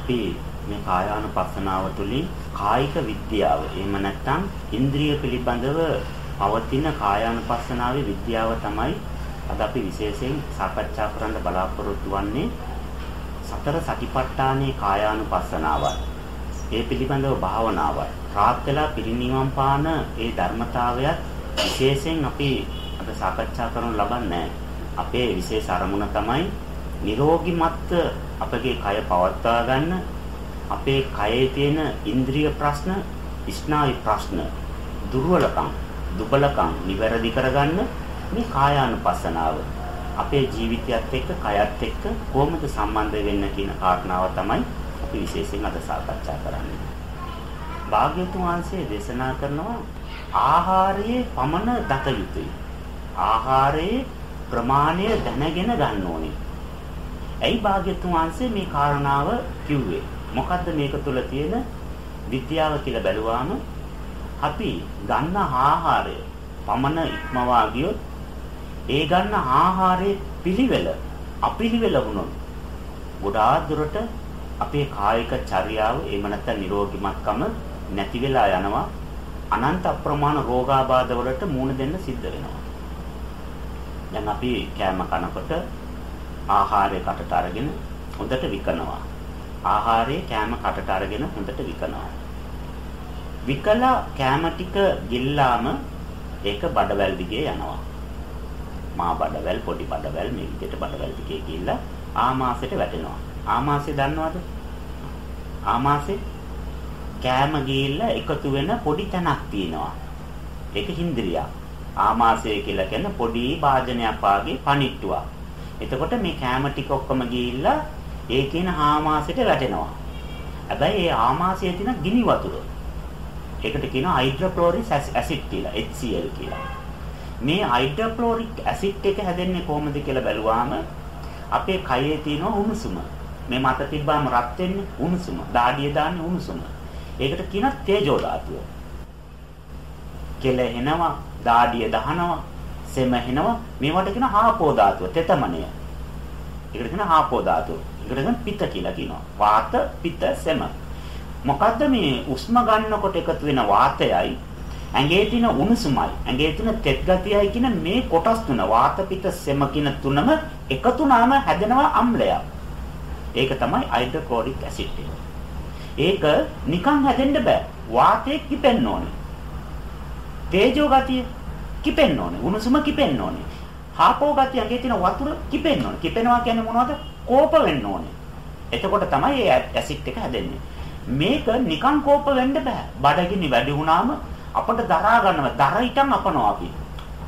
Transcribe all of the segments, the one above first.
අපි මේ කායානුපස්සනාව තුළින් කායික විද්‍යාව එහෙම නැත්නම් ඉන්ද්‍රිය පිළිබඳව පවතින කායානුපස්සනාවේ විද්‍යාව තමයි අද අපි විශේෂයෙන් සාකච්ඡා කරන්න බලාපොරොත්තු වෙන්නේ සතර සතිපට්ඨානයේ කායානුපස්සනාවයි. ඒ පිළිබඳව භාවනාවයි. රාත් වෙලා පිරිනිවන් පාන ඒ ධර්මතාවයත් විශේෂයෙන් අපි අද සාකච්ඡා කරනු ලබන්නේ අපේ විශේෂ අරමුණ තමයි නිරෝගිමත් අපගේ කය පවත්වා ගන්න අපේ කයේ තියෙන ඉන්ද්‍රිය ප්‍රශ්න, ස්නායු ප්‍රශ්න, දුර්වලකම්, දුබලකම් නිවැරදි කරගන්න මේ කායානුපස්සනාව. අපේ ජීවිතයත් එක්ක කයත් එක්ක කොහොමද සම්බන්ධ වෙන්න කියන කාරණාව තමයි අපි විශේෂයෙන් අද සාකච්ඡා කරන්නේ. භාග්‍යතුන් වහන්සේ දේශනා කරනවා ආහාරයේ පමණ දත යුතුයි. ආහාරයේ ප්‍රමාණය දැනගෙන ගන්න ඕනේ. ඇයි භාග්‍යතුන් වහන්සේ මේ කාරණාව කිව්වේ? මොකද්ද මේක තුල තියෙන විද්‍යාව කියලා බැලුවාම අපි ගන්න ආහාරය පමණ ඉක්මවා ගියොත් ඒ ගන්න ආහාරයේ පිළිවෙල අපිළිවෙල වුණොත් ගොඩාක් දුරට අපේ කායික චර්යාව එහෙම නැත්නම් නිරෝගිමත්කම නැති වෙලා යනවා අනන්ත අප්‍රමාණ රෝගාබාධ වලට මුහුණ දෙන්න සිද්ධ වෙනවා. දැන් අපි කෑම කනකොට ආහාරය කටට අරගෙන හොඳට විකනවා. ආහාරයේ කෑම කටට අරගෙන හොඳට විකනවා. විකලා කෑම ටික ගිල්ලාම ඒක බඩවැල් දිගේ යනවා. මා බඩවැල් පොඩි බඩවැල් මේ විදිහට බඩවැල් දිගේ ගිහිල්ලා ආමාශයට වැටෙනවා. ආමාශය දන්නවද? ආමාශේ කෑම ගිහිල්ලා එකතු වෙන පොඩි තැනක් තියෙනවා. ඒක හින්ද්‍රියක්. ආමාශය කියලා කියන පොඩි වාජනයක් වාගේ පණිට්ටුවක්. එතකොට මේ කෑම ටික ඔක්කොම ගිහිල්ලා ඒ කියන ආමාශයට වැටෙනවා. හැබැයි ඒ ආමාශයේ තියෙන ගිනි වතුර. ඒකට කියනවා හයිඩ්‍රොක්ලෝරික් ඇසිඩ් කියලා, HCl කියලා. මේ හයිඩ්‍රොක්ලෝරික් ඇසිඩ් එක හැදෙන්නේ කොහොමද කියලා බැලුවාම අපේ කයේ තියෙන උණුසුම. මේ මත තිබ්බාම රත් වෙන්නේ උණුසුම. දාඩිය දාන්නේ උණුසුම. ඒකට කියනවා තේජෝ ධාතුව. කෙලෙනවා, දාඩිය දහනවා, සෙම හෙනවා. මේවට කියනවා ආපෝ ධාතුව, තෙතමනය. ඒකට කියනවා ආපෝ ධාතුව. ඒකට පිත කියලා කියනවා. වාත, පිත, සෙම. මොකද්ද මේ උස්ම ගන්නකොට එකතු වෙන වාතයයි ඇඟේ තියෙන උණුසුමයි ඇඟේ තියෙන තෙත් ගතියයි කියන මේ කොටස් තුන වාත පිත සෙම කියන තුනම එකතු වුණාම හැදෙනවා අම්ලයක්. ඒක තමයි හයිඩ්‍රොක්ලෝරික් ඇසිඩ් ඒක නිකන් හැදෙන්න බෑ. වාතයේ කිපෙන්න ඕනේ. තේජෝ ගතිය කිපෙන්න ඕනේ. උණුසුම කිපෙන්න ඕනේ. හාපෝ ගතිය ඇඟේ තියෙන වතුර කිපෙන්න ඕනේ. කිපෙනවා කියන්නේ මොනවද? කෝප වෙන්න ඕනේ. එතකොට තමයි මේ ඇසිඩ් එක හැදෙන්නේ. මේක නිකන් කෝප වෙන්න බෑ. බඩගිනි වැඩි වුණාම අපිට දරා ගන්නව. දර ඊටන් අපනවා අපි.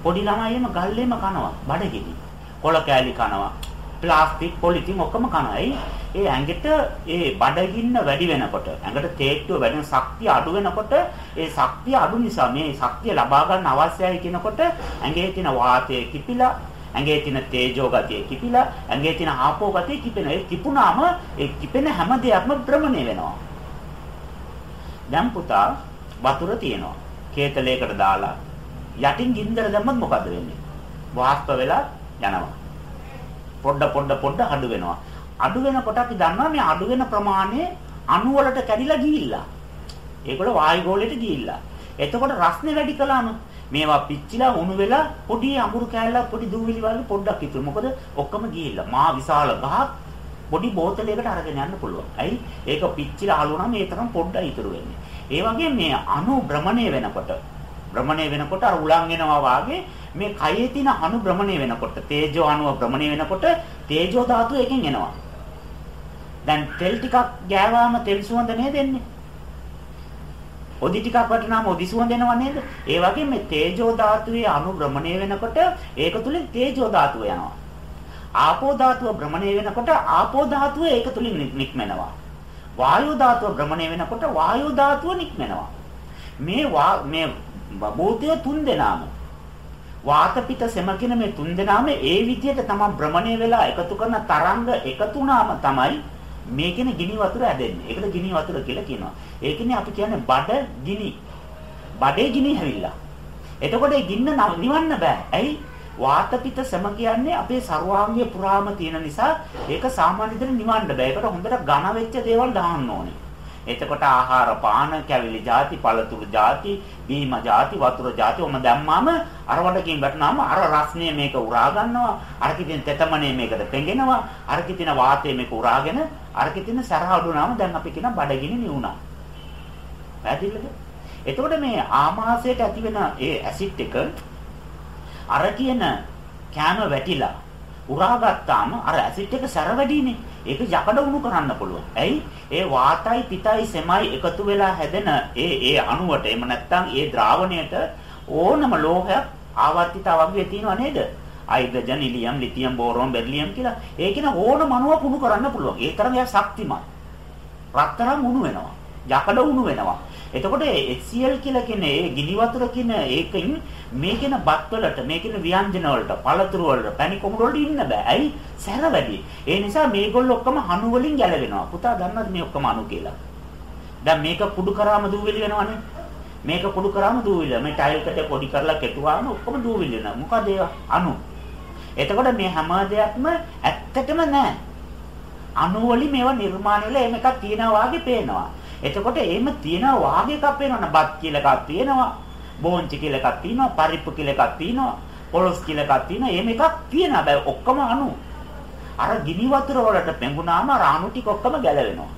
පොඩි ළමයි එම ගල්ලෙම කනවා. බඩගිනි. කොළ කෑලි කනවා. ප්ලාස්ටික් පොලිතින් ඔක්කොම කනයි. ඒ ඇඟට ඒ බඩගින්න වැඩි වෙනකොට ඇඟට තේට්ටුව වැඩෙන ශක්තිය අඩු වෙනකොට ඒ ශක්තිය අඩු නිසා මේ ශක්තිය ලබා ගන්න අවශ්‍යයි කියනකොට ඇඟේ තියෙන වාතය කිපිලා ඇඟේ තියෙන තේජෝ ගතිය කිපිලා ඇඟේ තියෙන ආපෝ ගතිය කිපෙන. ඒ කිපුණාම ඒ කිපෙන හැම දෙයක්ම භ්‍රමණය වෙනවා. දැන් පුතා වතුර තියෙනවා. කේතලයකට දාලා යටින් ගින්දර දැම්මත් මොකද වෙන්නේ? වාෂ්ප වෙලා යනවා. පොඩ පොඩ පොඩ අඩු වෙනවා. අඩු වෙනකොට අපි දන්නවා මේ අඩු වෙන ප්‍රමාණය අණු වලට කැඩිලා ගිහිල්ලා. ඒකවල වායු ගෝලයට ගිහිල්ලා. එතකොට රස්නේ වැඩි කළාම මේවා පිච්චිලා උණු වෙලා පොඩි අඟුරු කෑල්ලක් පොඩි දූවිලි වගේ පොඩ්ඩක් ඉතුරු. මොකද ඔක්කොම ගිහිල්ලා. මා විශාල ගහක් පොඩි බෝතලයකට අරගෙන යන්න පුළුවන්. ඇයි? ඒක පිච්චිලා අහලුනම ඒ තරම් පොඩ්ඩයි ඉතුරු වෙන්නේ. ඒ වගේ මේ අණු භ්‍රමණය වෙනකොට භ්‍රමණය වෙනකොට අර උලන් එනවා වාගේ මේ කයේ තියෙන අණු භ්‍රමණය වෙනකොට තේජෝ අණුව භ්‍රමණය වෙනකොට තේජෝ ධාතුව එකෙන් එනවා. දැන් තෙල් ටිකක් ගෑවාම තෙල් සුවඳ නේද එන්නේ? ඔදි ටිකක් වටනාම ඔදි සුවඳ එනවා නේද? ඒ වගේ මේ තේජෝ ධාතුවේ අණු භ්‍රමණය වෙනකොට ඒක තුලින් තේජෝ ධාතුව යනවා. ආපෝ ධාතුව භ්‍රමණය වෙනකොට ආපෝ ධාතුව ඒක තුලින් නික්මෙනවා. වායෝ ධාතුව භ්‍රමණය වෙනකොට වායෝ ධාතුව නික්මෙනවා. මේ මේ භූතය තුන් දෙනාම වාත පිට සෙම කියන මේ තුන් දෙනාම ඒ විදිහට තමයි භ්‍රමණය වෙලා එකතු කරන තරංග එකතු වුණාම තමයි මේ කියන ගිනි වතුර ඇදෙන්නේ. ඒකට ගිනි වතුර කියලා කියනවා. ඒ කියන්නේ අපි කියන්නේ බඩ ගිනි. බඩේ ගිනි හැවිලා. එතකොට ඒ ගින්න නිවන්න බෑ. ඇයි? වාත පිත සම කියන්නේ අපේ ਸਰවාංගයේ පුරාම තියෙන නිසා ඒක සාමාන්‍ය විදිහට නිවන්න බෑ. ඒකට හොඳට ඝන වෙච්ච දේවල් දාන්න ඕනේ. එතකොට ආහාර පාන කැවිලි ಜಾති පළතුරු ಜಾති බීම ಜಾති වතුර ಜಾති ඔම දැම්මම අර වඩකින් වැටුනම අර රස්නේ මේක උරා ගන්නවා අරකි තියෙන තෙතමනේ මේකට පෙඟෙනවා අරකි තියෙන වාතය මේක උරාගෙන අරකි තියෙන සරහ අඩුනාම දැන් අපි කියන බඩගිනි නියුණා පැහැදිලිද? එතකොට මේ ආමාශයට ඇති වෙන ඒ ඇසිඩ් එක අර කියන කෑම වැටිලා උරාගත්තාම අර ඇසිඩ් එක සැර වැඩිනේ. ඒක යකඩ උණු කරන්න පුළුවන්. ඇයි? ඒ වාතයි පිටයි සෙමයි එකතු වෙලා හැදෙන ඒ ඒ අණුවට එහෙම නැත්නම් ඒ ද්‍රාවණයට ඕනම ලෝහයක් ආවර්තිත වගේ තියෙනව නේද? Hydrogen, helium, lithium, boron, beryllium කියලා. ඒකින ඕනම අණුවක් උණු කරන්න පුළුවන්. ඒ තරම් එයා ශක්තිමත්. රත්තරන් උණු වෙනවා. යකඩ උණු වෙනවා. එතකොට HCl කියලා කියන ඒ ගිනි වතුර කියන ඒකෙන් මේ කියන බත් වලට මේ කියන ව්‍යංජන වලට පළතුරු වලට පැණි කොමුඩු වලට ඉන්න බෑ. ඇයි? සැර වැඩි. ඒ නිසා මේගොල්ලෝ ඔක්කොම හනු වලින් ගැලවෙනවා. පුතා දන්නවද මේ ඔක්කොම අණු කියලා? දැන් මේක කුඩු කරාම දූවිලි වෙනවනේ. මේක කුඩු කරාම දූවිලි. මේ ටයිල් එකට පොඩි කරලා කෙටුවාම ඔක්කොම දූවිලි වෙනවා. මොකද ඒ අණු. එතකොට මේ හැම දෙයක්ම ඇත්තටම නෑ. අණු වලින් මේවා නිර්මාණය වෙලා එහෙම එකක් තියෙනවා වගේ පේනවා. එතකොට එහෙම තියෙනවා වාගේ එකක් වෙනවනේ. බත් කියලා එකක් තියෙනවා. බෝන්චි කියලා එකක් තියෙනවා. පරිප්පු කියලා එකක් තියෙනවා. පොලොස් කියලා එකක් තියෙනවා. එහෙම එකක් තියෙනවා. හැබැයි ඔක්කොම අණු. අර ගිනි වතුර වලට පෙඟුනාම අර අණු ටික ඔක්කොම ගැලවෙනවා.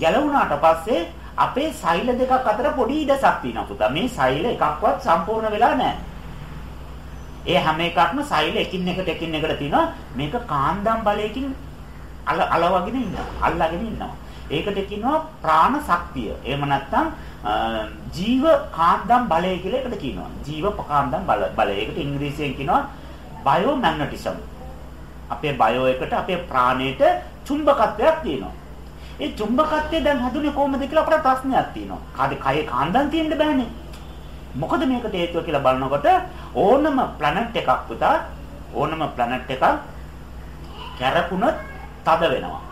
ගැලවුණාට පස්සේ අපේ සෛල දෙකක් අතර පොඩි ඉඩසක් තියෙනවා පුතා. මේ සෛල එකක්වත් සම්පූර්ණ වෙලා නැහැ. ඒ හැම එකක්ම සෛල එකින් එකට එකින් එකට තියෙනවා. මේක කාන්දම් බලයකින් අල අලවගෙන ඉන්නවා. අල්ලගෙන ඉන්නවා. ඒකට කියනවා ප්‍රාණ ශක්තිය. එහෙම නැත්නම් ජීව කාන්දම් බලය කියලා එකට කියනවා. ජීව කාන්දම් බල බලය. ඒකට ඉංග්‍රීසියෙන් කියනවා බයෝමැග්නටිසම්. අපේ බයෝ එකට අපේ ප්‍රාණයට චුම්බකත්වයක් තියෙනවා. ඒ චුම්බකත්වය දැන් හැදුනේ කොහොමද කියලා අපට ප්‍රශ්නයක් තියෙනවා. කාගේ කයේ කාන්දම් තියෙන්න බෑනේ. මොකද මේකට හේතුව කියලා බලනකොට ඕනම ප්ලැනට් එකක් පුතා ඕනම ප්ලැනට් එකක් කැරකුණොත් තද වෙනවා.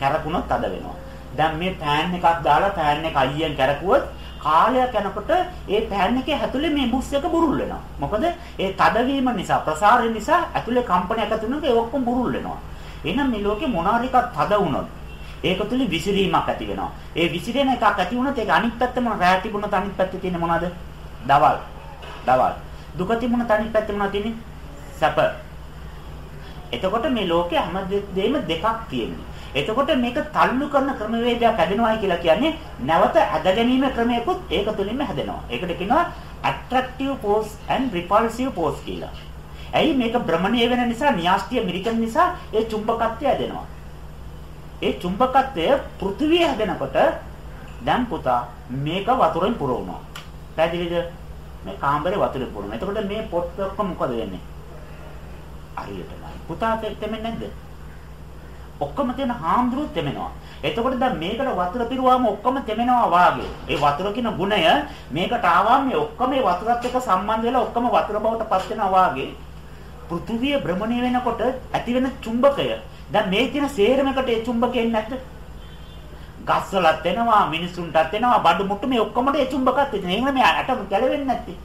කැරකුණොත් තද වෙනවා. දැන් මේ පෑන් එකක් දාලා පෑන් එක අයියෙන් කැරකුවොත් කාලයක් යනකොට ඒ පෑන් එකේ ඇතුලේ මේ බුස් එක බුරුල් වෙනවා. මොකද ඒ තදවීම නිසා ප්‍රසාරය නිසා ඇතුලේ කම්පනයක් ඇති වෙනකොට ඒ ඔක්කොම බුරුල් වෙනවා. එහෙනම් මේ ලෝකේ මොනවා එකක් තද වුණොත් ඒක තුල විසිරීමක් ඇති වෙනවා. ඒ විසිරෙන එකක් ඇති වුණොත් ඒක අනිත් පැත්තම රැය තිබුණොත් අනිත් පැත්තේ තියෙන මොනවද? දවල්. දවල්. දුක තිබුණොත් අනිත් පැත්තේ මොනවද තියෙන්නේ? සැප. එතකොට මේ ලෝකේ හැම දෙයක්ම දෙකක් තියෙනවා. එතකොට මේක තල්ලු කරන ක්‍රමවේදයක් හැදෙනවායි කියලා කියන්නේ නැවත ඇද ගැනීම ක්‍රමයකුත් ඒක තුළින්ම හැදෙනවා. ඒකට කියනවා attractive force and repulsive force කියලා. ඇයි මේක භ්‍රමණය වෙන නිසා න්‍යාස්තිය මිරිකන නිසා ඒ චුම්බකත්වය හැදෙනවා. ඒ චුම්බකත්වය පෘථිවිය හැදෙනකොට දැන් පුතා මේක වතුරෙන් පුරවනවා. පැහැදිලිද? මේ කාමරේ වතුරෙන් පුරවනවා. එතකොට මේ පොත් ඔක්කොම මොකද වෙන්නේ? හරියටමයි. පුතා තෙමෙන්නේ නැද්ද? ඔක්කොම තියෙන හාමුදුරුවෝ තෙමෙනවා. එතකොට දැන් මේකට වතුර පිරුවාම ඔක්කොම තෙමෙනවා වාගේ. ඒ වතුර කියන ගුණය මේකට ආවම මේ ඔක්කොම මේ වතුරත් එක්ක සම්බන්ධ වෙලා ඔක්කොම වතුර බවට පත් වෙනවා වාගේ. පෘථුවිය භ්‍රමණය වෙනකොට ඇති වෙන චුම්බකය. දැන් මේ තියෙන සේරමකට ඒ චුම්බකයෙන් නැද්ද? ගස්වලත් එනවා මිනිසුන්ටත් එනවා බඩු මුට්ටු මේ ඔක්කොමට ඒ චුම්බකත් තියෙන. එහෙනම් මේ ඇට ගැලවෙන්නේ නැත්තේ.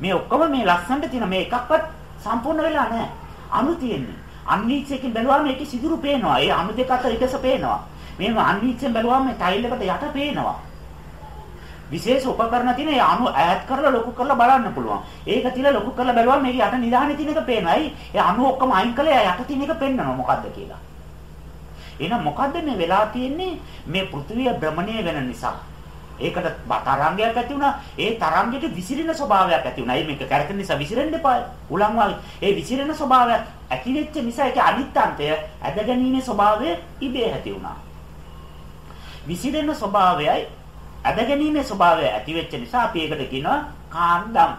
මේ ඔක්කොම මේ ලස්සනට තියෙන මේ එකක්වත් සම්පූර්ණ වෙලා නැහැ. අනු තියෙන්නේ. අන්වීක්ෂයකින් බැලුවාම ඒකේ සිදුරු පේනවා. ඒ අණු දෙක අතර එකස පේනවා. මේව අන්වීක්ෂයෙන් බැලුවාම මේ ටයිල් එකට යට පේනවා. විශේෂ උපකරණ තියෙන ඒ අණු ඈඩ් කරලා ලොකු කරලා බලන්න පුළුවන්. ඒක තියලා ලොකු කරලා බැලුවාම මේක යට නිදානේ තියෙන එක පේනවා. ඒ අණු ඔක්කොම අයින් කළා යට තියෙන එක පෙන්වනවා මොකද්ද කියලා. එහෙනම් මොකද්ද මේ වෙලා තියෙන්නේ? මේ පෘථිවිය භ්‍රමණය වෙන නිසා. ඒකට තරංගයක් ඇති වුණා. ඒ තරංගෙට විසිරෙන ස්වභාවයක් ඇති වුණා. ඒ මේක කැරකෙන නිසා විසිරෙන්න එපා. උලන් වාගේ. ඒ විසිරෙන ස්වභාවයක් ඇති වෙච්ච නිසා ඒකේ අනිත්‍යන්තය ඇද ගැනීමේ ස්වභාවය ඉබේ ඇති වුණා. විසිරෙන ස්වභාවයයි ඇද ගැනීමේ ස්වභාවය ඇති වෙච්ච නිසා අපි ඒකට කියනවා කාන්දම්.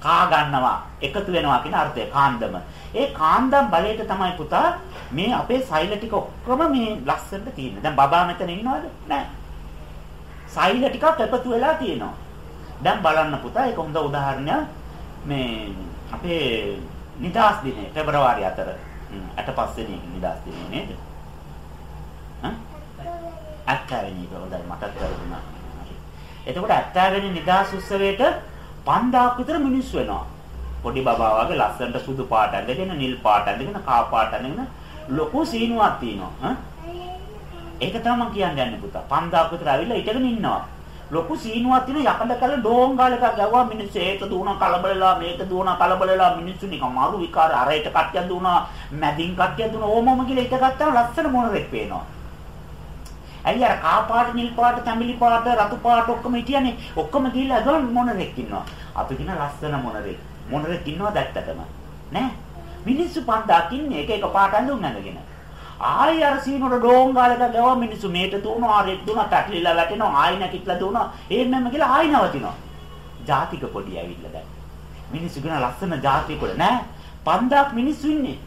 කා ගන්නවා එකතු වෙනවා කියන අර්ථය කාන්දම. ඒ කාන්දම් බලයට තමයි පුතා මේ අපේ සෛල ටික ඔක්කොම මේ ලස්සනට තියෙන්නේ. දැන් බබා මෙතන ඉන්නවද? නැහැ. සෛල ටිකක් එකතු වෙලා තියෙනවා. දැන් බලන්න පුතා ඒක හොඳ උදාහරණයක් මේ අපේ නිදාස් දිනේ පෙබරවාරි 4 අට පස්වෙනි නිදාස් දිනේ නේද? හා? අටවෙනි එක හොඳයි මටත් වැරදුනා. එතකොට අටවෙනි නිදාස් උත්සවයට 5000ක් විතර මිනිස්සු වෙනවා. පොඩි බබා වගේ ලස්සනට සුදු පාට ඇඳගෙන නිල් පාට ඇඳගෙන කා පාට ඇඳගෙන ලොකු සීනුවක් තියෙනවා. ඒක තමයි මම කියන්නේ පුතා. 5000ක් විතර ඇවිල්ලා ඉඳගෙන ඉන්නවා. ලොකු සීනුවක් තියෙන යකඩ කල ඩෝංගාල එකක් ගැවුවා මිනිස්සු. ඒක දුවන කලබලලා මේක දුවන කලබලලා මිනිස්සු නිකන් මාරු විකාර අර එක කට්ටියක් දුවනවා මැදින් කට්ටියක් දුවනවා ඕමම කියලා එක ගත්තාම ලස්සන මොනරෙක් පේනවා. ඇයි අර කා පාට නිල් පාට තැඹිලි පාට රතු පාට ඔක්කොම හිටියනේ. ඔක්කොම ගිහිල්ලා අදවල් මොනරෙක් ඉන්නවා. අපි කියන ලස්සන මොනරෙක්. මොනරෙක් ඉන්නවා දැක්කටම නෑ? මිනිස්සු 5000ක් ඉන්නේ. එක එක පාට අඳුන් නැගගෙන ආයි අර සීනොට ඩෝංගාලක ගව මිනිස්සු. මේට දුවනවා රෙඩ් දුවනවා තටලිලා වැටෙනවා ආයි නැකිట్లా දුවනවා. එහෙමම කියලා ආයි නවතිනවා. ජාතික පොඩි ඇවිල්ලා දැන්. මිනිස්සු ගන ලස්සන ජාතික පොඩ. නෑ. 5000ක් මිනිස්සු ඉන්නේ.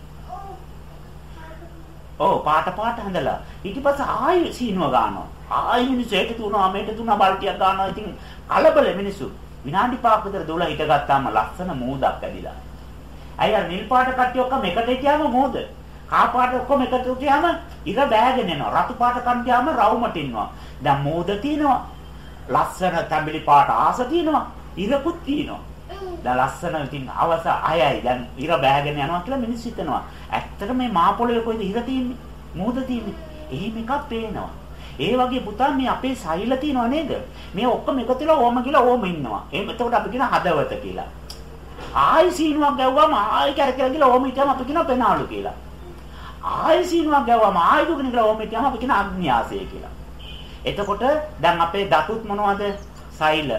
ඔව් පාට පාට හඳලා ඊට පස්සේ ආයි සීනුව ගන්නවා. ආයි මිනිස්සු ඒට දුවනවා මේට දුවනවා බල්ටියක් ගන්නවා. ඉතින් කලබල මිනිස්සු. විනාඩි 5ක් විතර දුවලා හිටගත්තාම ලස්සන මූදක් ඇදිලා. අය අර නිල් පාට කට්ටිය ඔක්කොම එකට හිටියාම මෝද? කා පාට ඔක්කොම එකතු වුණාම ඉර බෑගෙන එනවා. රතු පාට කන්තියාම රවුමට ඉන්නවා. දැන් මෝද තියෙනවා. ලස්සන තැඹිලි පාට ආස තියෙනවා. ඉරකුත් තියෙනවා. දැන් ලස්සන ඉතින් අවස අයයි දැන් ඉර බෑගෙන යනවා කියලා මිනිස්සු හිතනවා. ඇත්තට මේ මා පොළවේ කොයිද ඉර තියෙන්නේ? මෝද තියෙන්නේ. එහෙම එකක් පේනවා. ඒ වගේ පුතා මේ අපේ සෛල තියෙනව නේද? මේ ඔක්කොම එකතු වෙලා ඕම කියලා ඕම ඉන්නවා. එහෙනම් එතකොට අපි කියන හදවත කියලා. ආයි සීනුවක් ගැව්වම ආයි කැරකෙලා ගිහලා ඕම හිටියම අපි කියනවා පෙනාලු කියලා. ආයෙ සීනුවක් ගැව්වම ආයෙ දුකන කියලා ඕම කියනවා අපි කියන අග්න්‍යාසය කියලා. එතකොට දැන් අපේ දතුත් මොනවද? සෛල.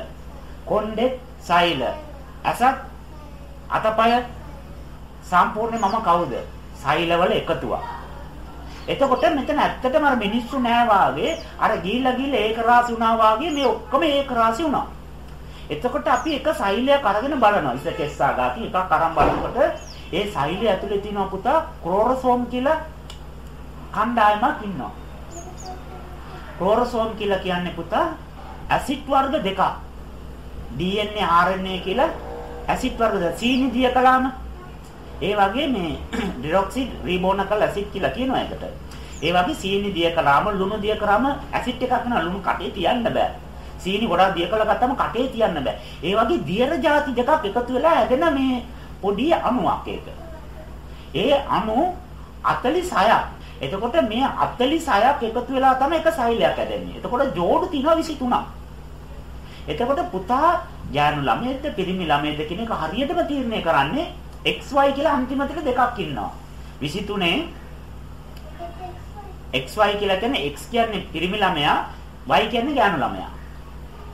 කොණ්ඩෙත් සෛල. අසත් අතපය සම්පූර්ණයෙන් මම කවුද? සෛලවල එකතුවක්. එතකොට මෙතන ඇත්තටම අර මිනිස්සු නෑ වාගේ අර ගිහිල්ලා ගිහිල්ලා ඒක රාසි වුණා වාගේ මේ ඔක්කොම ඒක රාසි වුණා. එතකොට අපි එක සෛලයක් අරගෙන බලනවා. ඉත කෙස්සා ගාති එකක් අරන් බලනකොට ඒ සෛලය ඇතුලේ තියෙන පුතා ක්‍රෝරසෝම් කියලා කණ්ඩායමක් ඉන්නවා. ක්‍රෝරසෝම් කියලා කියන්නේ පුතා ඇසිඩ් වර්ග දෙකක්. DNA RNA කියලා ඇසිඩ් වර්ග සීනි දිය කලාම ඒ වගේ මේ ඩිරොක්සිඩ් රිබෝනකල් ඇසිඩ් කියලා කියනවා ඒකට. ඒ වගේ සීනි දිය කලාම ලුණු දිය කරාම ඇසිඩ් එකක් වෙනවා ලුණු කටේ තියන්න බෑ. සීනි ගොඩක් දිය කළා ගත්තම කටේ තියන්න බෑ. ඒ වගේ දියර ಜಾති දෙකක් එකතු වෙලා හැදෙන මේ පොඩි අණුවක් ඒක. ඒ අණු 46ක්. එතකොට මේ 46ක් එකතු වෙලා තමයි එක සෛලයක් හැදෙන්නේ. එතකොට ජෝඩු තියෙනවා 23ක්. එතකොට පුතා ඥානු ළමයේද පිරිමි ළමයේද කියන එක හරියටම තීරණය කරන්නේ XY කියලා අන්තිමට දෙකක් ඉන්නවා. 23 XY කියලා කියන්නේ X කියන්නේ පිරිමි ළමයා Y කියන්නේ ඥානු ළමයා.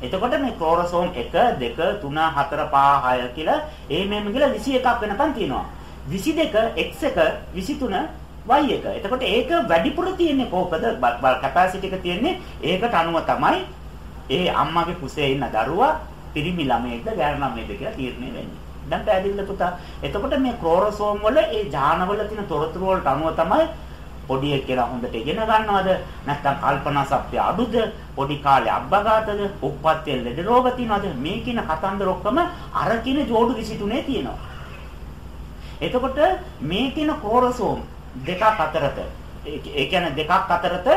එතකොට මේ ක්ලෝරෝසෝම් 1 2 3 4 5 6 කියලා ඒ මෙන්න කියලා 21ක් වෙනකන් තියෙනවා. 22 x1 23 y1. එතකොට ඒක වැඩිපුර තියෙන්නේ කොහොමද? කැපැසිටි එක තියෙන්නේ ඒකට අනුව තමයි ඒ අම්මාගේ කුසේ ඉන්න දරුවා පිරිමි ළමයෙක්ද ගෑනු ළමයෙක්ද කියලා තීරණය වෙන්නේ. දැන් පැහැදිලිද පුතා? එතකොට මේ ක්ලෝරෝසෝම් වල ඒ ජානවල තියෙන තොරතුරු වලට අනුව තමයි පොඩි එක්කලා හොඳට ඉගෙන ගන්නවද නැත්නම් කල්පනා ශක්තිය අඩුද පොඩි කාලේ අබ්බගාතද උප්පත්තිය ලෙඩ රෝග තියනවද මේ කියන කතන්දර ඔක්කොම අර කියන جوړු 23 තියෙනවා එතකොට මේ කියන ක්‍රෝරසෝම් දෙකක් අතරත ඒ කියන්නේ දෙකක් අතරත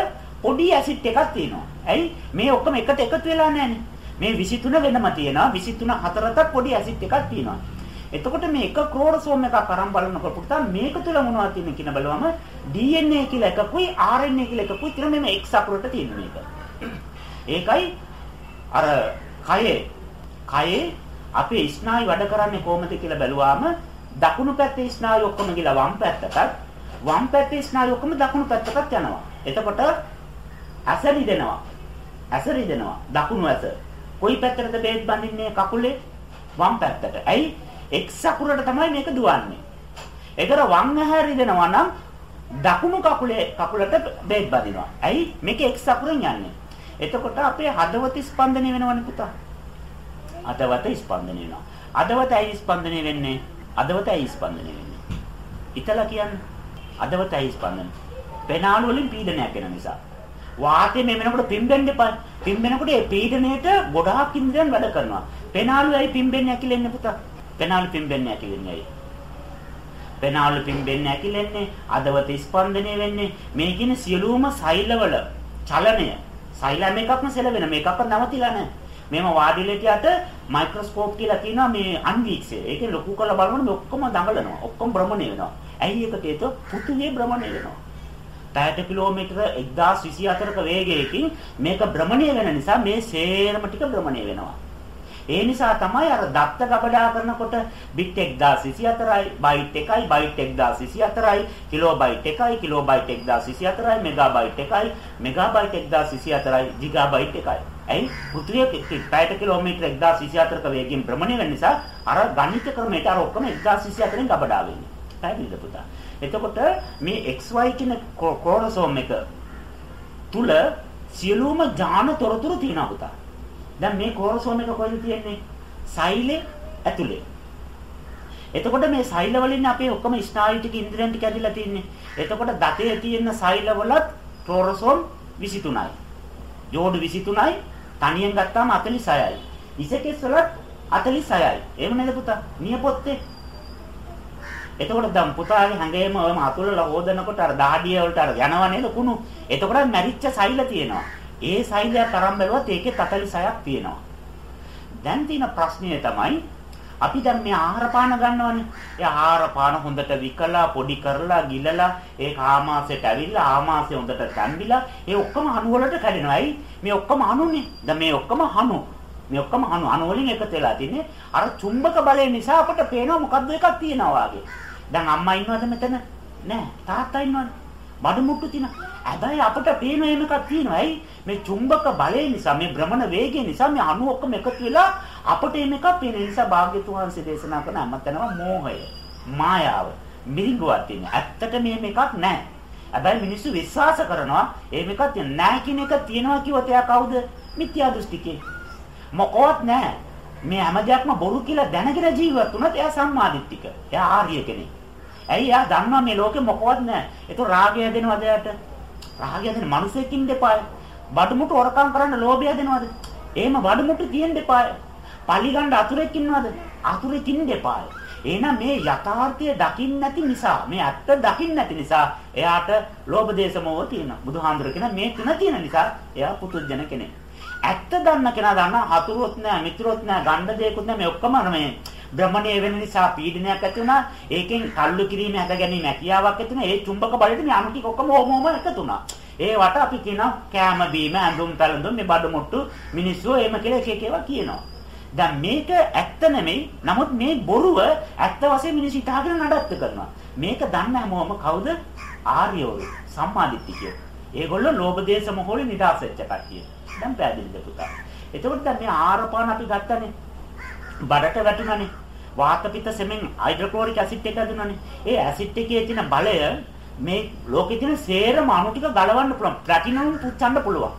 පොඩි ඇසිඩ් එකක් තියෙනවා ඇයි මේ ඔක්කොම එකට එකතු වෙලා නැහැනේ මේ 23 වෙනම තියෙනවා 23 හතරතත් පොඩි ඇසිඩ් එකක් තියෙනවා එතකොට මේ එක ක්‍රෝමසෝම් එකක් අරන් බලනකොට පුතා මේක තුල මොනවද තියෙන්නේ කියන බලවම DNA කියලා එකකුයි RNA කියලා එකකුයි තියෙන මෙම X අකුරට තියෙන මේක. ඒකයි අර කයේ කයේ අපේ ස්නායු වැඩ කරන්නේ කොහොමද කියලා බැලුවාම දකුණු පැත්තේ ස්නායු ඔක්කොම ගිලා වම් පැත්තටත් වම් පැත්තේ ස්නායු ඔක්කොම දකුණු පැත්තටත් යනවා. එතකොට ඇස රිදෙනවා. ඇස රිදෙනවා. දකුණු ඇස. කොයි පැත්තටද බේත් බඳින්නේ කකුලේ? වම් පැත්තට. ඇයි? X අකුරට තමයි මේක දුවන්නේ. ඒතර වම් ඇහැරි දෙනවා නම් දකුණු කකුලේ කකුලට බේත් බදිනවා. ඇයි? මේක X අකුරෙන් යන්නේ. එතකොට අපේ හදවත ස්පන්දනය වෙනවනේ පුතා. හදවත ස්පන්දනය වෙනවා. හදවත ඇයි ස්පන්දනය වෙන්නේ? හදවත ඇයි ස්පන්දනය වෙන්නේ? ඉතලා කියන්නේ හදවත ඇයි ස්පන්දනය? පෙනාලු වලින් පීඩනයක් වෙන නිසා. වාතය මේ වෙනකොට පිම්බෙන්න එපා. පිම්බෙනකොට ඒ පීඩණයට ගොඩාක් ඉන්ද්‍රයන් වැඩ කරනවා. පෙනාලු ඇයි පිම්බෙන්නේ ඇකිලෙන්නේ පුතා? පෙනාලු පිම්බෙන්නේ ඇකිලෙන්නේ ඇයි? පෙනාලු පිම්බෙන්නේ ඇකිලෙන්නේ අදවත ස්පන්දනය වෙන්නේ මේ කියන සියලුම සෛලවල චලනය සෛල මේකක්ම සෙලවෙන මේකක්වත් නවතිලා නැහැ මේම වාඩිලෙටියට මයික්‍රොස්කෝප් කියලා කියනවා මේ අන්වීක්ෂය. ඒකේ ලොකු කරලා බලනකොට මේ ඔක්කොම දඟලනවා. ඔක්කොම භ්‍රමණය වෙනවා. ඇයි ඒකට හේතුව? පෘථිවිය භ්‍රමණය වෙනවා. 60 කිලෝමීටර 1024ක වේගයකින් මේක භ්‍රමණය වෙන නිසා මේ සේරම ටික භ්‍රමණය වෙනවා. ඒ නිසා තමයි අර දත්ත ගබඩා කරනකොට බිට් 1024යි බයිට් 1යි බයිට් 1024යි කිලෝබයිට් 1යි කිලෝබයිට් 1024යි මෙගාබයිට් 1යි මෙගාබයිට් 1024යි ගිගාබයිට් 1යි. ඇයි පෘථිවිය 60 කිලෝමීටර 1024ක වේගයෙන් භ්‍රමණය වෙන නිසා අර ගණිත ක්‍රමයට අර ඔක්කොම 1024න් ගබඩා වෙන්නේ. පැහැදිලිද පුතා? එතකොට මේ XY කියන ක්‍රෝමසෝම් එක තුල සියලුම ඥාන තොරතුරු තියෙනවා පුතා. දැන් මේ ක්‍රෝමසෝම් එක කොහෙද තියෙන්නේ? සෛලේ ඇතුලේ. එතකොට මේ සෛල වලින් අපේ ඔක්කොම ස්නායු ටික ඉන්ද්‍රියන් ටික ඇදලා තින්නේ. එතකොට දතේ තියෙන සෛල වලත් ක්‍රෝමසෝම් 23යි. ජෝඩු 23යි තනියෙන් ගත්තාම 46යි. ඉසකෙස් වලත් 46යි. එහෙම නේද පුතා? නියපොත්තේ. එතකොට දැන් පුතාගේ හැඟේම ඔයම අතුලලා හොදනකොට අර දහඩිය වලට අර යනවා නේද කුණු. එතකොට මැරිච්ච සෛල තියෙනවා. ඒ සෛලයක් අරන් බැලුවත් ඒකේ 46ක් තියෙනවා. දැන් තියෙන ප්‍රශ්නය තමයි අපි දැන් මේ ආහාර පාන ගන්නවනේ. ඒ ආහාර පාන හොඳට විකලා පොඩි කරලා ගිලලා ඒ ආමාශයට ඇවිල්ලා ආමාශය හොඳට තැම්බිලා ඒ ඔක්කොම අණු වලට කැඩෙනවා. ඇයි? මේ ඔක්කොම අණුනේ. දැන් මේ ඔක්කොම අණු. මේ ඔක්කොම අණු අණු වලින් එකතු වෙලා තින්නේ. අර චුම්බක බලය නිසා අපට පේනවා මොකද්ද එකක් තියෙනවා වගේ. දැන් අම්මා ඉන්නවද මෙතන? නෑ. තාත්තා ඉන්නවද? බඩු මුට්ටු තියෙන. හැබැයි අපිට පේන එහෙම එකක් තියෙනවා. ඇයි? මේ චුම්බක බලය නිසා මේ භ්‍රමණ වේගය නිසා මේ අණු ඔක්කොම එකතු වෙලා අපිට එහෙම එකක් පේන නිසා භාග්‍යතුන් වහන්සේ දේශනා කරන අමතනම මෝහය, මායාව, මිරිඟුවක් තියෙන. ඇත්තට මේම එකක් නෑ. හැබැයි මිනිස්සු විශ්වාස කරනවා එහෙම එකක් නෑ කියන එක තියෙනවා කිව්වොත් එයා කවුද? මිත්‍යා දෘෂ්ටිකේ. මොකවත් නෑ. මේ හැම දෙයක්ම බොරු කියලා දැනගෙන ජීවත් වුණත් එයා සම්මාදිට්ඨික. එයා ආර්ය කෙනෙක්. ඇයි එයා දන්නවා මේ ලෝකෙ මොකවත් නැහැ. ඒක රාගය දෙනවද එයාට? රාගය දෙන මිනිසෙකින් දෙපාය. බඩමුට්ටු හොරකම් කරන්න ලෝභය දෙනවද? එහෙම බඩමුට්ටු තියෙන්න දෙපාය. පලි ගන්න අතුරෙක් ඉන්නවද? අතුරෙකින් දෙපාය. එහෙනම් මේ යථාර්ථය දකින්න නැති නිසා මේ ඇත්ත දකින්න නැති නිසා එයාට ලෝභ දේශ මොහ තියෙනවා. බුදුහාඳුර කියන මේ තුන තියෙන නිසා එයා පුතුජන කෙනෙක්. ඇත්ත දන්න කෙනා දන්නා හතුරුත් නැහැ, මිත්‍රොත් නැහැ, ගණ්ඩ දෙයක්වත් නැහැ මේ ඔක්කොම මේ භ්‍රමණය වෙන නිසා පීඩනයක් ඇති වුණා. ඒකෙන් කල්ලු කිරීම හැද ගැනීම හැකියාවක් ඇති වුණා. ඒ චුම්බක බලයට මේ අණු ටික ඔක්කොම ඕම ඕම එකතු වුණා. ඒවට අපි කියනවා කෑම බීම ඇඳුම් පැළඳුම් මේ බඩ මුට්ටු මිනිස්සු එහෙම කියලා එක එක ඒවා කියනවා. දැන් මේක ඇත්ත නෙමෙයි. නමුත් මේ බොරුව ඇත්ත වශයෙන් මිනිස්සු හිතාගෙන නඩත්තු කරනවා. මේක දන්න හැමෝම කවුද? ආර්යවරු සම්මාදිට්ඨිකයෝ. ඒගොල්ලෝ ලෝභ දේශ මොහොලේ නිදාස් වෙච්ච කට්ටිය. දැන් පැහැදිලිද පුතා? එතකොට දැන් මේ ආරපාන අපි ගත්තනේ. බඩට වැටුණානේ. වාත පිත සෙමෙන් හයිඩ්‍රොක්ලෝරික් ඇසිඩ් එක ඇදුණානේ. ඒ ඇසිඩ් එකේ තියෙන බලය මේ ලෝකේ තියෙන සේරම අණු ටික ගලවන්න පුළුවන්. ප්ලැටිනම් පුච්චන්න පුළුවන්.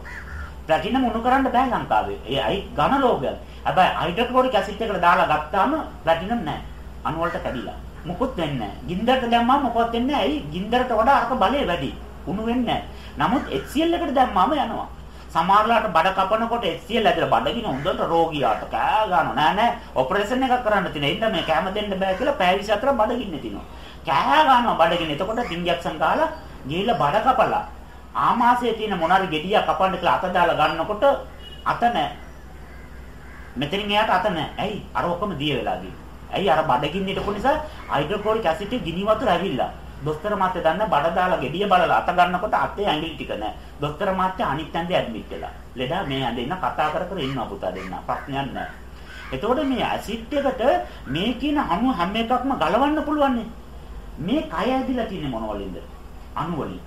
ප්ලැටිනම් උණු කරන්න බෑ ලංකාවේ. ඒ අයි ඝන ලෝකයක්. හැබැයි හයිඩ්‍රොක්ලෝරික් ඇසිඩ් එකට දාලා ගත්තාම ප්ලැටිනම් නැහැ. අණු වලට කැඩිලා. මොකුත් වෙන්නේ නැහැ. ගින්දරට දැම්මම මොකවත් වෙන්නේ නැහැ. ඇයි? ගින්දරට වඩා අරක බලය වැඩි. උණු වෙන්නේ නැහැ. නමුත් HCl එකට දැම්මම යනවා. සමහරලාට බඩ කපනකොට HCl ඇදලා බඩගින හොඳට රෝගියාට කෑ ගන්නවා නෑ නෑ ඔපරේෂන් එකක් කරන්න තියෙන. ඉන්න මේ කැම දෙන්න බෑ කියලා පැය 24 බඩගින්න තිනවා. කෑ ගන්නවා බඩගින්න. එතකොට ඉන්ජෙක්ෂන් ගාලා ගිහිල්ලා බඩ කපලා ආමාශයේ තියෙන මොනාරි ගෙඩිය කපන්න කියලා අත දාලා ගන්නකොට අත නෑ. මෙතනින් එයාට අත නෑ. ඇයි? අර ඔක්කොම දිය වෙලා ගිහින්. ඇයි අර බඩගින්න හිටපු නිසා හයිඩ්‍රොක්ලෝරික් ඇසිඩ් ගිනි වතුර ඇවිල්ලා. දොස්තර මාත්‍ය දන්න බඩ දාලා gediya බලලා අත ගන්නකොට අතේ ඇඟිලි ටික නැහැ. දොස්තර මාත්‍ය අනිත් ඇඳේ ඇඩ්මිට් වෙලා. ලෙඩා මේ ඇඳේ ඉන්න කතා කර කර ඉන්නවා පුතා දෙන්න. ප්‍රශ්නයක් නැහැ. එතකොට මේ ඇසිඩ් එකට මේ කියන අණු හැම එකක්ම ගලවන්න පුළුවන් මේ කය ඇදිලා තියෙන්නේ මොන වලින්ද? අණු වලින්.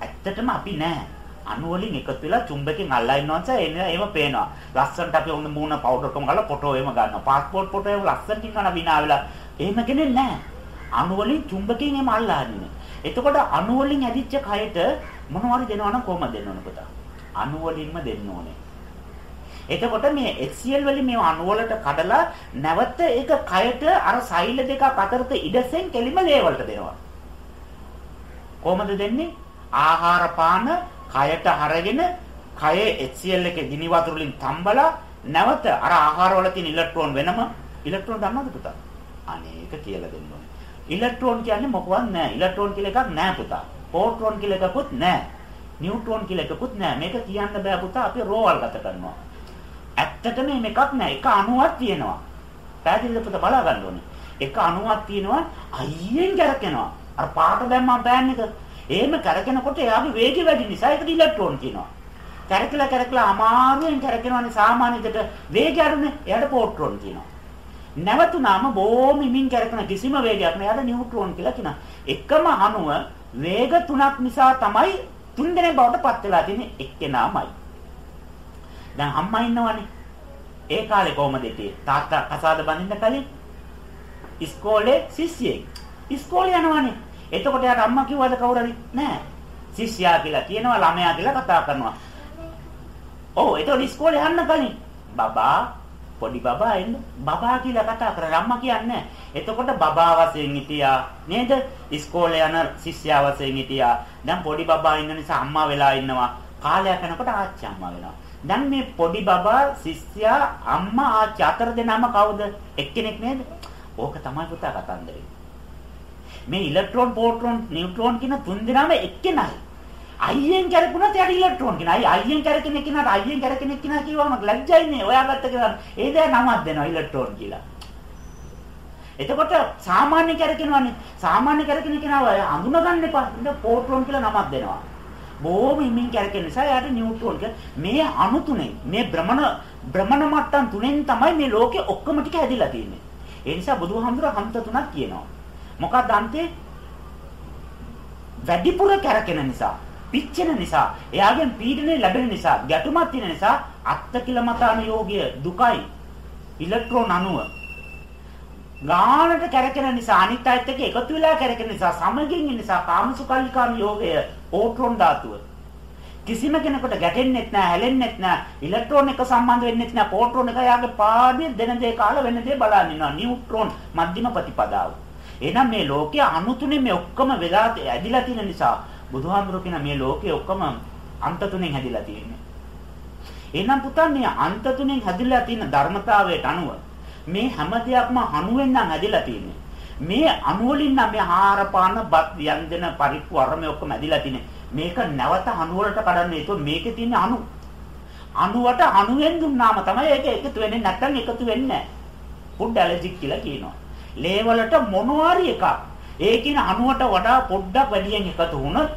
ඇත්තටම අපි නෑ. අණු වලින් එකතු වෙලා චුම්බකෙන් අල්ලා ඉන්නවන්ස එන ඒව පේනවා. ලස්සනට අපි හොඳ මූණ පවුඩර් එකම ගාලා ෆොටෝ එහෙම ගන්නවා. පාස්පෝර්ට් ෆොටෝ එහෙම ලස්සනට ඉන්නවා විනා වෙලා. එහෙම කෙනෙක් නෑ. අණු වලින් චුම්බකයෙන් එම අල්ලාන්නේ. එතකොට අණු වලින් ඇදිච්ච කයට මොනවාරි දෙනවනම් කොහමද දෙන්න ඕන පුතා? අණු වලින්ම දෙන්න ඕනේ. එතකොට මේ HCl වලින් මේ අණු වලට කඩලා නැවත ඒක කයට අර සෛල දෙකක් අතරත ඉඩසෙන් කෙලිම ලේ වලට දෙනවා. කොහමද දෙන්නේ? ආහාර පාන කයට අරගෙන කයේ HCl එක ගිනි වතුර වලින් තම්බලා නැවත අර ආහාර වල තියෙන ඉලෙක්ට්‍රෝන වෙනම ඉලෙක්ට්‍රෝන දන්නවද පුතා? අනේක කියලා දෙන්න ඕනේ. ඉලෙක්ට්‍රෝන කියන්නේ මොකවත් නැහැ. ඉලෙක්ට්‍රෝන කියලා එකක් නැහැ පුතා. පෝට්‍රෝන කියලා එකකුත් නැහැ. නියුට්‍රෝන කියලා එකකුත් නැහැ. මේක කියන්න බෑ පුතා අපි රෝවල් ගත කරනවා. ඇත්තටම මේ එකක් නෑ. එක අණුවක් තියෙනවා. පැහැදිලිද පුතා බලා ගන්න ඕනේ. එක අණුවක් තියෙනවා අයියෙන් කරකිනවා. අර පාට දැම්මම පෑන් එක. එහෙම කරකිනකොට එයාගේ වේගය වැඩි නිසා ඒකට ඉලෙක්ට්‍රෝන කියනවා. කරකලා කරකලා අමාරුවෙන් කරකිනවනේ සාමාන්‍ය දෙයට වේගය අඩුනේ. එයාට පොට්‍රෝන කියනවා. නැවතුනාම බොහොම ඉමින් කරකන කිසිම වේගයක් නෑ. එයාට නියුට්‍රෝන කියලා කියනවා. එකම අණුව වේග තුනක් නිසා තමයි තුන් දෙනෙක් බවට පත් වෙලා තියෙන්නේ එක්කෙනාමයි. දැන් අම්මා ඉන්නවනේ. ඒ කාලේ කොහමද හිටියේ? තාත්තා කසාද බඳින්න කලින් ඉස්කෝලේ සිස්සියෙක්. ඉස්කෝලේ යනවනේ. එතකොට යාට අම්මා කිව්වද කවුරු හරි? නෑ. ශිෂ්‍යයා කියලා කියනවා ළමයා කියලා කතා කරනවා. ඔව් එතකොට ඉස්කෝලේ යන්න කලින් බබා පොඩි බබා එන්න. බබා කියලා කතා කරලා අම්මා කියන්නේ එතකොට බබා වශයෙන් හිටියා නේද? ඉස්කෝලේ යන ශිෂ්‍යයා වශයෙන් හිටියා. දැන් පොඩි බබා ඉන්න නිසා අම්මා වෙලා ඉන්නවා. කාලයක් යනකොට ආච්චි අම්මා වෙනවා. දැන් මේ පොඩි බබා ශිෂ්‍යයා අම්මා ආච්චි අතර දෙනාම කවුද? එක්කෙනෙක් නේද? ඕක තමයි පුතා කතන්දරේ. මේ ඉලෙක්ට්‍රෝන පොට්‍රෝන නියුට්‍රෝන කියන තුන් දෙනාම එක්කෙනයි. අයියෙන් කරකුණත් යට ඉලෙක්ට්‍රෝන කියන. අයි අයියෙන් කරකින කෙනාට අයියෙන් කරකින කෙනා කිව්වම ලැජ්ජයිනේ. ඔයාගත්ත කෙනා ඒ දේ නමක් දෙනවා ඉලෙක්ට්‍රෝන කියලා. එතකොට සාමාන්‍ය කරකිනවනේ. සාමාන්‍ය කරකින කෙනාව අඳුනගන්න එපා. ඉතින් පොට්‍රෝන කියලා නමක් දෙනවා. බොහොම හිමින් කරකින නිසා යාට නියුට්‍රෝන මේ අණු තුනේ මේ භ්‍රමණ භ්‍රමණ මට්ටම් තුනෙන් තමයි මේ ලෝකේ ඔක්කොම ටික හැදිලා තියෙන්නේ. ඒ නිසා බුදුහාමුදුර හන්ත තුනක් කියනවා. මොකක්ද අන්තේ? වැඩිපුර කරකින නිසා පිච්චෙන නිසා, එයාගෙන් පීඩනය ලැබෙන නිසා, ගැටුමක් තියෙන නිසා අත්තකිලමතාන යෝගය දුකයි. ඉලෙක්ට්‍රෝන අණුව. ගානට කැරකෙන නිසා අනිත් අයත් එක්ක එකතු වෙලා කැරකෙන නිසා සමගින් ඉන්න නිසා කාමසුකල්ලිකාම යෝගය ඕට්‍රෝන ධාතුව. කිසිම කෙනෙකුට ගැටෙන්නෙත් නැහැ හැලෙන්නෙත් නැහැ ඉලෙක්ට්‍රෝන එක සම්බන්ධ වෙන්නෙත් නැහැ පොට්‍රෝන එක යාගේ පාඩේ දෙන දේ කාලා වෙන දේ බලන් ඉන්නවා. නියුට්‍රෝන මධ්‍යම ප්‍රතිපදාව. එහෙනම් මේ ලෝකයේ අණු තුනේ මේ ඔක්කොම වෙලා ඇදිලා තියෙන නිසා බුදුහාමුදුරු කියන මේ ලෝකේ ඔක්කොම අන්ත තුනෙන් හැදිලා තියෙන්නේ. එහෙනම් පුතා මේ අන්ත තුනෙන් හැදිලා තියෙන ධර්මතාවයට අනුව මේ හැම දෙයක්ම අණුවෙන් නම් හැදිලා තියෙන්නේ. මේ අණු වලින් නම් මේ ආහාර පාන බත් ව්‍යංජන පරිප්පු අරමේ ඔක්කොම හැදිලා තියෙන්නේ. මේක නැවත අණු වලට කඩන්නේ. ඒක මේකේ තියෙන අණු. අණුවට අණුවෙන් දුන්නාම තමයි ඒක එකතු වෙන්නේ නැත්නම් එකතු වෙන්නේ නැහැ. ෆුඩ් ඇලර්ජික් කියලා කියනවා. ලේ වලට මොනවාරි එකක් ඒකින 90ට වඩා පොඩ්ඩක් වැඩියෙන් එකතු වුණොත්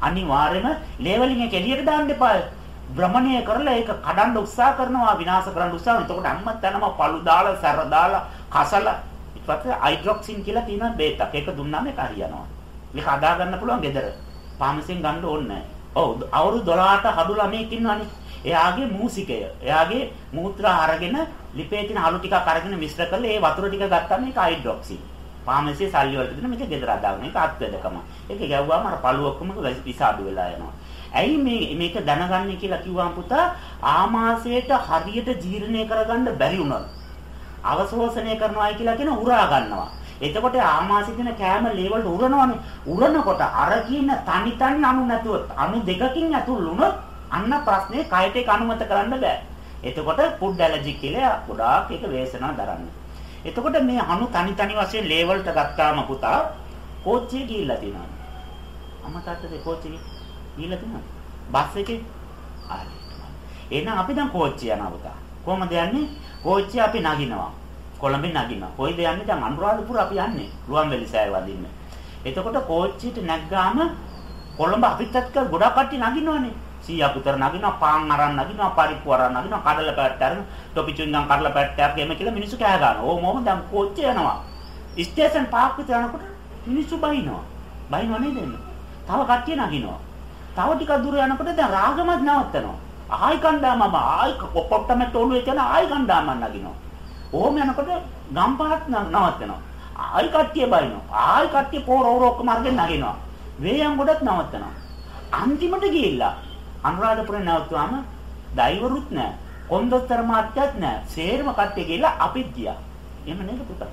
අනිවාර්යයෙන්ම ලේවලින් එක එළියට දාන්න එපා. භ්‍රමණය කරලා ඒක කඩන්න උත්සාහ කරනවා විනාශ කරන්න උත්සාහ කරනවා. එතකොට අම්මත් තනම පළු දාලා සැර දාලා කසලා ඊට පස්සේ හයිඩ්‍රොක්සින් කියලා තියෙන බේතක්. ඒක දුන්නාම ඒක හරියනවා. මේක අදා ගන්න පුළුවන් ගෙදර. පාමසෙන් ගන්න ඕනේ නැහැ. ඔව් අවුරුදු 12ට හඩු ළමයෙක් ඉන්නවනේ. එයාගේ මූසිකය. එයාගේ මූත්‍රා අරගෙන ලිපේ තියෙන අලු ටිකක් අරගෙන මිශ්‍ර කරලා ඒ වතුර ටික ගත්තාම ඒක හයිඩ්‍රොක්සි. ෆාමසි සල්ලි වලට දෙන මේක ගෙදර අදාගෙන ඒක අත්වැදකම. ඒක ගැව්වාම අර පළු ඔක්කොම විසාඩු වෙලා යනවා. ඇයි මේ මේක දැනගන්නේ කියලා කිව්වම පුතා ආමාශයට හරියට ජීර්ණය කරගන්න බැරි වුණා. අවශෝෂණය කරනවායි කියලා කියන උරා ගන්නවා. එතකොට ආමාශයේ තියෙන කෑම ලේවල් උරනවනේ. උරනකොට අර කියන තනි තනි අණු නැතුව අණු දෙකකින් ඇතුල් වුණොත් අන්න ප්‍රශ්නේ කයට ඒක අනුමත කරන්න බෑ. එතකොට ෆුඩ් ඇලර්ජි කියලා ගොඩාක් ඒක වේසනා දරන්නේ. එතකොට මේ අණු තනි තනි වශයෙන් ලේවල්ට ගත්තාම පුතා කෝච්චිය ගිහිල්ලා තියෙනවා. අම්මා තාත්තගේ කෝච්චිය ගිහිල්ලා තියෙනවා. බස් එකේ ආයි. එහෙනම් අපි දැන් කෝච්චිය යනවා පුතා. කොහමද යන්නේ? කෝච්චිය අපි නගිනවා. කොළඹෙන් නගිනවා. කොයිද යන්නේ? දැන් අනුරාධපුර අපි යන්නේ. රුවන්වැලි සෑය වදින්න. එතකොට කෝච්චියට නැග්ගාම කොළඹ අපිත් එක්ක ගොඩක් කට්ටිය නගිනවනේ. 100ක් විතර නගිනවා පාන් අරන් නගිනවා පරිප්පු අරන් නගිනවා කඩල පැට්ට අරන් ටොපි චුන්දන් කඩල පැට්ටයක් ගෙම කියලා මිනිස්සු කෑ ගන්නවා. ඕ මොම දැන් කෝච්චිය යනවා. ස්ටේෂන් පාක් විතර යනකොට මිනිස්සු බයිනවා. බයිනව නේද එන්නේ? තව කට්ටිය නගිනවා. තව ටිකක් දුර යනකොට දැන් රාගමත් නවත්තනවා. ආයි කණ්ඩායමම ආයි පොට්ටමෙට ඔළුවේ තියන ආයි කණ්ඩායමක් නගිනවා. ඕම යනකොට ගම්පහත් නවත්තනවා. ආයි කට්ටිය බයිනවා. ආයි කට්ටිය පෝර ඕර ඔක්කොම අරගෙන නගිනවා. වේයන් ගොඩක් නවත්තනවා. අන්තිමට ගිහිල්ලා අනුරාධපුරේ නැවතුවාම ඩයිවරුත් නැහැ. කොන්දොස්තර මාත්‍යත් නැහැ. සේරම කට්ටිය ගිහලා අපිත් ගියා. එහෙම නේද පුතා?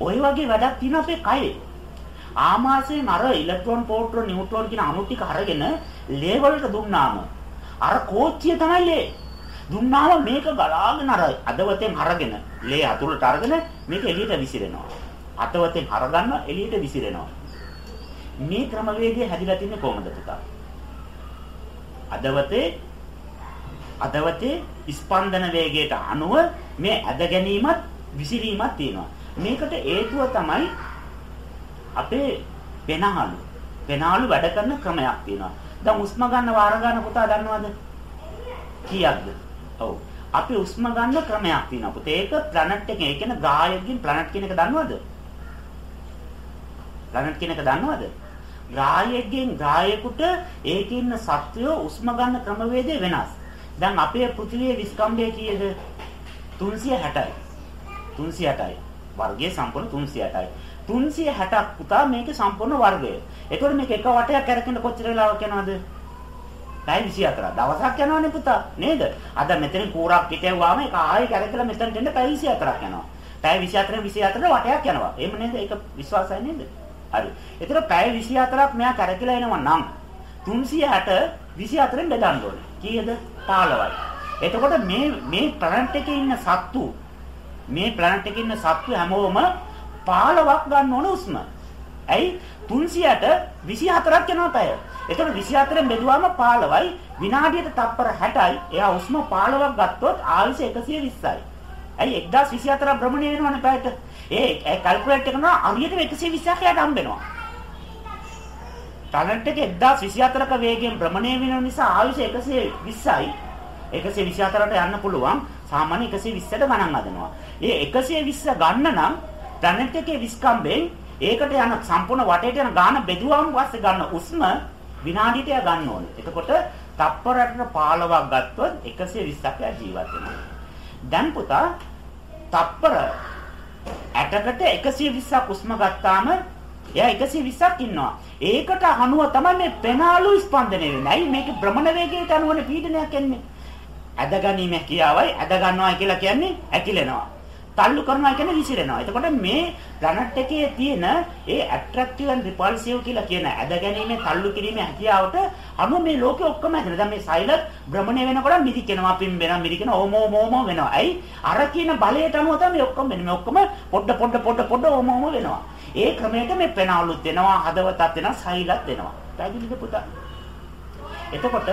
ওই වගේ වැඩක් තියෙන අපේ කයේ. ආමාශයෙන් අර ඉලෙක්ට්‍රෝන පොට්‍රෝන නියුට්‍රෝන කියන අණු ටික අරගෙන ලේ වලට දුන්නාම අර කෝච්චිය තමයි ලේ. දුන්නාම මේක ගලාගෙන අර අදවතෙන් අරගෙන ලේ අතුලට අරගෙන මේක එළියට විසිරෙනවා. අතවතෙන් අරගන්න එළියට විසිරෙනවා. මේ ක්‍රමවේදය හැදිලා තින්නේ කොහොමද පුතා? අදවතේ අදවතේ ස්පන්දන වේගයට අනුව මේ ඇද ගැනීමත් විසිරීමත් තියෙනවා. මේකට හේතුව තමයි අපේ වෙනහලු. වෙනහලු වැඩ කරන ක්‍රමයක් තියෙනවා. දැන් උස්ම ගන්න වාර ගන්න පුතා දන්නවද? කීයක්ද? ඔව්. අපි උස්ම ගන්න ක්‍රමයක් තියෙනවා පුතේ. ඒක ප්ලැනට් එකේ, ඒ කියන්නේ ග්‍රහයකින් ප්ලැනට් කියන එක දන්නවද? ප්ලැනට් කියන එක දන්නවද? ග්‍රහයෙක්ගෙන් ග්‍රහයෙකුට ඒකේ ඉන්න සත්වය උස්ම ගන්න ක්‍රමවේදය වෙනස්. දැන් අපේ පෘථිවියේ විස්කම්භය කීයද? 360යි. 360යි. වර්ගයේ සම්පූර්ණ 360යි. 360ක් පුතා මේකේ සම්පූර්ණ වර්ගය. ඒතකොට මේක එක වටයක් කරකින්න කොච්චර වෙලාවක් යනවද? පැය 24ක්. දවසක් යනවනේ පුතා. නේද? අද මෙතන කූරක් හිටෙව්වාම ඒක ආයෙ කරකලා මෙතනට එන්න පැය 24ක් යනවා. පැය 24 24 වටයක් යනවා. එහෙම නේද? ඒක විශ්වාසයි නේද? හරි. ඒතර පැය 24ක් මෙයා කරකලා එනවා නම් 360 24න් බෙදන්න ඕනේ. කීයද? 15යි. එතකොට මේ මේ ප්ලැනට් එකේ ඉන්න සත්තු මේ ප්ලැනට් එකේ ඉන්න සත්තු හැමෝම 15ක් ගන්න ඕන උස්ම. ඇයි 300ට 24ක් යනවා පැය. එතකොට 24න් බෙදුවාම 15යි විනාඩියට තප්පර 60යි. එයා උස්ම 15ක් ගත්තොත් ආයුෂ 120යි. ඇයි 1024ක් භ්‍රමණය වෙනවනේ පැයට. ඒ කැල්කියුලේට් කරනවා හරියට 120ක් යට හම්බෙනවා. ටැලන්ට් එක 1024ක වේගයෙන් භ්‍රමණය වෙන නිසා ආයුෂ 120යි. 124ට යන්න පුළුවන්. සාමාන්‍ය 120ට ගණන් හදනවා. ඒ 120 ගන්න නම් ටැලන්ට් එකේ විස්කම්බෙන් ඒකට යන සම්පූර්ණ වටේට යන ගාන බෙදුවාම පස්සේ ගන්න උස්ම විනාඩියට ගන්න ඕනේ. එතකොට තප්පරකට 15ක් ගත්තොත් 120ක් ජීවත් වෙනවා. දැන් පුතා තප්පර 8කට 120ක් උස්ම ගත්තාම එයා 120ක් ඉන්නවා. ඒකට අනුව තමයි මේ පෙනාලු ස්පන්දනය වෙන්නේ. ඇයි මේක භ්‍රමණ වේගයට අනුවනේ පීඩනයක් එන්නේ. ඇද ගැනීම කියාවයි ඇද ගන්නවා කියලා කියන්නේ ඇකිලෙනවා. තල්ලු කරනවා කියන්නේ විසිරෙනවා. එතකොට මේ ප්ලැනට් එකේ තියෙන ඒ ඇට්‍රැක්ටිව් ඇන්ඩ් රිපල්සිව් කියලා කියන ඇද ගැනීමේ තල්ලු කිරීමේ හැකියාවට අනු මේ ලෝකෙ ඔක්කොම හැදෙනවා. දැන් මේ සයිලත් භ්‍රමණය වෙනකොට මිදිකෙනවා, පිම්බෙනවා, මිදිකෙනවා, ඕමෝ මෝමෝ වෙනවා. ඇයි? අර කියන බලයට අනුව තමයි මේ ඔක්කොම වෙන්නේ. මේ ඔක්කොම පොඩ පොඩ පොඩ පොඩ ඕමෝම වෙනවා. ඒ ක්‍රමයට මේ පෙනාලුත් වෙනවා, හදවතත් වෙනවා, සයිලත් වෙනවා. පැහැදිලිද පුතා? එතකොට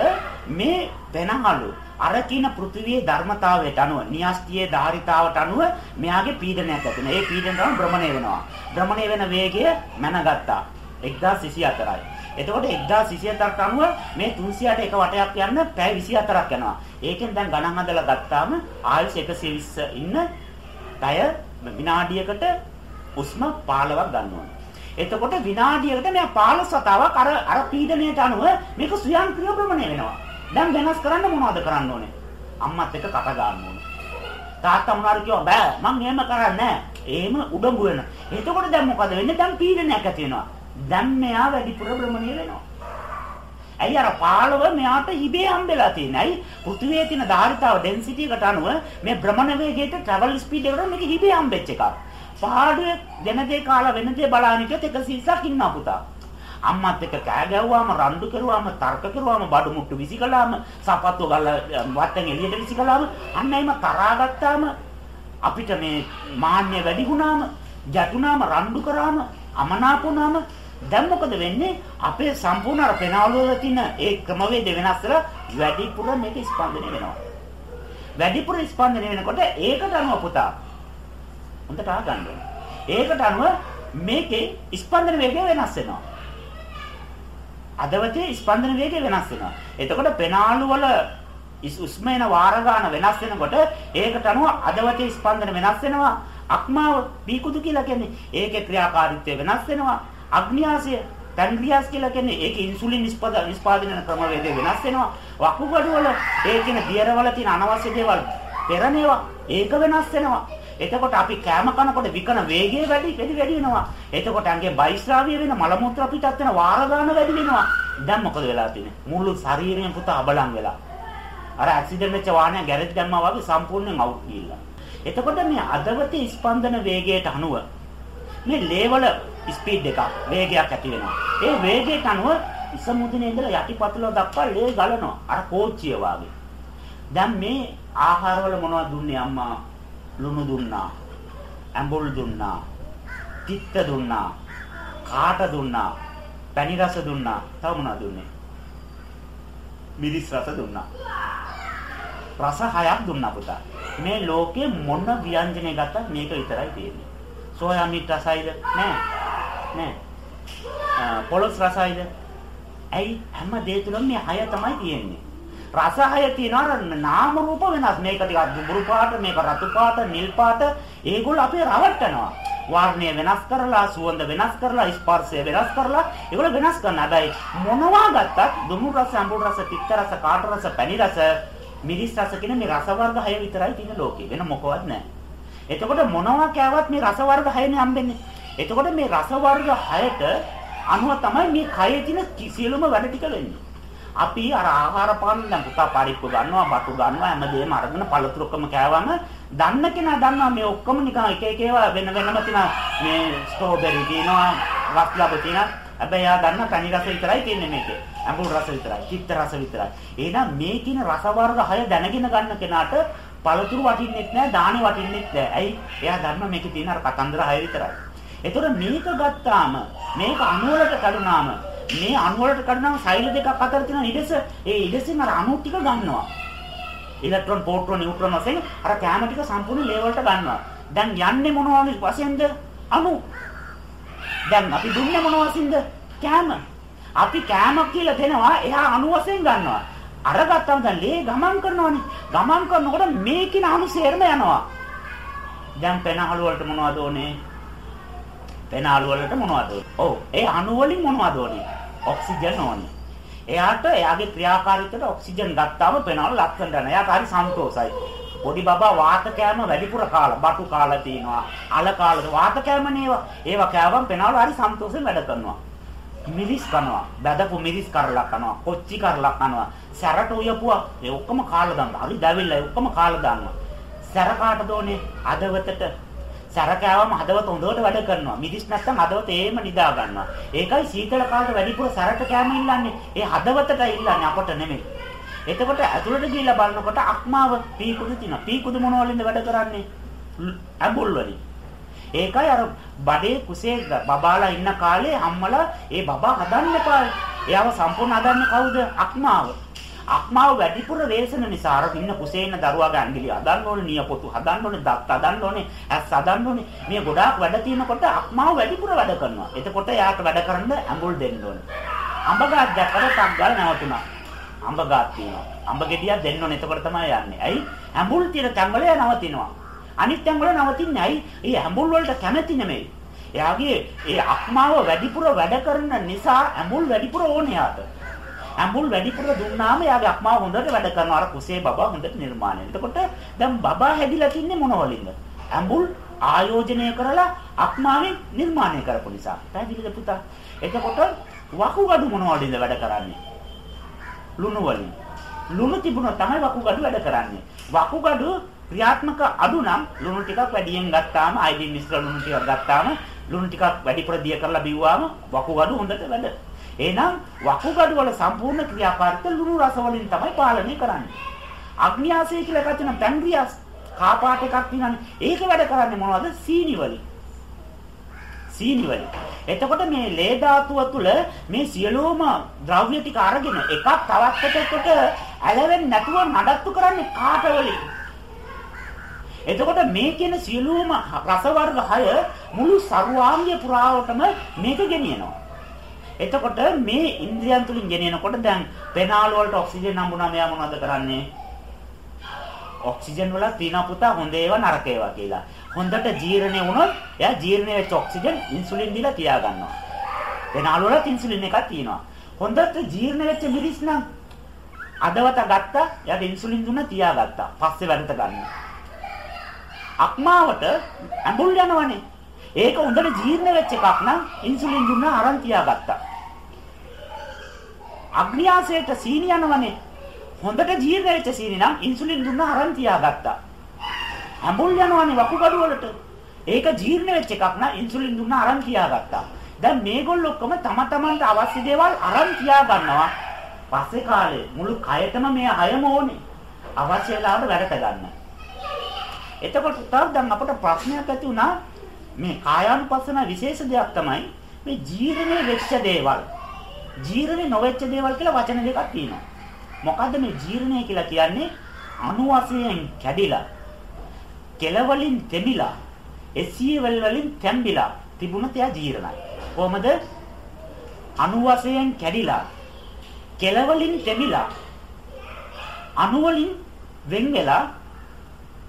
මේ පෙනහලු අර කියන පෘථිවියේ ධර්මතාවයට අනුව න්‍යාස්තියේ ධාරිතාවට අනුව මෙයාගේ පීඩනයක් ඇති වෙනවා. ඒ පීඩනය භ්‍රමණය වෙනවා. භ්‍රමණය වෙන වේගය මැනගත්තා. 1024යි. එතකොට 1024ට අනුව මේ 300ට එක වටයක් යන්න පැය 24ක් යනවා. ඒකෙන් දැන් ගණන් හදලා ගත්තාම ආයුෂ 120 ඉන්න පැය විනාඩියකට උස්ම 15ක් ගන්නවා. එතකොට විනාඩියකට මෙයා 15 වතාවක් අර අර පීඩනයට අනුව මේක ස්වයංක්‍රීය භ්‍රමණය වෙනවා. දැන් වෙනස් කරන්න මොනවද කරන්න ඕනේ? අම්මත් එක්ක කට ගන්න ඕනේ. තාත්තා මොනවාරි කිව්වා බෑ මං එහෙම කරන්නේ නැහැ. එහෙම උඩඟු වෙන. එතකොට දැන් මොකද වෙන්නේ? දැන් පීඩනයක් ඇති වෙනවා. දැන් මෙයා වැඩිපුර භ්‍රමණය වෙනවා. ඇයි අර 15 මෙයාට ඉබේ හම්බෙලා තියෙන්නේ. ඇයි පෘථිවියේ තියෙන ධාරිතාව ඩෙන්සිටි එකට අනුව මේ භ්‍රමණ වේගයට ට්‍රැවල් ස්පීඩ් එකට මේක ඉබේ හම්බෙච්ච එකක්. පාඩුවේ දෙන දේ කාලා වෙන දේ බලාගෙන ඉතිත් 130ක් ඉන්නවා පුතා. අම්මත් එක්ක කෑ ගැව්වාම රණ්ඩු කරුවාම තර්ක කරුවාම බඩු මුට්ටු විසිකලාම සපත්තු ගල්ලා වත්තෙන් එළියට විසිකලාම අන්න එයිම තරහා ගත්තාම අපිට මේ මාන්නය වැඩි වුණාම ගැටුණාම රණ්ඩු කරාම අමනාපුණාම දැන් මොකද වෙන්නේ? අපේ සම්පූර්ණ අර පෙනාලුවල තියෙන ඒ ක්‍රමවේද වෙනස් වෙලා වැඩිපුර මේක ස්පන්දනය වෙනවා. වැඩිපුර ස්පන්දනය වෙනකොට ඒකට අනුව පුතා හොඳට අහගන්න ඒකට අනුව මේකේ ස්පන්දන වේගය වෙනස් වෙනවා. අදවතේ ස්පන්දන වේගය වෙනස් වෙනවා. එතකොට පෙනාලු වල උස්මේන වාර ගන්න වෙනස් වෙනකොට ඒකට අනුව අදවතේ ස්පන්දන වෙනස් වෙනවා. අක්මාව බීකුදු කියලා කියන්නේ ඒකේ ක්‍රියාකාරීත්වය වෙනස් වෙනවා. අග්නියාසය පැන්ක්‍රියාස් කියලා කියන්නේ ඒකේ ඉන්සුලින් නිෂ්පාදනය ක්‍රමවේදය වෙනස් වෙනවා. වකුගඩු වල ඒ කියන දියරවල තියෙන අනවශ්‍ය දේවල් පෙරණේවා ඒක වෙනස් වෙනවා. එතකොට අපි කෑම කනකොට විකන වේගය වැඩි වැඩි වැඩි වෙනවා. එතකොට අංගේ බයිස්රාවිය වෙන මල මුත්‍රා පිටත් වෙන වාර ගන්න වැඩි වෙනවා. දැන් මොකද වෙලා තියෙන්නේ? මුළු ශරීරයෙන් පුත අබලන් වෙලා. අර ඇක්සිඩන්ට් වෙච්ච වාහනය ගෑරේජ් දැම්මා වගේ සම්පූර්ණයෙන් අවුට් ගිහිල්ලා. එතකොට මේ අදවතේ ස්පන්දන වේගයට අනුව මේ ලේවල ස්පීඩ් එකක් වේගයක් ඇති වෙනවා. ඒ වේගයට අනුව ඉසමුදිනේ ඉඳලා යටිපතුල දක්වා ලේ ගලනවා. අර කෝච්චිය වාගේ. දැන් මේ ආහාරවල මොනවද දුන්නේ අම්මා? ලුණු දුන්නා. ඇඹුල් දුන්නා. තිත්ත දුන්නා. කාට දුන්නා. පැණි රස දුන්නා. තව මොනවද දුන්නේ? මිරිස් රස දුන්නා. රස හයක් දුන්නා පුතා. මේ ලෝකේ මොන ව්‍යංජනය ගත්තත් මේක විතරයි තියෙන්නේ. සෝයා මීට් රසයිද? නෑ. නෑ. පොලොස් රසයිද? ඇයි හැම දේ තුලම මේ හය තමයි තියෙන්නේ. රස හය තියෙනවා නාම රූප වෙනස්. මේක ටිකක් දුඹුරු පාට, මේක රතු පාට, නිල් පාට. ඒගොල්ලෝ අපේ රවට්ටනවා. වර්ණය වෙනස් කරලා, සුවඳ වෙනස් කරලා, ස්පර්ශය වෙනස් කරලා ඒගොල්ලෝ වෙනස් කරනවා. හැබැයි මොනවා ගත්තත් දුඹුරු රස, අඹුරු රස, පිත්ත රස, කාට රස, පැණි රස, මිරිස් රස කියන මේ රස වර්ග හය විතරයි තියෙන ලෝකේ. වෙන මොකවත් නැහැ. එතකොට මොනවා කෑවත් මේ රස වර්ග හයනේ හම්බෙන්නේ. එතකොට මේ රස වර්ග හයට අනුව තමයි මේ කයේ තියෙන සියලුම වැඩ ටික වෙන්නේ. අපි අර ආහාර පාන දැන් පුතා පරිප්පු ගන්නවා, බටු ගන්නවා, හැමදේම අරගෙන පළතුරුකම කෑවම දන්න කෙනා දන්නවා මේ ඔක්කොම නිකන් එක එක ඒවා වෙන වෙනම තියෙන මේ ස්ට්‍රෝබෙරි තියෙනවා, රස්ලබ තියෙනවා. හැබැයි යා දන්න පැණි රස විතරයි තියෙන්නේ මේකේ. අඹුල් රස විතරයි, චිත්ත රස විතරයි. එහෙනම් මේ කියන රස වර්ග හය දැනගෙන ගන්න කෙනාට පළතුරු වටින්නෙත් නැහැ, දානේ වටින්නෙත් නැහැ. ඇයි? එයා දන්නවා මේකේ තියෙන අර කතන්දර හය විතරයි. එතකොට මේක ගත්තාම මේක අණුවලට කඩුනාම මේ අණුවලට කඩුනාම සෛල දෙකක් අතර තියෙන ඉඩස ඒ ඉඩසෙන් අර අණු ටික ගන්නවා. ඉලෙක්ට්‍රෝන, පොට්‍රෝන, නියුට්‍රෝන වශයෙන් අර කැම ටික සම්පූර්ණ ලේවලට ගන්නවා. දැන් යන්නේ මොනවා වශයෙන්ද? අණු. දැන් අපි දුන්නේ මොනවා වශයෙන්ද? කැම. අපි කෑම කියලා දෙනවා එයා අණු වශයෙන් ගන්නවා. අරගත්තම දැන් ලේ ගමන් කරනවානේ. ගමන් කරනකොට මේකින අණුසේරම යනවා. දැන් පෙනහළු වලට මොනවද ඕනේ? පෙනහළු වලට මොනවද ඕනේ? ඔව් ඒ අණු වලින් මොනවද ඕනේ? ඔක්සිජන් ඕනේ. එයාට එයාගේ ක්‍රියාකාරීත්වයට ඔක්සිජන් ගත්තාම පෙනහළු ලක්ෂණ ගන්න. එයාට හරි සන්තෝසයි. පොඩි බබා වාත කෑම වැඩිපුර කාලා බටු කාලා තිනවා. අල කාලා වාත කෑමනේ ඒවා. ඒවා කෑවම පෙනහළු හරි සන්තෝෂෙන් වැඩ කරනවා. මිරිස් කනවා. බදපු මිරිස් කරලා කනවා. කොච්චි කරලා කනවා. සැරට උයපුවා ඒ ඔක්කොම කාලා දානවා. හරි දැවිල්ල ඒ ඔක්කොම කාලා දානවා. සැර කාටද ඕනේ? හදවතට. සැර කෑවම හදවත හොඳට වැඩ කරනවා. මිරිස් නැත්තම් හදවත ඒම නිදා ගන්නවා. ඒකයි සීතල කාලේ වැඩිපුර සැරට කෑම ඉල්ලන්නේ. ඒ හදවතට ඉල්ලන්නේ අපට නෙමෙයි. එතකොට ඇතුළට ගිහිල්ලා බලනකොට අක්මාව පීකුදු තිනවා. පීකුදු මොන වලින්ද වැඩ කරන්නේ? ඇඹුල් වලින්. ඒකයි අර බඩේ කුසේ බබාලා ඉන්න කාලේ අම්මලා ඒ බබා හදන්න එපා. එයාව සම්පූර්ණ හදන්නේ කවුද? අක්මාව. අක්මාව වැඩිපුර වේසන නිසා අර ඉන්න කුසේ ඉන්න දරුවාගේ ඇඟිලි හදන්න ඕනේ, නියපොතු හදන්න ඕනේ, දත් හදන්න ඕනේ, ඇස් හදන්න ඕනේ. මේ ගොඩාක් වැඩ තියෙනකොට අක්මාව වැඩිපුර වැඩ කරනවා. එතකොට එයාට වැඩ කරන්න ඇඟුල් දෙන්න ඕනේ. අඹ ගාත් දැක්කට ටක් ගාලා නැවතුණා. අඹ ගාත් තියෙනවා. අඹ ගෙඩියක් දෙන්න ඕනේ. එතකොට තමයි යන්නේ. ඇයි? ඇඟුල් තියෙන තැන් වල නවතිනවා. අනිත් තැන් වල නවතින්නේ ඇයි? ඒ ඇඹුල් වලට කැමති නෙමෙයි. එයාගේ ඒ අක්මාව වැඩිපුර වැඩ කරන නිසා ඇඹුල් වැඩිපුර ඕනේ යාට. ඇඹුල් වැඩිපුර දුන්නාම එයාගේ අක්මාව හොඳට වැඩ කරනවා. අර කුසේ බබා හොඳට නිර්මාණය. එතකොට දැන් බබා හැදිලා තින්නේ මොන වලින්ද? ඇඹුල් ආයෝජනය කරලා අක්මාවෙන් නිර්මාණය කරපු නිසා. පැහැදිලිද පුතා? එතකොට වකුගඩු මොන වලින්ද වැඩ කරන්නේ? ලුණු වලින්. ලුණු තිබුණා තමයි වකුගඩු වැඩ කරන්නේ. වකුගඩු ක්‍රියාත්මක අඩු නම් ලුණු ටිකක් වැඩියෙන් ගත්තාම අයිඩින් මිශ්‍ර ලුණු ටිකක් ගත්තාම ලුණු ටිකක් වැඩි ප්‍රදිය කරලා බිව්වාම වකුගඩු හොඳට වැඩ. එහෙනම් වකුගඩු වල සම්පූර්ණ ක්‍රියාකාරීත්වය ලුණු රස වලින් තමයි පාලනය කරන්නේ. අග්න්‍යාසය කියලා එකක් තියෙනවා පැන්ක්‍රියාස් කාපාට එකක් තියෙනවානේ. ඒක වැඩ කරන්නේ මොනවද? සීනි වලින්. සීනි වලින්. එතකොට මේ ලේ ධාතුව තුළ මේ සියලුම ද්‍රව්‍ය ටික අරගෙන එකක් තවත් එකකට ඇලවෙන්නේ නැතුව නඩත්තු කරන්නේ කාට වලින්? එතකොට මේ කියන සියලුම රස වර්ග 6 මුළු සර්වාංගය පුරාවටම මේක ගෙනියනවා. එතකොට මේ ඉන්ද්‍රියන් තුලින් ගෙනියනකොට දැන් පෙනාල වලට ඔක්සිජන් හම්බුනා මෙයා මොනවද කරන්නේ? ඔක්සිජන් වල තියෙන පුතා හොඳ ඒවා නරක ඒවා කියලා. හොඳට ජීර්ණය වුණොත් එයා ජීර්ණය වෙච්ච ඔක්සිජන් ඉන්සුලින් දීලා තියා ගන්නවා. පෙනාල වල ඉන්සුලින් එකක් තියෙනවා. හොඳට ජීර්ණ වෙච්ච මිරිස් නම් අදවත ගත්තා එයාට ඉන්සුලින් දුන්න තියාගත්තා. පස්සේ වැඩට ගන්නවා. අක්මාවට ඇඹුල් යනවනේ. ඒක හොඳට ජීර්ණ වෙච්ච එකක් නම් ඉන්සුලින් දුන්න අරන් තියාගත්තා. අග්නියාසයට සීනි යනවනේ. හොඳට ජීර්ණ වෙච්ච සීනි නම් ඉන්සුලින් දුන්න අරන් තියාගත්තා. ඇඹුල් යනවනේ වකුගඩු වලට. ඒක ජීර්ණ වෙච්ච එකක් නම් ඉන්සුලින් දුන්න අරන් තියාගත්තා. දැන් මේගොල්ලෝ ඔක්කොම තම තමන්ට අවශ්‍ය දේවල් අරන් තියා ගන්නවා. පස්සේ කාලේ මුළු කයතම මේ හයම ඕනේ. අවශ්‍ය වෙලාවට වැඩට ගන්න. එතකොට තව දැන් අපට ප්‍රශ්නයක් ඇති වුණා මේ කායානුපස්සන විශේෂ දෙයක් තමයි මේ ජීර්ණය වෙච්ච දේවල් ජීර්ණය නොවෙච්ච දේවල් කියලා වචන දෙකක් තියෙනවා. මොකද්ද මේ ජීර්ණය කියලා කියන්නේ? අණු වශයෙන් කැඩිලා කෙලවලින් තෙමිලා එසියවල වලින් තැම්බිලා තිබුණ තියා ජීර්ණයි. කොහමද? අණු වශයෙන් කැඩිලා කෙලවලින් තෙමිලා අණු වලින් වෙන් වෙලා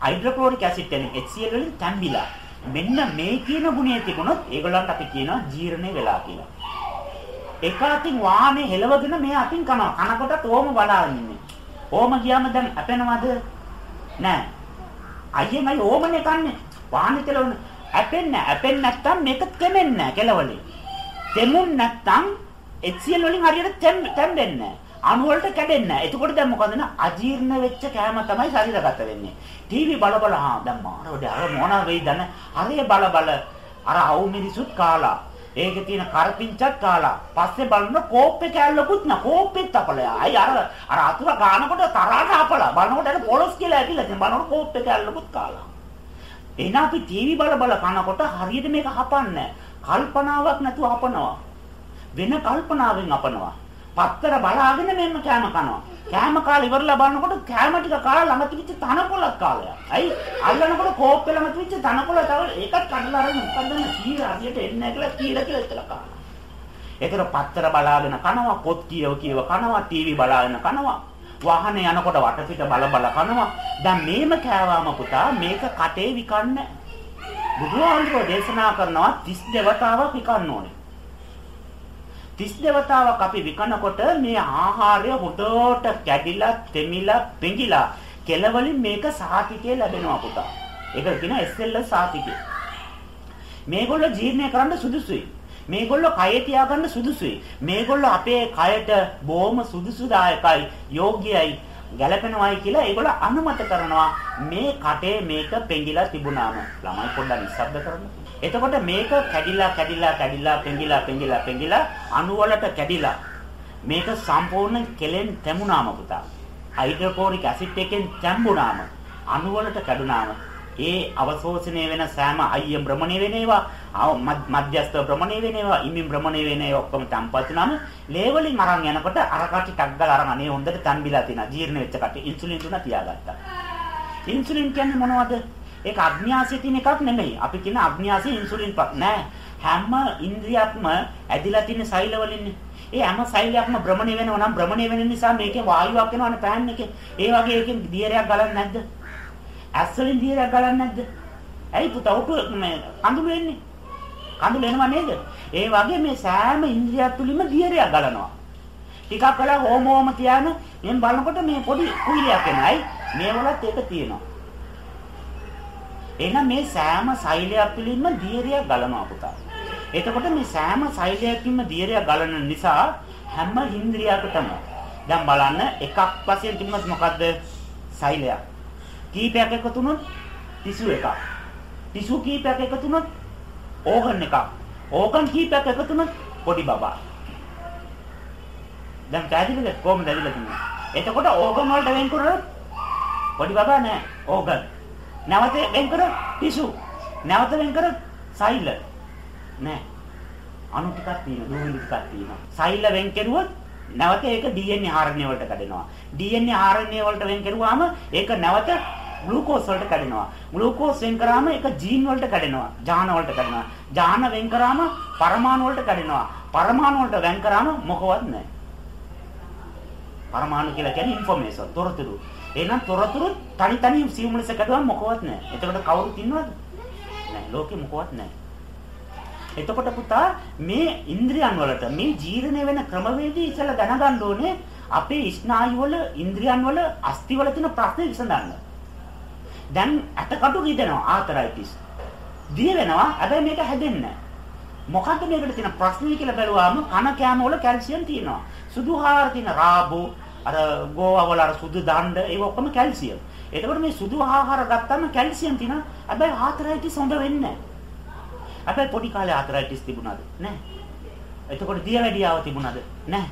හයිඩ්‍රොක්ලෝරික් ඇසිඩ් වලින් HCl වලින් තැම්බිලා මෙන්න මේ කියන ගුණය තිබුණොත් ඒගොල්ලන්ට අපි කියනවා ජීර්ණය වෙලා කියලා. එක අතින් වාහනේ හෙලවගෙන මේ අතින් කනවා. කනකොටත් ඕම බලාගෙන ඉන්නේ. ඕම ගියාම දැන් අපෙනවද? නෑ. අයියෙන් අය ඕමනේ කන්නේ. වාහනේ කෙලවන ඇපෙන්නේ ඇපෙන්නේ නැත්තම් මේක තෙමෙන්නේ නැහැ කෙලවලේ. තෙමුන් නැත්තම් HCl වලින් හරියට තැම්බෙන්නේ නැහැ. අණු වලට කැඩෙන්නේ නැහැ. එතකොට දැන් මොකද න අජීර්ණ වෙච්ච කෑම තමයි ශරීරගත වෙන්නේ. ටීවී බල බල හා දැන් මානවඩ අර මොන වෙයිද න හරිය බල බල අර අවු මිනිසුත් කාලා ඒකේ තියෙන කරපිංචක් කාලා පස්සේ බලන කෝප්පේ කෑල්ලකුත් න කෝප්පෙත් අපලයා. අයි අර අර අතුර ගන්නකොට තරහට අපලා බලනකොට එන පොලොස් කියලා ඇවිල්ලා තියෙන බලනකොට කෝප්පේ කෑල්ලකුත් කාලා. එහෙනම් අපි ටීවී බල බල කනකොට හරියට මේක හපන්නේ කල්පනාවක් නැතුව හපනවා. වෙන කල්පනාවෙන් අපනවා. පත්තර බලාගෙන මෙන්න කෑම කනවා. කෑම කාලා ඉවරලා බලනකොට කෑම ටික කාලා ළඟ තිබිච්ච තනකොළක් කාලයක්. අයි අල්ලනකොට කෝප්පේ ළඟ තිබිච්ච තනකොළ තව ඒකත් කඩලා අරගෙන මොකද මේ කීර හරියට එන්නේ නැහැ කියලා කීර කියලා ඉතලා කාලා. ඒතර පත්තර බලාගෙන කනවා, පොත් කියව කියව කනවා, ටීවී බලාගෙන කනවා. වාහනේ යනකොට වටපිට බල බල කනවා. දැන් මේම කෑවාම පුතා මේක කටේ විකන්නේ. බුදුහාමුදුරුවෝ දේශනා කරනවා 30 දෙවතාවක් විකන්න ඕනේ. 30 දෙවතාවක් අපි විකනකොට මේ ආහාරය හොඩට කැඩිලා, තෙමිලා, පෙඟිලා කෙලවලින් මේක සාතිකේ ලැබෙනවා පුතා. ඒක කියන SLS සාතිකේ. මේගොල්ලෝ ජීර්ණය කරන්න සුදුසුයි. මේගොල්ලෝ කය තියාගන්න සුදුසුයි. මේගොල්ලෝ අපේ කයට බොහොම සුදුසුදායකයි, යෝග්‍යයි, ගැළපෙනවයි කියලා ඒගොල්ලෝ අනුමත කරනවා. මේ කටේ මේක පෙඟිලා තිබුණාම ළමයි පොඩ්ඩක් නිස්සබ්ද කරන්න. එතකොට මේක කැඩිලා කැඩිලා කැඩිලා පෙඟිලා පෙඟිලා පෙඟිලා අණු වලට කැඩිලා. මේක සම්පූර්ණ කෙලෙන් තැමුණාම පුතා. හයිඩ්‍රොක්ලෝරික් ඇසිඩ් එකෙන් තැඹුණාම අණු වලට කැඩුණාම ඒ අවශෝෂණය වෙන සෑම අයිය භ්‍රමණය වෙන ඒවා මධ්‍යස්ථ භ්‍රමණය වෙන ඒවා ඉමින් භ්‍රමණය වෙන ඒවා ඔක්කොම තම්පත් නම් ලේවලින් අරන් යනකොට අර කටි ටක් ගාලා අරන් අනේ හොඳට තම්බිලා තියෙනවා. ජීර්ණ වෙච්ච කටි ඉන්සුලින් දුන්නා තියාගත්තා. ඉන්සුලින් කියන්නේ මොනවද? ඒක අඥාසයේ තියෙන එකක් නෙමෙයි. අපි කියන අඥාසයේ ඉන්සුලින් පක් නෑ. හැම ඉන්ද්‍රියක්ම ඇදිලා තියෙන සෛල වලින්නේ. ඒ හැම සෛලයක්ම භ්‍රමණය වෙනවා නම් භ්‍රමණය වෙන නිසා මේකේ වායුවක් එනවනේ පෑන් එකේ. ඒ වගේ එකෙන් දියරයක් ගලන්නේ නැද්ද? ඇස් වලින් දියරයක් ගලන්නේ නැද්ද? ඇයි පුතා උටු මේ කඳුළු එන්නේ? කඳුළු එනවා නේද? ඒ වගේ මේ සෑම ඉන්ද්‍රියක් තුලින්ම දියරයක් ගලනවා. ටිකක් කළා හෝම හෝම තියාන මෙන් බලනකොට මේ පොඩි කුයිලයක් එනයි. මේ වලත් ඒක තියෙනවා. එහෙනම් මේ සෑම සෛලයක් තුළින්ම දියරියක් ගලනවා පුතා. එතකොට මේ සෑම සෛලයකින්ම දියරියක් ගලන නිසා හැම ඉන්ද්‍රියකටම දැන් බලන්න එකක් වශයෙන් තිබුණොත් මොකද්ද? සෛලයක්. කීපයක් එකතු වුණොත් ටිෂු එකක්. ටිෂු කීපයක් එකතු වුණොත් ඕගන් එකක්. ඕගන් කීපයක් එකතු වුණොත් පොඩි බබා. දැන් පැහැදිලිද කොහොමද ඇවිල්ලා තියෙන්නේ? එතකොට ඕගන් වලට වෙන් කරොත් පොඩි බබා නෑ ඕගන්. නැවත වෙන් කර ටිෂු. නැවත වෙන් කර සෛල. නෑ. අණු ටිකක් තියෙනවා, දූවිලි ටිකක් තියෙනවා. සෛල වෙන් කෙරුවොත් නැවත ඒක DNA RNA වලට කඩෙනවා. DNA RNA වලට වෙන් කරුවාම ඒක නැවත ග්ලූකෝස් වලට කඩෙනවා. ග්ලූකෝස් වෙන් කරාම ඒක ජීන් වලට කඩෙනවා. ජාන වලට කඩෙනවා. ජාන වෙන් කරාම පරමාණු වලට කඩෙනවා. පරමාණු වලට වෙන් කරාම මොකවත් නැහැ. පරමාණු කියලා කියන්නේ ඉන්ෆර්මේෂන්, තොරතුරු. එහෙනම් තොරතුරු තනි තනි සියුම් ලෙස කඩුවම මොකවත් නැහැ. එතකොට කවුරුත් ඉන්නවද? නැහැ. ලෝකෙ මොකවත් නැහැ. එතකොට පුතා මේ ඉන්ද්‍රියන් වලට මේ ජීර්ණ වෙන ක්‍රමවේදී ඉස්සලා දැනගන්න ඕනේ අපේ ස්නායු වල ඉන්ද්‍රියන් වල අස්ථි වල තියෙන ප්‍රශ්නේ විසඳන්න. දැන් ඇටකටු රිදෙනවා ආතරයිටිස්. දිය වෙනවා හැබැයි මේක හැදෙන්නේ නැහැ. මොකද්ද මේකට තියෙන ප්‍රශ්නේ කියලා බැලුවාම කන කෑම වල කැල්සියම් තියෙනවා. සුදු ආහාර තියෙන රාබු අර ගෝවා වල අර සුදු දණ්ඩ ඒක ඔක්කොම කැල්සියම්. එතකොට මේ සුදු ආහාර ගත්තම කැල්සියම් තියෙනවා. හැබැයි ආතරයිටිස් හොඳ වෙන්නේ නැහැ. හැබැයි පොඩි කාලේ ආතරයිටිස් තිබුණාද? නැහැ. එතකොට දියවැඩියාව තිබුණාද? නැහැ.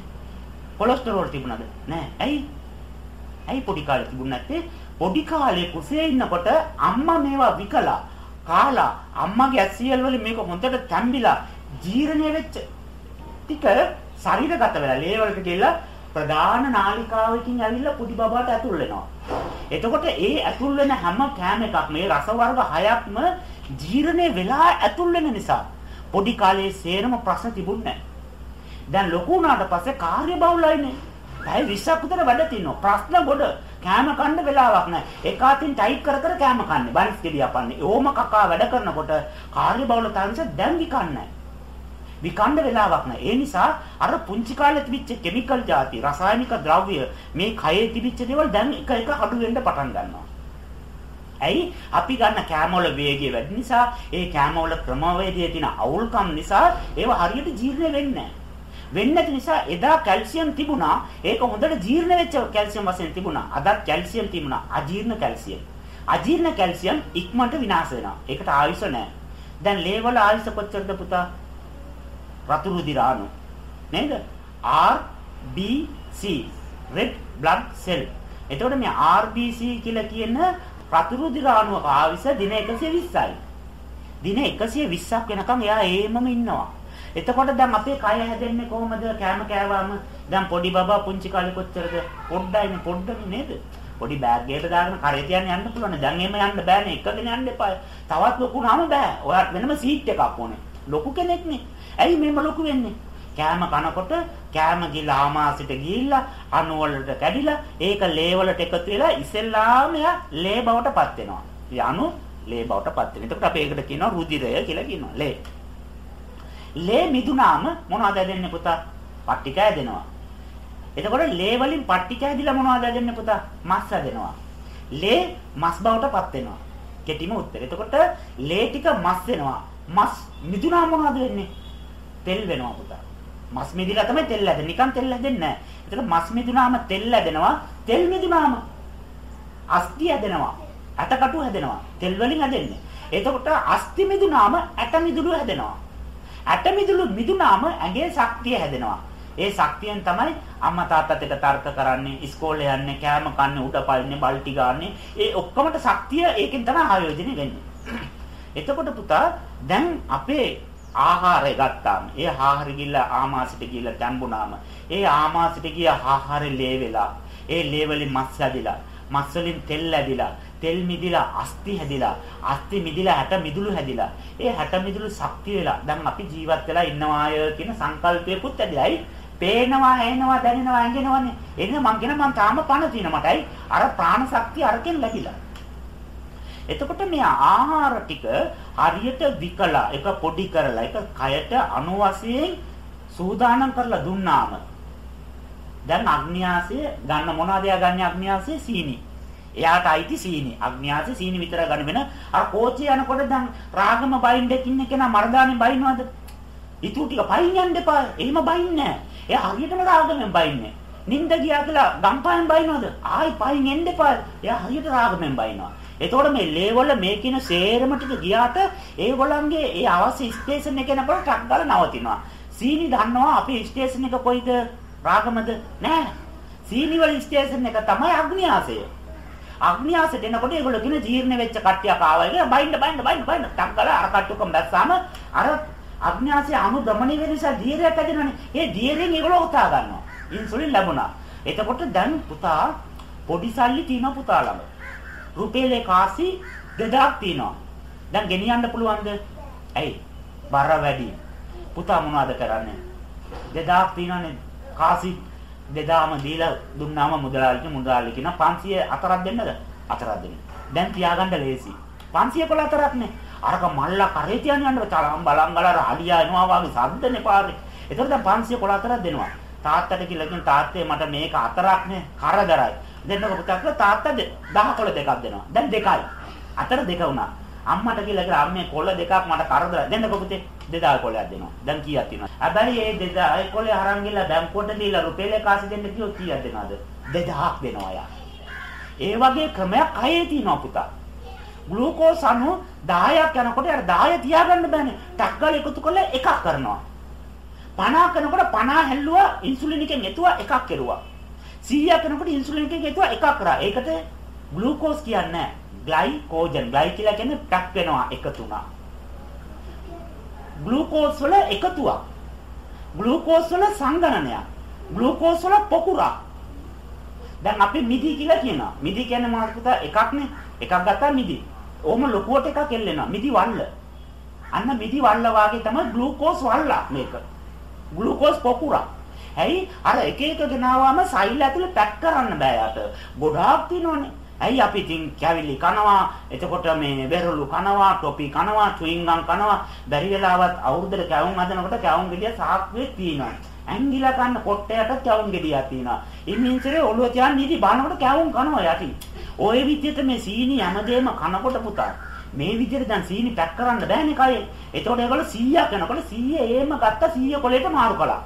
කොලෙස්ටරෝල් තිබුණාද? නැහැ. ඇයි? ඇයි පොඩි කාලේ තිබුණ නැත්තේ? පොඩි කාලේ කුසේ ඉන්නකොට අම්මා මේවා විකලා කාලා අම්මගේ ඇසියල් වලින් මේක හොඳට තැම්බිලා ජීර්ණය වෙච්ච ටික ශරීරගත වෙලා ලේ වලට ගිහලා ප්‍රධාන නාලිකාවකින් ඇවිල්ලා පුඩි බබාට ඇතුල් වෙනවා. එතකොට ඒ ඇතුල් වෙන හැම කෑම එකක් මේ රස වර්ග හයක්ම ජීර්ණය වෙලා ඇතුල් වෙන නිසා පොඩි කාලේ සේරම ප්‍රශ්න තිබුණේ නැහැ. දැන් ලොකු වුණාට පස්සේ කාර්යබහුලයිනේ. පැය 20ක් විතර වැඩ තියෙනවා. ප්‍රශ්න ගොඩ. කෑම කන්න වෙලාවක් නැහැ. එක අතින් ටයිප් කර කර කෑම කන්නේ. බනිස් ගෙඩිය අපන්නේ. ඕම කකා වැඩ කරනකොට කාර්යබහුලතාව නිසා දැන් විකන්නේ විකණ්ඩ වෙලාවක් නැහැ. ඒ නිසා අර පුංචි කාලේ තිබිච්ච කිමිකල් ಜಾති, රසායනික ද්‍රව්‍ය මේ කයේ තිබිච්ච දේවල් දැන් එක එක අඩු වෙන්න පටන් ගන්නවා. ඇයි අපි ගන්න කැමවල වේගය වැඩි නිසා ඒ කැමවල ක්‍රමවේදයේ තියෙන අවුල්කම් නිසා ඒව හරියට ජීර්ණ වෙන්නේ නැහැ. වෙන්නේ නැති නිසා එදා කැල්සියම් තිබුණා. ඒක හොඳට ජීර්ණ වෙච්ච කැල්සියම් වශයෙන් තිබුණා. අදත් කැල්සියම් තිබුණා. අජීර්ණ කැල්සියම්. අජීර්ණ කැල්සියම් ඉක්මනට විනාශ වෙනවා. ඒකට ආයුෂ නැහැ. දැන් ලේ වල ආයුෂ කොච්චරද පුතා? රතු රුධිරාණු. නේද? RBC red blood cell. එතකොට මේ RBC කියලා කියන රතු රුධිරාණුවක ආයුෂ දින 120යි. දින 120ක් වෙනකම් එයා ඒමම ඉන්නවා. එතකොට දැන් අපේ කය හැදෙන්නේ කොහොමද? කෑම කෑවම දැන් පොඩි බබා පුංචි කාලේ කොච්චරද? පොඩ්ඩයිනේ පොඩ්ඩනේ නේද? පොඩි බෑග් එකකට දාගෙන කරේ තියන්න යන්න පුළුවන්. දැන් එහෙම යන්න බෑනේ. එකගෙන යන්න එපා. තවත් ලොකු නම බෑ. ඔයාට වෙනම සීට් එකක් ඕනේ. ලොකු කෙනෙක්නේ. ඇයි මෙහෙම ලොකු වෙන්නේ? කෑම කනකොට කෑම ගිලා ආමාශයට ගිහිල්ලා අණු වලට කැඩිලා ඒක ලේ වලට එකතු වෙලා ඉස්සෙල්ලාම එයා ලේ බවට පත් වෙනවා. ඒ අණු ලේ බවට පත් වෙනවා. එතකොට අපි ඒකට කියනවා රුධිරය කියලා කියනවා. ලේ. ලේ මිදුනාම මොනවද දෙන්නේ පුතා? පට්ටි කෑදෙනවා. එතකොට ලේ වලින් පට්ටි කෑදිලා මොනවද දෙන්නේ පුතා? මස් හැදෙනවා. ලේ මස් බවට පත් වෙනවා. කෙටිම උත්තර. එතකොට ලේ ටික මස් වෙනවා. මස් මිදුනාම මොනවද වෙන්නේ? තෙල් වෙනවා පුතා. මස් මිදිලා තමයි තෙල් හැදෙන්නේ. නිකන් තෙල් හැදෙන්නේ නැහැ. එතකොට මස් මිදුනාම තෙල් හැදෙනවා. තෙල් මිදුනාම අස්ථි හැදෙනවා. ඇටකටු හැදෙනවා. තෙල් වලින් හැදෙන්නේ. එතකොට අස්ථි මිදුනාම ඇට මිදුළු හැදෙනවා. ඇට මිදුළු මිදුනාම ඇඟේ ශක්තිය හැදෙනවා. ඒ ශක්තියෙන් තමයි අම්මා තාත්තත් එක්ක තර්ක කරන්නේ, ඉස්කෝලේ යන්නේ, කෑම කන්නේ, උඩ පයින්නේ, බල්ටි ගන්නනේ. ඒ ඔක්කොමට ශක්තිය ඒකෙන් තමයි ආයෝජනය වෙන්නේ. එතකොට පුතා දැන් අපේ ආහාරය ගත්තාම ඒ ආහාර ගිල්ල ආමාශයට ගිල්ල තැඹුණාම ඒ ආමාශයට ගිය ආහාරේ ලේ වෙලා ඒ ලේ වලින් මස් හැදිලා මස් වලින් තෙල් හැදිලා තෙල් මිදිලා අස්ති හැදිලා අස්ති මිදිලා හැට මිදුළු හැදිලා ඒ හැට මිදුළු ශක්තිය වෙලා දැන් අපි ජීවත් වෙලා ඉන්නවාය කියන සංකල්පයකුත් ඇදිලායි පේනවා ඇහෙනවා දැනෙනවා ඇඟෙනවනේ. එන්න මං කියන මං තාම පණ තින මටයි. අර ප්‍රාණ ශක්තිය අරකින් ලැබිලා. එතකොට මේ ආහාර ටික හරියට විකලා එක පොඩි කරලා එක කයට අනුවශයෙන් සූදානම් කරලා දුන්නාම දැන් අග්න්‍යාසය ගන්න මොනවද යා ගන්න අග්න්‍යාසය සීනි. එයාට අයිති සීනි. අග්න්‍යාසය සීනි විතර ගන්න වෙන අර කෝච්චිය යනකොට දැන් රාගම බයින්ඩ් එකකින් ඉන්න කෙනා මරදානේ බයින්නවද? ඊටු ටික පයින් යන්න එපා. එහෙම බයින්නේ නැහැ. එයා හරියටම රාගමෙන් බයින්නේ. නින්ද ගියා කියලා ගම්පහෙන් බයින්නවද? ආයි පයින් එන්න එපා. එයා හරියට රාගමෙන් බයිනවා. එතකොට මේ ලේවල මේ කියන සේරම ටික ගියාට ඒගොල්ලන්ගේ ඒ අවශ්‍ය ස්ටේෂන් එක යනකොට ට්‍රක් ගාලා නවතිනවා. සීනි දන්නවා අපේ ස්ටේෂන් එක කොයිද? රාගමද? නෑ. සීනි වල ස්ටේෂන් එක තමයි අග්නියාසය. අග්නියාසයට එනකොට ඒගොල්ලෝ කියන ජීර්ණ වෙච්ච කට්ටියක් ආවා කියලා බයින්න බයින්න බයින්න බයින්න ටක් ගාලා අර කට්ටුකම් දැස්සාම අර අග්නියාසය අනුගමනය වෙන නිසා ධීරයක් ඇතිවෙනවනේ. ඒ ධීරයෙන් ඒගොල්ලෝ උතා ගන්නවා. ඉන්සුලින් ලැබුණා. එතකොට දැන් පුතා පොඩි සල්ලි තියෙනවා පුතා ළඟ. රුපියල් කාසි 2000ක් තියෙනවා. දැන් ගෙනියන්න පුළුවන්ද? ඇයි? බර වැඩි. පුතා මොනවද කරන්නේ? 2000ක් තියෙනනේ කාසි 2000ම දීලා දුන්නාම මුදලාලිට මුදලාලි කියන 500 අතරක් දෙන්නද? අතරක් දෙන්න. දැන් තියාගන්න ලේසි. 500 කොල අතරක් නේ. අරක මල්ලා කරේ තියන්න යන්න තරම් බලංගල රාලියා එනවා වගේ සද්දනේ පාරේ. ඒතර දැන් 500 කොල අතරක් දෙනවා. තාත්තට කියලා කියන තාත්තේ මට මේක අතරක් නේ කරදරයි. දෙන්නක පුතා කියලා තාත්තා 10 කොළ දෙකක් දෙනවා. දැන් දෙකයි. අතර දෙක වුණා. අම්මට කියලා කියලා අම්මේ කොළ දෙකක් මට කරදර. දෙන්නක පුතේ 2000 කොළයක් දෙනවා. දැන් කීයක් තියෙනවද? හැබැයි මේ 2000 කොළේ අරන් ගිහලා බැංකුවට දීලා රුපියල් කාසි දෙන්න කිව්වොත් කීයක් දෙනවද? 2000ක් දෙනවා යා. ඒ වගේ ක්‍රමයක් අයේ තියෙනවා පුතා. ග්ලූකෝස් අණු 10ක් යනකොට අර 10 තියාගන්න බෑනේ. ටක් ගාලා එකතු කරලා එකක් කරනවා. 50 කරනකොට 50 හැල්ලුවා ඉන්සුලින් එකෙන් එතුවා එකක් කෙරුවා. 100ක් කරනකොට ඉන්සුලින් එකෙන් එතුවා එකක් කරා. ඒකට ග්ලූකෝස් කියන්නේ නැහැ. ග්ලයිකෝජන්. ග්ලයි කියලා කියන්නේ ටක් වෙනවා එකතු වුණා. ග්ලූකෝස් වල එකතුවක්. ග්ලූකෝස් වල සංගණනයක්. ග්ලූකෝස් වල පොකුරක්. දැන් අපි මිදි කියලා කියනවා. මිදි කියන්නේ මොනවද පුතා? එකක්නේ. එකක් ගත්තා මිදි. ඕම ලොකුවට එකක් එල්ලෙනවා. මිදි වල්ල. අන්න මිදි වල්ල වාගේ තමයි ග්ලූකෝස් වල්ල මේක. ග්ලූකෝස් පොකුරා. ඇයි? අර එක එක ගෙනාවාම සෛල ඇතුලේ පැක් කරන්න බෑ යට. ගොඩාක් තියෙනවනේ. ඇයි අපි ඉතින් කැවිලි කනවා? එතකොට මේ බෙරළු කනවා ටොපි කනවා චුයින්ගම් කනවා. බැරි වෙලාවත් අවුරුද්දට කැවුම් හදනකොට කැවුම් ගෙඩිය සාක්කුවේ තියෙනවා ඇංගිලා කන්න කොට්ටයට කැවුම් ගෙඩියක් තියෙනවා ඉන්මින්සරේ ඔළුව තියන් නීති බලනකොට කැවුම් කනවා යටි. ওই විදිහට මේ සීනි හැමදේම කනකොට පුතා. මේ විදිහට දැන් සීනි පැක් කරන්න බෑනේ කයේ. එතකොට ඒගොල්ලෝ 100ක් යනකොට 100 ඒම ගත්ත 100 කොලේට මාරු කළා.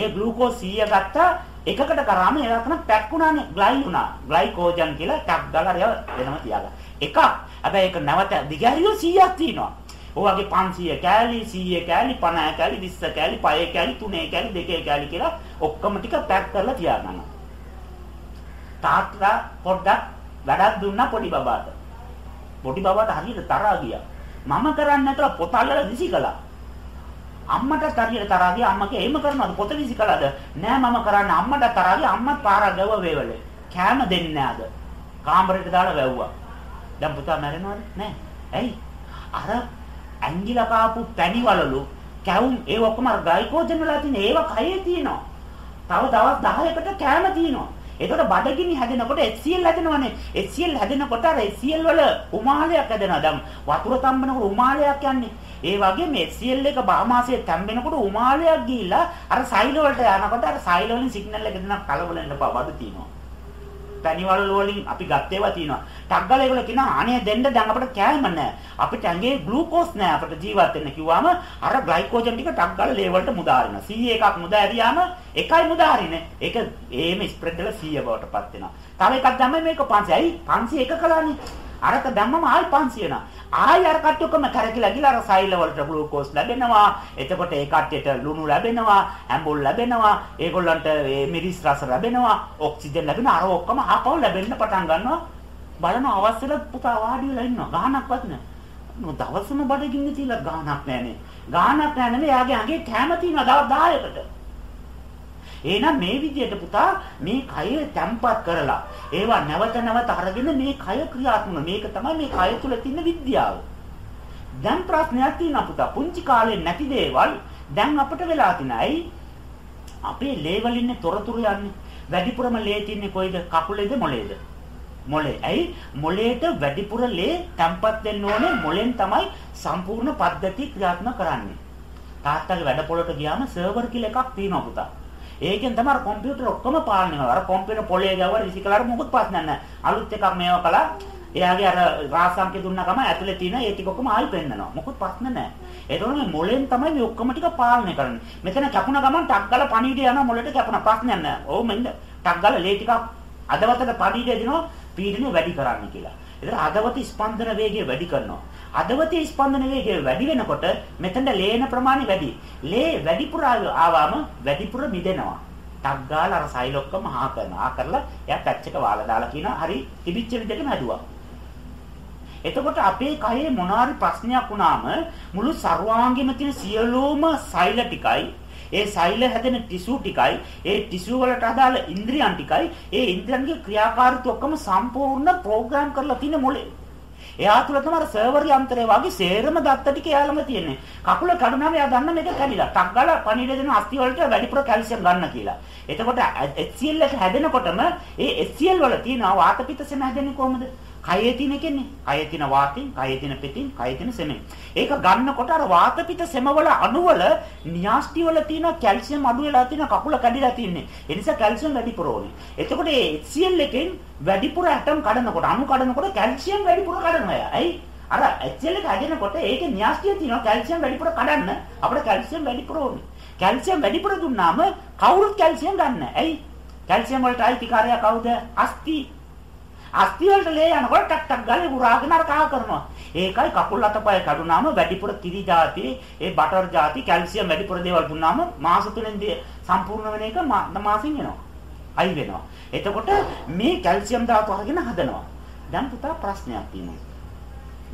ඒ ග්ලූකෝස් 100 ගත්තා. එකකට කරාම ඒවා කරන පැක් වුණානේ ග්ලයි වුණා. ග්ලයිකෝජන් කියලා ටක් ගාලා වෙනම තියාගන්න. එකක්. හැබැයි ඒක නැවත දිගහැරියෝ 100ක් තියෙනවා. ඔයගේ 500 කෑලි 100 කෑලි 50 කෑලි 20 කෑලි 5 කෑලි 3 කෑලි 2 කෑලි කියලා ඔක්කොම ටික පැක් කරලා තියාගන්න. තාත්තා පොඩ්ඩක් වැඩක් දුන්නා පොඩි බබාට. පොඩි බබාට හරියට තරහා ගියා. මම කරන්නේ නැතර පොත අල්ලලා විසි කළා අම්මට හරියට තරහා ගියා අම්මගේ එහෙම කරනවද? පොත විසි කළාද නෑ මම කරන්නේ අම්මට තරහා ගියා අම්මත් පාරක් ගැව්ව වේවලේ. කෑම දෙන්නේ නෑද? කාමරේට දාලා වැව්වා. දැන් පුතා මැරෙනවද? නෑ. ඇයි? අර ඇංගිලා කාපු පැණි වලලු කැවුම් ඒ ඔක්කොම අර ග්ලයිකෝජන් වල තියෙන ඒවා කයේ තියෙනවා. තව දවස් 10කට කෑම තියෙනවා. එතකොට බඩගිනි හැදෙනකොට HCl හැදෙනවනේ. HCl හැදෙනකොට අර HCl වල උමාලයක් හැදෙනවා. දැන් වතුර තම්බනකොට උමාලයක් යන්නේ. ඒ වගේ මේ HCl එක බාමාසයේ තැම්බෙනකොට උමාලයක් ගිහිල්ලා අර සෛල වලට යනකොට අර සෛල වලින් සිග්නල් එක දෙනවා කලබල වෙන්න බඩ තියෙනවා. පැණිවල වලින් අපි ගත්තේවා තියෙනවා. ටග්ගල ඒගොල්ලෝ කියනවා අනේ දෙන්න දැන් අපිට කෑම නැහැ. අපිට ඇඟේ ග්ලූකෝස් නැහැ අපිට ජීවත් වෙන්න කිව්වම අර ග්ලයිකෝජන් ටික ටග්ගල ලේ වලට මුදාරිනවා. 100 එකක් මුදා ඇරියාම එකයි මුදාරින්නේ. ඒක එහෙම ස්ප්‍රෙඩ් වෙලා 100 බවටපත් වෙනවා. තව එකක් දැම්මම මේක 500. ඇයි 500 එක කළානේ. අරක දැම්මම ආයි 500 නා. ආයි අර කට්ටියකම කරකිලා ගිලා අර සෛල වලට ග්ලූකෝස් ලැබෙනවා. එතකොට ඒ කට්ටියට ලුණු ලැබෙනවා, ඇඹුල් ලැබෙනවා, ඒගොල්ලන්ට මිරිස් රස ලැබෙනවා, ඔක්සිජන් ලැබෙනවා. අර ඔක්කොම ආපහු ලැබෙන්න පටන් ගන්නවා. බලන අවස්ථල පුතා වාඩි වෙලා ඉන්නවා. ගහනක්වත් නෑ. නෝ දවසම බඩගින්න තියලා ගහනක් නෑනේ. ගහනක් නෑ නෙවෙයි. එයාගේ අඟේ කැම තියෙනවා දවස් 10කට. එහෙනම් මේ විදිහට පුතා මේ කය තැම්පත් කරලා ඒවා නැවත නැවත අරගෙන මේ කය ක්‍රියාත්මක මේක තමයි මේ කය තුල තියෙන විද්‍යාව. දැන් ප්‍රශ්නයක් තියෙනවා පුතා. පුංචි කාලේ නැති දේවල් දැන් අපිට වෙලා තියෙනයි. අපේ ලේ වලින් තොරතුරු යන්නේ. වැඩිපුරම ලේ තින්නේ කොයිද? කකුලේද මොලේද? මොලේ. ඇයි? මොලේට වැඩිපුර ලේ තැම්පත් වෙන්න ඕනේ මොලෙන් තමයි සම්පූර්ණ පද්ධතිය ක්‍රියාත්මක කරන්නේ. තාත්තගේ වැඩ පොළට ගියාම සර්වර් කියලා එකක් තියෙනවා පුතා. ඒකෙන් තමයි අර කම්පියුටර් ඔක්කොම පාලනය කරනවා. අර කම්පියුටර් පොලේ ගාව රිසිකලාට මොකුත් ප්‍රශ්නයක් නැහැ. අලුත් එකක් මේවා කළා. එයාගේ අර රාසංකේ දුන්නා ගම ඇතුලේ තියෙන ඒ ටික ඔක්කොම ආයි පෙන්නනවා. මොකුත් ප්‍රශ්න නැහැ. ඒතකොට මේ මොලෙන් තමයි මේ ඔක්කොම ටික පාලනය කරන්නේ. මෙතන කැපුණ ගමන් ටක් ගාලා පණිවිඩය යනවා මොලේට කැපුණ ප්‍රශ්නයක් නැහැ. ඕ මෙන්න ටක් ගාලා ලේ ටිකක් අදවතට පණිවිඩය දෙනවා පීඩනය වැඩි කරන්න කියලා. ඒතර අදවත ස්පන්දන වේගය වැඩි කරනවා. අදවතේ ස්පන්දන වේගය වැඩි වෙනකොට මෙතනට ලේන ප්‍රමාණය වැඩි. ලේ වැඩිපුර ආවම වැඩිපුර මිදෙනවා. ටක් ගාලා අර සයිල් ඔක්කොම හා කරනවා. ආ කරලා එයා පැච් එක වාලා දාලා කියනවා හරි තිබිච්ච විදිහටම හැදුවා. එතකොට අපේ කයේ මොනාරි ප්‍රශ්නයක් වුණාම මුළු සර්වාංගෙම තියෙන සියලුම සෛල ටිකයි ඒ සෛල හැදෙන ටිෂු ටිකයි ඒ ටිෂු වලට අදාළ ඉන්ද්‍රියන් ටිකයි ඒ ඉන්ද්‍රියන්ගේ ක්‍රියාකාරීත්වය ඔක්කොම සම්පූර්ණ ප්‍රෝග්‍රෑම් කරලා තියෙන මොලේ එයා තුල තමයි සර්වර් යන්ත්‍රය වගේ සේරම දත්ත ටික එයාලම තියෙන්නේ. කකුල කඩුනම එයා දන්න මේක කැඩිලා. ටක් ගාලා පණිවිඩ දෙන අස්ථි වලට වැඩිපුර කැල්සියම් ගන්න කියලා. එතකොට HCl එක හැදෙනකොටම ඒ HCl වල තියෙන වාත පිත්ත සෙම හැදෙන්නේ කොහොමද? කයේ තියෙන කෙන්නේ. කයේ තියෙන වාතෙන්, කයේ තියෙන පෙතින්, කයේ තියෙන සෙමෙන්. ඒක ගන්නකොට අර වාත පිට සෙමවල අණුවල න්‍යාස්ටි වල තියෙන කැල්සියම් අඩු වෙලා තියෙන කකුල කැඩිලා තියෙන්නේ. ඒ නිසා කැල්සියම් වැඩිපුර ඕනේ. එතකොට මේ HCl එකෙන් වැඩිපුර ඇටම් කඩනකොට අණු කඩනකොට කැල්සියම් වැඩිපුර කඩනවා. ඇයි? අර HCl එක හැදෙනකොට ඒකේ න්‍යාස්ටිය තියෙනවා කැල්සියම් වැඩිපුර කඩන්න අපිට කැල්සියම් වැඩිපුර ඕනේ. කැල්සියම් වැඩිපුර දුන්නාම කවුරුත් කැල්සියම් ගන්න. ඇයි? කැල්සියම් වලට අයිතිකාරයා කවුද? අස්ථි අස්ති වලට ලේ යනකොට ටක් ටක් ගාලා උරාගෙන අර කහ කරනවා. ඒකයි කකුල් අතපය කඩුනාම වැඩිපුර කිරි જાති, ඒ බටර් જાති, කැල්සියම් වැඩිපුර දේවල් දුන්නාම මාස තුනෙන් සම්පූර්ණ වෙන එක මාසින් එනවා. අයි වෙනවා. එතකොට මේ කැල්සියම් ධාතු අරගෙන හදනවා. දැන් පුතා ප්‍රශ්නයක් තියෙනවා.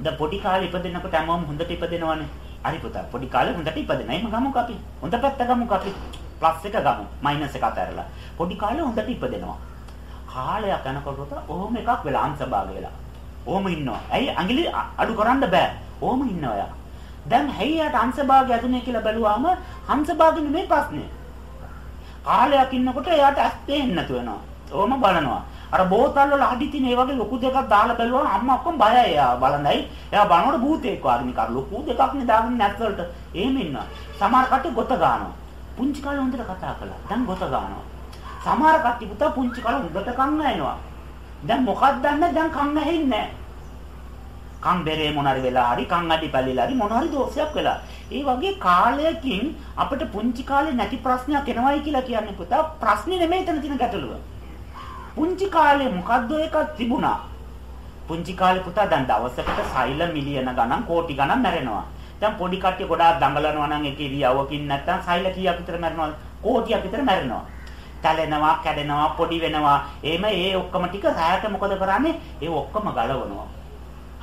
දැන් පොඩි කාලේ ඉපදෙනකොට හැමෝම හොඳට ඉපදෙනවනේ. හරි පුතා පොඩි කාලේ හොඳට ඉපදෙනවා. එහම ගමුක අපි. හොඳ පැත්ත ගමුක අපි. ප්ලස් එක ගමු. මයිනස් එක අතහැරලා. පොඩි කාලේ හොඳට ඉපදෙනවා. කාලයක් යනකොට ඔහොම එකක් වෙලා අංශභාග වෙලා. ඔහොම ඉන්නවා. ඇයි ඇඟිලි අඩු කරන්න බෑ. ඔහොම ඉන්නවා යා. දැන් හැයියට අංශභාගය ඇතුනේ කියලා බැලුවාම හංශභාගෙ නෙමෙයි ප්‍රශ්නේ. කාලයක් ඉන්නකොට එයාට ඇස් පේන්නේ නැතු වෙනවා. ඔහොම බලනවා. අර බෝතල් වල අඩි තින ඒ වගේ ලොකු දෙකක් දාලා බැලුවම අම්මා ඔක්කොම බයයි එයා බලන්නයි. එයා බලනකොට භූතෙක් වගේ නිකන් ලොකු දෙකක් නේ දාගෙන නැත් වලට. එහෙම ඉන්නවා. සමහර කට්ටිය ගොත ගන්නවා. පුංචි කාලේ හොඳට කතා කළා. දැන් ගොත ගන්නවා. සමහර කට්ටිය පුතා පුංචි කාලේ හොඳට කන් ඇහෙනවා. දැන් මොකක්ද දන්නේ දැන් කන් ඇහෙන්නේ කන් බෙරේ මොනාරි වෙලා හරි කන් අඩි පැලිලා හරි මොනාරි දෝෂයක් වෙලා. ඒ වගේ කාලයකින් අපිට පුංචි කාලේ නැති ප්‍රශ්නයක් එනවයි කියලා කියන්නේ පුතා ප්‍රශ්නේ නෙමෙයි එතන තියෙන ගැටලුව. පුංචි කාලේ මොකද්ද එකක් තිබුණා. පුංචි කාලේ පුතා දැන් දවසකට සෛල මිලියන ගණන් කෝටි ගණන් මැරෙනවා. දැන් පොඩි කට්ටිය ගොඩාක් දඟලනවා නම් එක ඉරියව්වකින් නැත්තම් සෛල කීයක් විතර මැරෙනවා? කෝටියක් විතර මැරෙනවා. තැලෙනවා, කැඩෙනවා, පොඩි වෙනවා. එහෙම ඒ ඔක්කොම ටික රැයට මොකද කරන්නේ? ඒ ඔක්කොම ගලවනවා.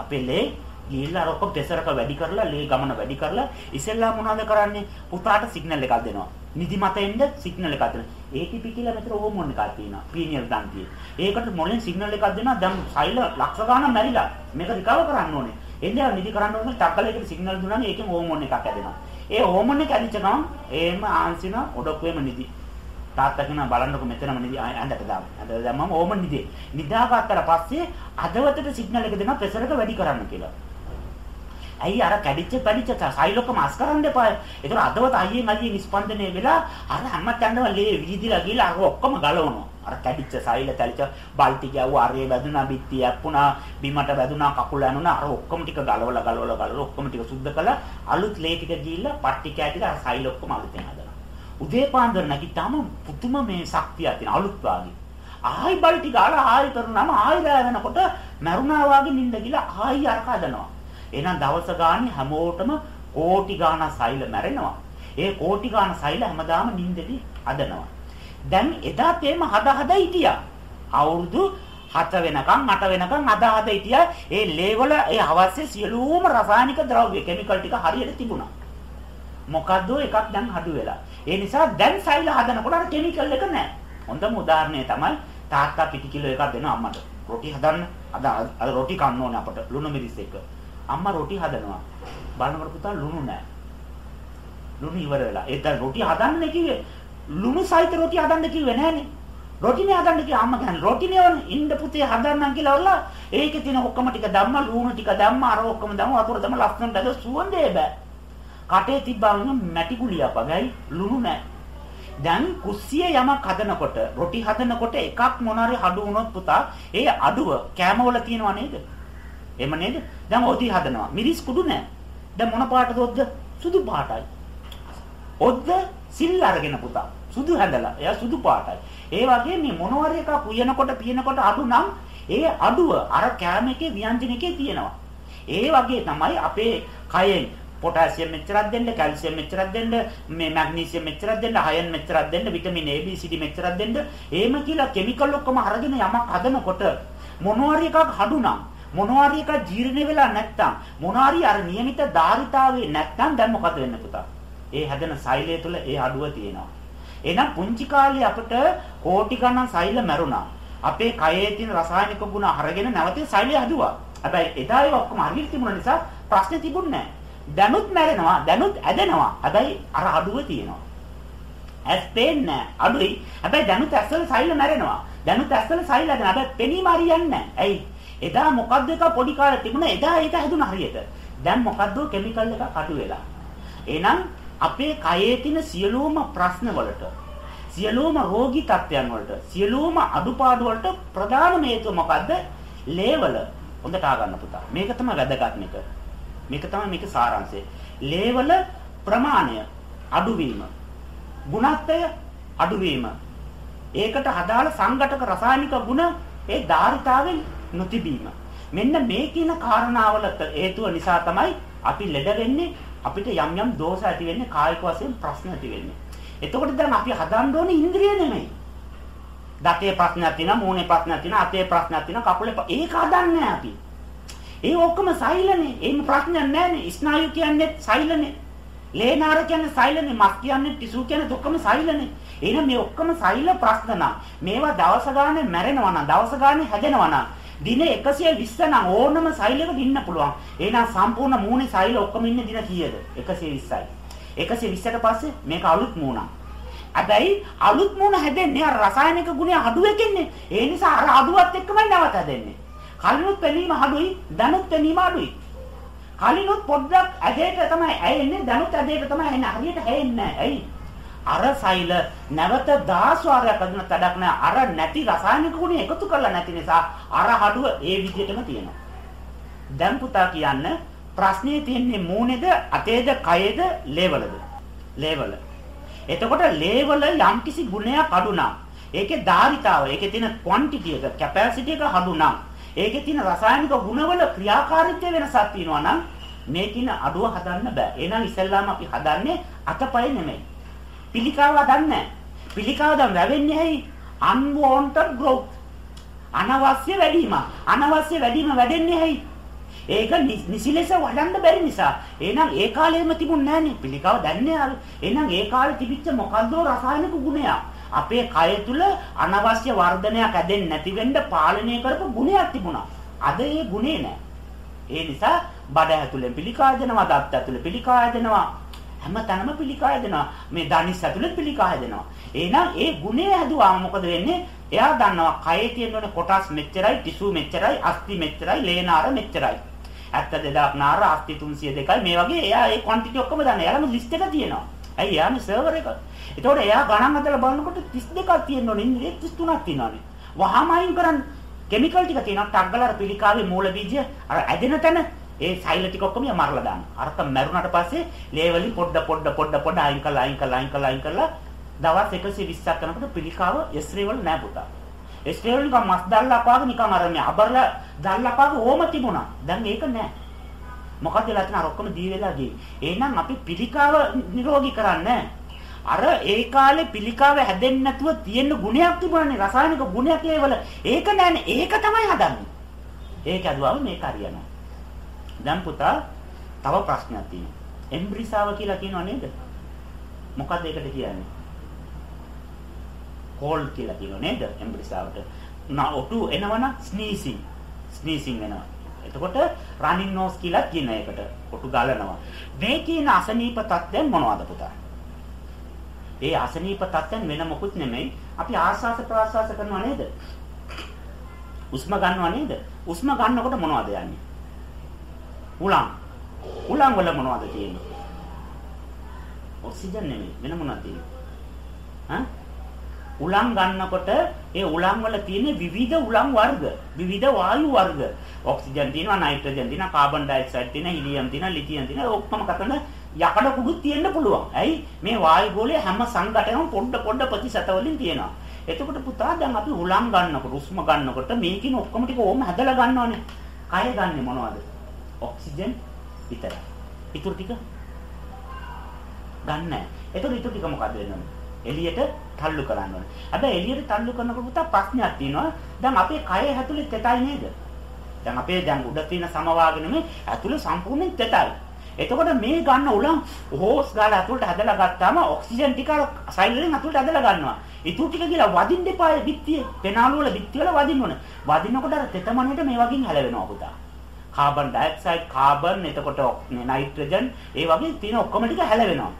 අපේ ලේ ගිහිල්ලා අර ඔක්කොම ප්‍රෙෂර් එක වැඩි කරලා ලේ ගමන වැඩි කරලා ඉස්සෙල්ලා මොනවද කරන්නේ? පුතාට සිග්නල් එකක් දෙනවා. නිදිමත එන්න සිග්නල් එකක් දෙනවා. ATP කියලා මෙතන හෝමෝන් එකක් තියෙනවා. පීනියල් දන්තිය. ඒකට මොලෙන් සිග්නල් එකක් දෙනවා. දැන් සෛල ලක්ෂ ගාණක් මැරිලා. මේක රිකවර් කරන්න ඕනේ. එන්නේ නිදි කරන්න ඕනේ ටක්කලයකට සිග්නල් දුන්නාම ඒකෙන් හෝමෝන් එකක් හැදෙනවා. ඒ හෝමෝන් එක ඇදිච්ච ගමන් එහෙම ආන්සින ඔඩොක්කුවේම නිදි. තාත්තා කියනවා බලන්නකො මෙතනම නිදි ඇඳට දාමු. ඇඳට දැම්මම ඕම නිදි. නිදාගත්තට පස්සේ අදවතට සිග්නල් එක දෙනවා ප්‍රෙෂර් එක වැඩි කරන්න කියලා. ඇයි අර කැඩිච්ච පැඩිච්ච සයිලොක්කම අස් කරන්න එපා. ඒතර අදවත අයියෙන් අයියෙන් ස්පන්දනය වෙලා අර හැමත් යනවා ලේ විදිලා ගිහලා අර ඔක්කොම ගලවනවා. අර කැඩිච්ච සයිල තැලිච්ච බල්ටි ගැව්වා අරේ වැදුනා බිත්ති ඇප්පුණා බිමට වැදුනා කකුල ඇනුණා අර ඔක්කොම ටික ගලවලා ගලවලා ගලවලා ඔක්කොම ටික සුද්ධ කළා අලුත් ලේ ටික ගිහිල්ලා පට්ටි කැටිලා අර සයිල ඔක්කොම අලුතෙන් හදනවා. උදේ පාන්දර නැගිට්ටාම පුදුම මේ ශක්තියක් තියෙන අලුත් වාගේ. ආයි බල්ටි ගාලා ආයි කරනම ආයි රෑ වෙනකොට මරුණා වාගේ නිින්ද ගිලා ආයි අරක හදනවා. එහෙනම් දවස ගානේ හැමෝටම කෝටි ගාණක් සෛල මැරෙනවා. ඒ කෝටි ගාණ සෛල හැමදාම නිින්දෙදි අදනවා. දැන් එදාත් එහෙම හද හද හිටියා. අවුරුදු 7 වෙනකන් 8 වෙනකන් අද හද හිටියා. ඒ ලේවල ඒ අවශ්‍ය සියලුම රසායනික ද්‍රව්‍ය කිමිකල් ටික හරියට තිබුණා. මොකද්ද එකක් දැන් අඩු වෙලා. ඒ නිසා දැන් සෛල හදනකොට අර කිමිකල් එක නැහැ. හොඳම උදාහරණය තමයි තාත්තා පිටි කිලෝ එකක් දෙනවා අම්මට. රොටි හදන්න. අද අද රොටි කන්න ඕනේ අපට ලුණු මිරිස් එක්ක. අම්මා රොටි හදනවා. බලනකොට පුතා ලුණු නැහැ. ලුණු ඉවර වෙලා. ඒ දැන් රොටි හදන්න කිව්වේ ලුණු සහිත රොටි හදන්න කිව්වේ නෑනේ. රොටිනේ හදන්න කිව්වා අම්මා කියන්නේ රොටිනේ වනේ ඉන්න පුතේ හදන්නම් කියලා වල්ලා ඒකේ තියෙන ඔක්කොම ටික දැම්ම ලුණු ටික දැම්ම අර ඔක්කොම දැම්ම වතුර දැම්ම ලස්සනට දැද සුවඳේ බෑ. කටේ තිබ්බම මැටි ගුලිය අපගයි ලුණු නෑ. දැන් කුස්සිය යමක් හදනකොට රොටි හදනකොට එකක් මොනාරි අඩු වුණොත් පුතා ඒ අඩුව කැමවල තියෙනව නේද? එහෙම නේද? දැන් ඔති හදනවා. මිරිස් කුඩු නැහැ. දැන් මොන පාටද ඔද්ද? සුදු පාටයි. ඔද්ද සිල් අරගෙන පුතා. සුදු හැඳලා. එයා සුදු පාටයි. ඒ වගේ මේ මොනවාරි එකක් උයනකොට පියනකොට අඩු නම් ඒ අඩුව අර කැම එකේ ව්‍යංජන එකේ තියෙනවා. ඒ වගේ තමයි අපේ කයෙන් පොටෑසියම් මෙච්චරක් දෙන්න, කැල්සියම් මෙච්චරක් දෙන්න, මේ මැග්නීසියම් මෙච්චරක් දෙන්න, අයන් මෙච්චරක් දෙන්න, vitamin A B C D මෙච්චරක් දෙන්න. එහෙම කියලා කිමිකල් ඔක්කොම අරගෙන යමක් හදනකොට මොනවාරි එකක් අඩු නම් මොනවාරි එකක් ජීර්ණ වෙලා නැත්තම් මොනවාරි අර નિયમિત ධාරිතාවේ නැත්තම් දැන් මොකද වෙන්නේ පුතා? ඒ හැදෙන සෛලය තුළ ඒ අඩුව තියෙනවා. එහෙනම් පුංචි කාලේ අපිට කෝටි ගණන් සෛල මැරුණා. අපේ කයේ තියෙන රසායනික ගුණ අරගෙන නැවතී සෛලය හදුවා. හැබැයි එදා ඒ ඔක්කොම හරියට තිබුණ නිසා ප්‍රශ්නේ තිබුණේ නැහැ. දැනුත් මැරෙනවා, දැනුත් ඇදෙනවා. හැබැයි අර අඩුව තියෙනවා. ඇස් පේන්නේ අඩුයි. හැබැයි දැනුත් ඇස්වල සෛල මැරෙනවා. දැනුත් ඇස්වල සෛල හැදෙනවා. හැබැයි පෙනීම හරියන්නේ නැහැ. ඇයි? එදා මොකද්ද එක පොඩි කාලේ තිබුණා එදා ඒක හැදුණා හරියට. දැන් මොකද්ද කිමිකල් එකක් අඩු වෙලා. එහෙනම් අපේ කයේ තියෙන සියලුම ප්‍රශ්න වලට සියලුම රෝගී තත්ත්වයන් වලට සියලුම අඩුපාඩු වලට ප්‍රධානම හේතුව මොකද්ද? ලේවල හොඳට ආගන්න පුතා. මේක තමයි වැදගත් මේක. මේක තමයි මේක සාරාංශය. ලේවල ප්‍රමාණය අඩුවීම. ගුණත්වය අඩුවීම. ඒකට අදාළ සංඝටක රසායනික ගුණ ඒ ධාරිතාවෙන් නොතිබීම. මෙන්න මේ කියන කාරණාවල හේතුව නිසා තමයි අපි ලෙඩ වෙන්නේ අපිට යම් යම් දෝෂ ඇති වෙන්නේ කායික වශයෙන් ප්‍රශ්න ඇති වෙන්නේ. එතකොට දැන් අපි හදන්න ඕනේ ඉන්ද්‍රිය නෙමෙයි. දතේ ප්‍රශ්නයක් තියෙනවා, මූණේ ප්‍රශ්නයක් තියෙනවා, අතේ ප්‍රශ්නයක් තියෙනවා, කකුලේ ඒක හදන්නේ අපි. ඒ ඔක්කොම සෛලනේ. එහෙම ප්‍රශ්නයක් නැහැනේ. ස්නායු කියන්නේ සෛලනේ. ලේනාර කියන්නේ සෛලනේ. මස් කියන්නේ ටිෂු කියන්නේ ඔක්කොම සෛලනේ. එහෙනම් මේ ඔක්කොම සෛල ප්‍රශ්න නම් මේවා දවස ගානේ මැරෙනවා නම් දවස ගානේ හැදෙනවා නම් දින 120 නම් ඕනම සෛලයකට ඉන්න පුළුවන්. එහෙනම් සම්පූර්ණ මූණේ සෛල ඔක්කොම ඉන්නේ දින කීයද? 120යි. 120ට පස්සේ මේක අලුත් මූණක්. හැබැයි අලුත් මූණ හැදෙන්නේ අර රසායනික ගුණය අඩු වෙකන්නේ. ඒ නිසා අර අඩුවත් එක්කමයි නැවත හැදෙන්නේ. කලිනුත් පෙනීම අඩුයි, දැනුත් පෙනීම අඩුයි. කලිනුත් පොඩ්ඩක් ඇදේට තමයි ඇයෙන්නේ, දැනුත් ඇදේට තමයි ඇයෙන්නේ. හරියට හැෙන්නේ නැහැ. ඇයි? අර සෛල නැවත 10 වාරයක් අදින තඩක් නැහැ. අර නැති රසායනික ගුණ එකතු කරලා නැති නිසා අර හඩුව ඒ විදිහටම තියෙනවා. දැන් පුතා කියන්න ප්‍රශ්නේ තියෙන්නේ මූණේද, අතේද, කයේද, ලේවලද? ලේවල. එතකොට ලේවල යම්කිසි ගුණයක් අඩු නම් ඒකේ ධාරිතාව, ඒකේ තියෙන ක්වොන්ටිටි එක, කැපැසිටි එක අඩු නම් ඒකේ තියෙන රසායනික ගුණවල ක්‍රියාකාරීත්වය වෙනසක් තියෙනවා නම් මේකින අඩුව හදන්න බෑ. එහෙනම් ඉස්සෙල්ලාම අපි හදන්නේ අතපය නෙමෙයි. පිළිකාව හදන්නේ පිළිකාව දැන් වැවෙන්නේ ඇයි? unwanted growth. අනවශ්‍ය වැඩිම. අනවශ්‍ය වැඩිම වැඩෙන්නේ ඇයි? ඒක නිසි ලෙස වඩන්න බැරි නිසා. එහෙනම් ඒ කාලේම තිබුණ නැහනේ. පිළිකාව දැන්නේ අර. එහෙනම් ඒ කාලේ තිබිච්ච මොකද්ද රසායනික ගුණයක්. අපේ කය තුල අනවශ්‍ය වර්ධනයක් ඇදෙන්නේ නැති වෙන්න පාලනය කරපු ගුණයක් තිබුණා. අද ඒ ගුණේ නැහැ. ඒ නිසා බඩ ඇතුලේ පිළිකා දෙනවා, දත් ඇතුලේ පිළිකා දෙනවා, හැමතැනම පිළිකා හැදෙනවා. මේ ධනිස් ඇතුළේ පිළිකා හැදෙනවා. එහෙනම් ඒ ගුණය හැදුවාම මොකද වෙන්නේ? එයා දන්නවා කයේ තියෙන කොටස් මෙච්චරයි, ටිෂු මෙච්චරයි, අස්ථි මෙච්චරයි, ලේනාර මෙච්චරයි. ඇත්ත 2000 නාර අස්ථි 302යි මේ වගේ එයා ඒ ක්වොන්ටිටි ඔක්කොම දන්නවා. එයාලම ලිස්ට් එක තියෙනවා. ඇයි එයානේ සර්වර් එක. ඒතකොට එයා ගණන් හදලා බලනකොට 32ක් තියෙනවනේ ඉන්නේ 33ක් තියෙනවනේ. වහාම අයින් කරන්න කිමිකල් ටික තියෙනවා. ටග්ගලර පිළිකාවේ මූල බීජය අර ඇදෙන තැන ඒ සෛල ටික ඔක්කොම මරලා දාන්න. අරක මැරුණාට පස්සේ ලේවලින් පොඩ පොඩ පොඩ පොඩ අයින් කරලා අයින් කරලා අයින් කරලා අයින් කරලා දවස් 120ක් කරනකොට පිළිකාව එස්රේ වල නෑ පුතා. එස්රේ වල නිකන් මස් දැල්ලක් වගේ නිකන් අර මේ අබරලා දැල්ලක් වගේ ඕම තිබුණා. දැන් ඒක නෑ. මොකද වෙලා තියෙන අර ඔක්කොම දී වෙලා ගියේ. එහෙනම් අපි පිළිකාව නිරෝගී කරන්නේ අර ඒ කාලේ පිළිකාව හැදෙන්නේ නැතුව තියෙන ගුණයක් තිබුණානේ රසායනික ගුණයක් ඒවල. ඒක නෑනේ. ඒක තමයි හදන්නේ. ඒක අදුවම මේක හරියනවා. දැන් පුතා තව ප්‍රශ්නයක් තියෙනවා. එම්බ්‍රිසාව කියලා කියනව නේද? මොකක්ද ඒකට කියන්නේ? කෝල් කියලා කියනව නේද? එම්බ්‍රිසාවට. නා ඔටු එනවනම් ස්නීසිං. ස්නීසිං වෙනවා. එතකොට රනින් නෝස් කියලා කියන එකට ඔටු ගලනවා. මේ කියන අසනීප තත්ත්වයන් මොනවද පුතා? ඒ අසනීප තත්ත්වයන් වෙන මොකුත් නෙමෙයි. අපි ආස්වාස ප්‍රාස්වාස කරනවා නේද? උස්ම ගන්නවා නේද? උස්ම ගන්නකොට මොනවද යන්නේ? උලන්. උලන් වල මොනවද තියෙන්නේ? ඔක්සිජන් නෙමෙයි වෙන මොනවද තියෙන්නේ? හා? උලන් ගන්නකොට ඒ උලන් වල තියෙන විවිධ උලන් වර්ග, විවිධ වායු වර්ග. ඔක්සිජන් තියෙනවා, නයිට්‍රජන් තියෙනවා, කාබන් ඩයොක්සයිඩ් තියෙනවා, හීලියම් තියෙනවා, ලිතියම් තියෙනවා. ඔක්කොම කතන යකඩ කුඩු තියෙන්න පුළුවන්. ඇයි? මේ වායු ගෝලයේ හැම සංඝටනම පොඩ පොඩ ප්‍රතිශත වලින් තියෙනවා. එතකොට පුතා දැන් අපි උලන් ගන්නකොට, උස්ම ගන්නකොට මේකින ඔක්කොම ටික ඕම හැදලා ගන්නවනේ. කය ගන්නෙ මොනවද? ඔක්සිජන් විතරයි. ඊටු ටික ගන්න නැහැ. ඒතකොට ඊටු ටික මොකද වෙන්නේ? එළියට තල්ලු කරන්න ඕනේ. හැබැයි එළියට තල්ලු කරනකොට පුතා ප්‍රශ්නයක් තියෙනවා. දැන් අපේ කය ඇතුලේ තෙතයි නේද? දැන් අපේ දැන් උඩ තියෙන සමවාගෙන මේ ඇතුලේ සම්පූර්ණයෙන් තෙතයි. එතකොට මේ ගන්න උලන් හෝස් ගාලා ඇතුළට හැදලා ගත්තාම ඔක්සිජන් ටික සයිලෙන් ඇතුළට හැදලා ගන්නවා. ඊටු ටික කියලා වදින්න එපා බිත්තියේ. පෙනාලු වල බිත්ති වල වදින්න ඕනේ. වදිනකොට අර තෙතමණයට මේ වගේ හැලවෙනවා පුතා. කාබන් ඩයොක්සයිඩ් කාබන් එතකොට නයිට්‍රජන් ඒ වගේ තියෙන ඔක්කොම ටික හැලවෙනවා.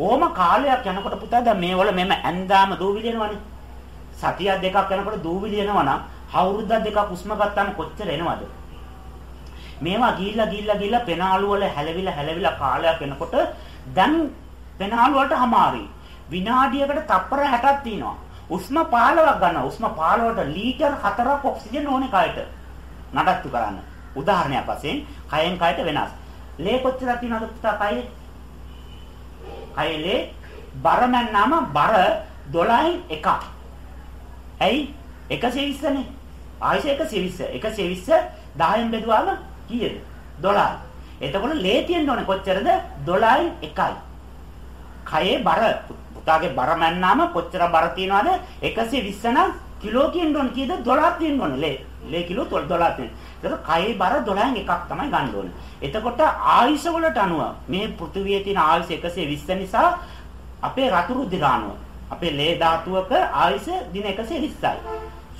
ඕම කාලයක් යනකොට පුතා දැන් මේවල මෙම ඇන්දාම දූවිලි එනවනේ. සතියක් දෙකක් යනකොට දූවිලි එනවනම් අවුරුද්දක් දෙකක් උස්ම ගත්තාම කොච්චර එනවද? මේවා ගිහිල්ලා ගිහිල්ලා ගිහිල්ලා පෙනාලු වල හැලවිලා හැලවිලා කාලයක් එනකොට දැන් පෙනාලු වලට හමාරි. විනාඩියකට තප්පර 60ක් තියෙනවා. උස්ම 15ක් ගන්නවා. උස්ම 15ට ලීටර් 4ක් ඔක්සිජන් ඕනේ කයට. නඩත්තු කරන්න. උදාහරණයක් වශයෙන් කයෙන් කයට වෙනස්. ලේ කොච්චරක් තියෙනවද පුතා කයේ? කයේ ලේ බර මන්නාම බර 12න් එකක්. ඇයි? 120නේ. ආයෙත් 120. 120 10න් බෙදුවාම කීයද? 12. එතකොට ලේ තියෙන්න ඕනේ කොච්චරද? 12න් එකයි. කයේ බර පුතාගේ බර මන්නාම කොච්චර බර තියනවද? 120 නම් කිලෝ තියෙන්න ඕනේ කීයද? 12ක් තියෙන්න ඕනේ ලේ. ලේ කිලෝ 12ක් තියෙනවා. ඒක කයේ බර 12න් එකක් තමයි ගන්න ඕනේ. එතකොට ආයුෂ වලට අනුව මේ පෘථිවියේ තියෙන ආයුෂ 120 නිසා අපේ රතු රුධිර අණුව අපේ ලේ ධාතුවක ආයුෂ දින 120යි.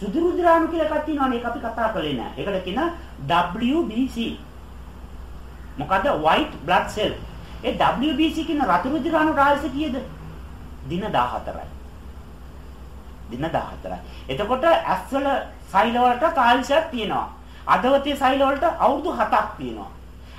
සුදු රුධිරාණු කියලා එකක් තියෙනවානේ ඒක අපි කතා කරේ නෑ. ඒකට කියන WBC. මොකද white blood cell. ඒ WBC කියන රතු රුධිරාණු ආයුෂ කීයද? දින 14යි. දින 14යි. එතකොට ඇස්වල සෛල වලට ආයුෂයක් තියෙනවා. අදවතේ සෛල වලට අවුරුදු 7ක් තියෙනවා.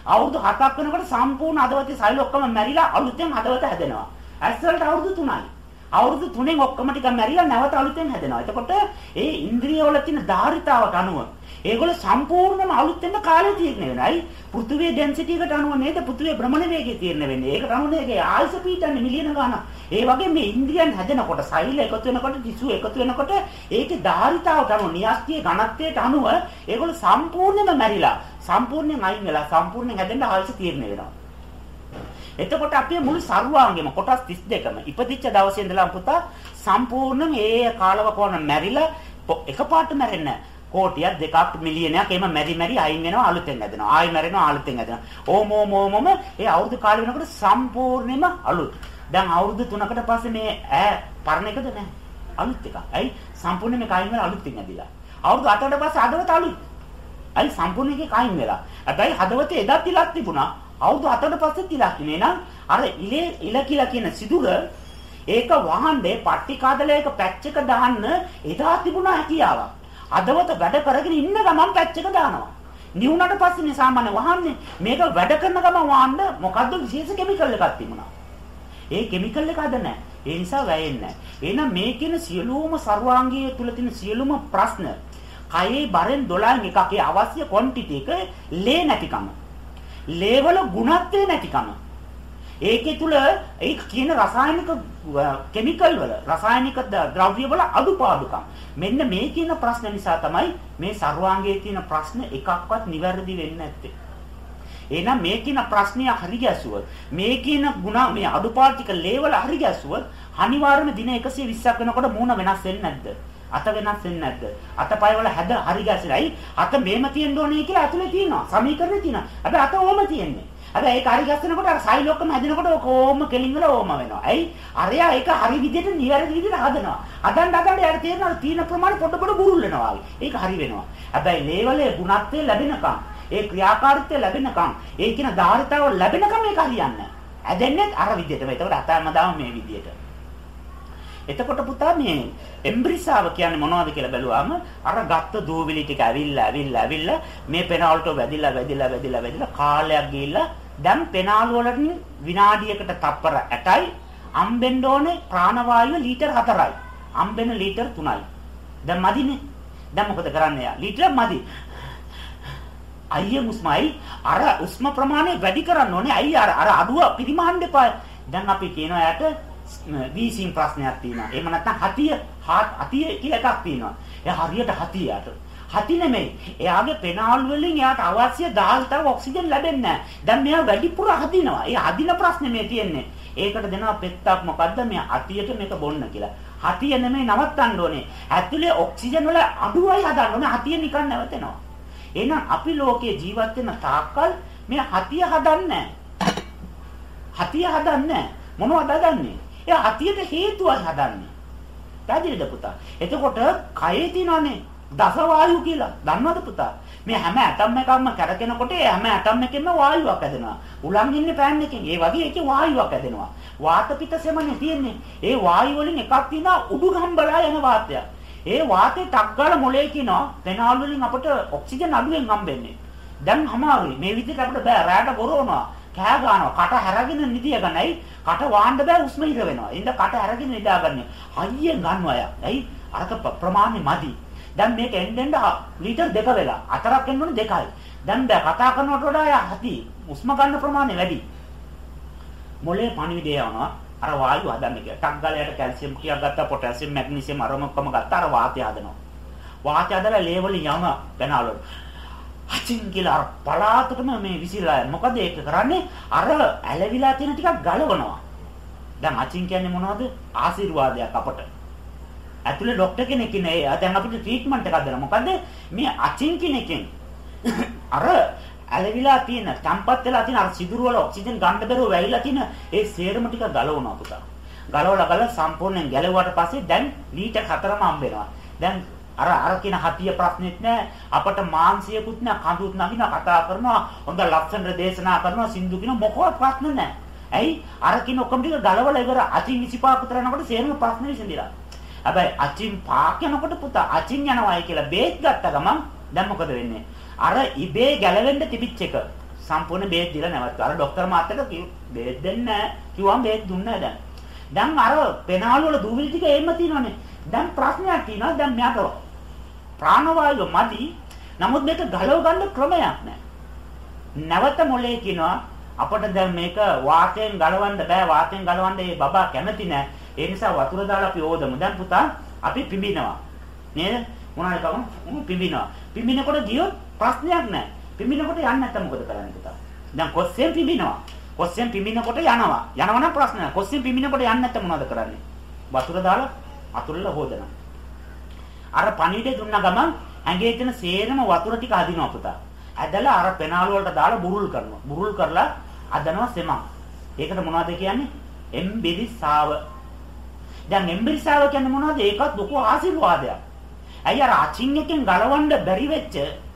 අවුරුදු 7ක් වෙනකොට සම්පූර්ණ හදවතේ සෛල ඔක්කොම මැරිලා අලුතෙන් හදවත හැදෙනවා. ඇස් වලට අවුරුදු 3යි. අවුරුදු 3ෙන් ඔක්කොම ටික මැරිලා නැවත අලුතෙන් හැදෙනවා. එතකොට ඒ ඉන්ද්‍රිය වල තියෙන ධාරිතාවට අනුව ඒගොල්ලෝ සම්පූර්ණයෙන්ම අලුත් වෙන කාලය තීරණය වෙනයි. පෘථුවියේ ඩෙන්සිටි එකට අනුව නේද පෘථුවියේ භ්‍රමණ වේගය තීරණය වෙන්නේ. ඒකට අනුව නේද ආයස පීඩන්නේ මිලියන ගාණක්. ඒ වගේ මේ ඉන්ද්‍රියන් හැදෙනකොට සෛල එකතු වෙනකොට ටිෂු එකතු වෙනකොට ඒකේ ධාරිතාවට අනුව න්‍යාස්තියේ ඝනත්වයට අනුව ඒගොල්ලෝ සම්පූර්ණයෙන්ම මැරිලා සම්පූර්ණයෙන් අයින් වෙලා සම්පූර්ණයෙන් හැදෙන්න ආයස තීරණය වෙනවා. එතකොට අපි මුළු සරුවාංගෙම කොටස් 32ම ඉපදිච්ච දවසේ ඉඳලා පුතා සම්පූර්ණයෙන් ඒ කාලවකෝණ මැරිලා එකපාරට මැරෙන්නේ කෝටියක් දෙකක් මිලියනයක් එහෙම මැරි මැරි අයින් වෙනවා අලුතෙන් හැදෙනවා ආයි මැරෙනවා අලුතෙන් හැදෙනවා ඕම ඕම ඕමම ඒ අවුරුදු කාලෙ වෙනකොට සම්පූර්ණයෙන්ම අලුත්. දැන් අවුරුදු 3කට පස්සේ මේ ඈ පරණ එකද නැහැ. අලුත් එකක්. ඇයි? සම්පූර්ණයෙන් මේක අයින් වෙලා අලුත්ෙන් හැදිලා අවුරුදු 8කට පස්සේ හදවත අලුත්. ඇයි? සම්පූර්ණ එකේ කයින් වෙලා. හැබැයි හදවතේ එදත් ඉලක් තිබුණා. අවුරුදු 8කට පස්සේ ඉලක් නේ නම් අර ඉලේ ඉල කියලා කියන සිදුර ඒක වහන්නේ පට්ටි කාදලයක පැච් එක දාන්න එදා තිබුණා හැකියාවක්. හදවත වැඩ කරගෙන ඉන්න ගමන් පැච් එක දානවා. නිවුණට පස්සේ මේ සාමාන්‍ය වහන්නේ මේක වැඩ කරන ගමන් වහන්න මොකද්ද විශේෂ කිමිකල් එකක් තිබුණා. ඒ කිමිකල් එක අද නැහැ. ඒ නිසා වැයෙන්නේ නැහැ. එහෙනම් මේ කියන සියලුම සර්වාංගීය තුල තියෙන සියලුම ප්‍රශ්න කයේ බරෙන් 12න් එකක අවශ්‍ය ක්වොන්ටිටි එක ලේ නැතිකම. ලේවල ගුණත්වය නැතිකම. ඒකේ තුල ඒ කියන රසායනික කිමිකල් වල රසායනික ද්‍රව්‍ය වල අඩුපාඩුකම් මෙන්න මේ කියන ප්‍රශ්න නිසා තමයි මේ ਸਰවාංගයේ තියෙන ප්‍රශ්න එකක්වත් නිවැරදි වෙන්නේ නැත්තේ එහෙනම් මේ කියන ප්‍රශ්නය හරි ගැසුවොත් මේ කියන ಗುಣ මේ අඩුපාඩු ටික ලේවල හරි ගැසුවොත් අනිවාර්යයෙන්ම දින 120ක් වෙනකොට මූණ වෙනස් වෙන්නේ නැද්ද අත වෙනස් වෙන්නේ නැද්ද? අතපය වල හැද හරි ගැසෙලයි. අත මේම තියෙන්න ඕනේ කියලා ඇතුලේ තියෙනවා. සමීකරණේ තියෙනවා. හැබැයි අත ඕම තියෙන්නේ. හැබැයි ඒක හරි ගස්සනකොට අර සයිල් ඔක්කොම හැදෙනකොට ඔක ඕම කෙලින් වල ඕම වෙනවා. ඇයි? අරයා ඒක හරි විදිහට නිවැරදි විදිහට හදනවා. හදන්න හදන්න යාර තේරෙනවා තීන ප්‍රමාණය පොඩ පොඩ බුරුල් වෙනවා ඒක හරි වෙනවා. හැබැයි ලේවලේ ගුණත්වය ලැබෙනකම්, ඒ ක්‍රියාකාරීත්වය ලැබෙනකම්, ඒ කියන ධාරිතාව ලැබෙනකම් ඒක හරියන්නේ නැහැ. හැදෙන්නේ අර විදිහටම. ඒකට අතම දාම මේ විදිහට. එතකොට පුතා මේ එම්බ්‍රිසාව කියන්නේ මොනවද කියලා බැලුවාම අර ගත්ත දූවිලි ටික ඇවිල්ලා ඇවිල්ලා ඇවිල්ලා මේ පෙනවලට වැදිලා වැදිලා වැදිලා වැදිලා කාලයක් ගිහිල්ලා දැන් පෙනාලු වලින් විනාඩියකට තප්පර 8යි අම්බෙන්න ඕනේ ප්‍රාණවායුව ලීටර් 4යි. අම්බෙන ලීටර් 3යි. දැන් මදිනේ. දැන් මොකද කරන්නේ යා? ලීටර් මදි. අයිය උස්මයි අර උස්ම ප්‍රමාණය වැඩි කරන්න ඕනේ. අයිය අර අර අඩුව පිරිමහන්න එපා. දැන් අපි කියනවා යාට වීසින් ප්‍රශ්නයක් තියෙනවා. එහෙම නැත්නම් හතිය හතිය කියලා එකක් තියෙනවා. එයා හරියට හතියට හති නෙමෙයි. එයාගේ පෙනාල් වලින් එයාට අවශ්‍ය දාල්තව ඔක්සිජන් ලැබෙන්නේ නැහැ. දැන් මෙයා වැඩිපුර හදිනවා. ඒ හදින ප්‍රශ්නේ මේ තියෙන්නේ. ඒකට දෙනවා පෙත්තක් මොකද්ද මේ අතියට මේක බොන්න කියලා. හතිය නෙමෙයි නවත්තන්න ඕනේ. ඇතුලේ ඔක්සිජන් වල අඩුවයි හදන්න ඕනේ. හතිය නිකන් නැවතෙනවා. එහෙනම් අපි ලෝකේ ජීවත් වෙන තාක්කල් මේ හතිය හදන්නේ හතිය හදන්නේ මොනවද හදන්නේ? ඒ හතියට හේතුවයි හදන්නේ. පැහැදිලිද පුතා? එතකොට කයේ තියෙනනේ දසවායු කියලා. දන්නවද පුතා? මේ හැම ඇටම් එකක්ම කැරකෙනකොට ඒ හැම ඇටම් එකෙම වායුවක් ඇදෙනවා. උලන් ඉන්නේ පෑන් එකෙන්. ඒ වගේ එකේ වායුවක් ඇදෙනවා. වාත පිට සෙමනේ තියෙන්නේ. ඒ වායු වලින් එකක් තියෙනවා උඩුගම්බලා යන වාතයක්. ඒ වාතේ ටක් ගාලා මොලේ කියනවා පෙනාල් වලින් අපට ඔක්සිජන් අඩුවෙන් හම්බෙන්නේ. දැන් අමාරුයි. මේ විදිහට අපිට බෑ රැට ගොරවනවා. කෑ ගන්නවා. කට හැරගෙන නිදිය ගන්නයි. කට වාන්න බෑ උස්ම ඉර වෙනවා. එහෙනම් කට හැරගෙන නිදාගන්නේ. හයියෙන් ගන්නවා යා. ඇයි? අරක ප්‍රමාණය මදි. දැන් මේක එන්න එන්න ලීටර් දෙක වෙලා. හතරක් එන්න ඕනේ දෙකයි. දැන් බෑ කතා කරනවට වඩා යා හති. උස්ම ගන්න ප්‍රමාණය වැඩි. මොලේ පණිවිඩය යනවා. අර වායු හදන්න කියලා. ටක් ගාලයට කැල්සියම් ටිකක් ගත්තා, පොටෑසියම්, මැග්නීසියම් අරම ඔක්කොම ගත්තා. අර වාතය හදනවා. වාතය හදලා ලේවල යම පැනවලු. අචින් කියලා අර පලාතටම මේ විසිරලා මොකද ඒක කරන්නේ? අර ඇලවිලා තියෙන ටිකක් ගලවනවා. දැන් අචින් කියන්නේ මොනවද? ආශිර්වාදයක් අපට. ඇතුලේ ડોක්ටර් කෙනෙක් ඉන්නේ. දැන් අපිට ට්‍රීට්මන්ට් එකක් දෙනවා. මොකද මේ අචින් කෙනකින් අර ඇලවිලා තියෙන, තම්පත් වෙලා තියෙන අර සිදුරු වල ඔක්සිජන් ගන්න බැරුව වැහිලා තියෙන ඒ සේරම ටික ගලවනවා පුතා. ගලවලා ගලලා සම්පූර්ණයෙන් ගැලවුවාට පස්සේ දැන් ලීටර් 4ම හම්බ වෙනවා. දැන් අර අර කියන හතිය ප්‍රශ්නෙත් නෑ අපට මාංශයකුත් නෑ කඳුත් නගින කතා කරනවා හොඳ ලස්සනට දේශනා කරනවා සින්දු කියන මොකවත් ප්‍රශ්න නෑ ඇයි අර කියන ඔක්කොම ටික ගලවලා ඉවර අචින් 25 කුතර යනකොට සේරම ප්‍රශ්න විසඳිලා හැබැයි අචින් පාක් යනකොට පුතා අචින් යනවායි කියලා බේත් ගත්ත ගමන් දැන් මොකද වෙන්නේ? අර ඉබේ ගැලවෙන්න තිබිච්ච එක සම්පූර්ණ බේත් දීලා නැවතුවා. අර ડોක්ටර් මාත්‍යට බේත් දෙන්නේ නැහැ කිව්වම බේත් දුන්නා දැන්. දැන් අර පෙනාලු වල දූවිලි ටික එන්න තියෙනවානේ. දැන් ප්‍රශ්නයක් තියෙනවා. දැන් මෙයාට ප්‍රාණවායුව මදි. නමුත් මේක ගලව ගන්න ක්‍රමයක් නැහැ. නැවත මොලේ කියනවා අපිට දැන් මේක වාතයෙන් ගලවන්න බෑ. වාතයෙන් ගලවන්න ඒ බබා කැමති නෑ. ඒ නිසා වතුර දාලා අපි ඕදමු. දැන් පුතා අපි පිඹිනවා. නේද? මොනවාද කවම පිඹිනවා. පිඹිනකොට ගියොත් ප්‍රශ්නයක් නෑ. පිඹිනකොට යන්නේ නැත්නම් මොකද කරන්නේ පුතා? දැන් කොස්සෙන් පිඹිනවා. කොස්සෙන් පිඹිනකොට යනවා. යනවා නම් ප්‍රශ්න නෑ. කොස්සෙන් පිඹිනකොට යන්නේ නැත්නම් මොනවද කරන්නේ? වතුර දාලා අතුල්ල හොදනවා. අර පණිවිඩය දුන්න ගමන් ඇඟේ තියෙන සේරම වතුර ටික අදිනවා පුතා. ඇදලා අර පෙනාලු වලට දාලා බුරුල් කරනවා. බුරුල් කරලා අදනවා සෙමක්. ඒකට මොනවද කියන්නේ? එම්බිරිසාව. දැන් එම්බිරිසාව කියන්නේ මොනවද? ඒකත් ලොකු ආශිර්වාදයක්. ඇයි අර අචින් එකෙන් ගලවන්න බැරි වෙච්ච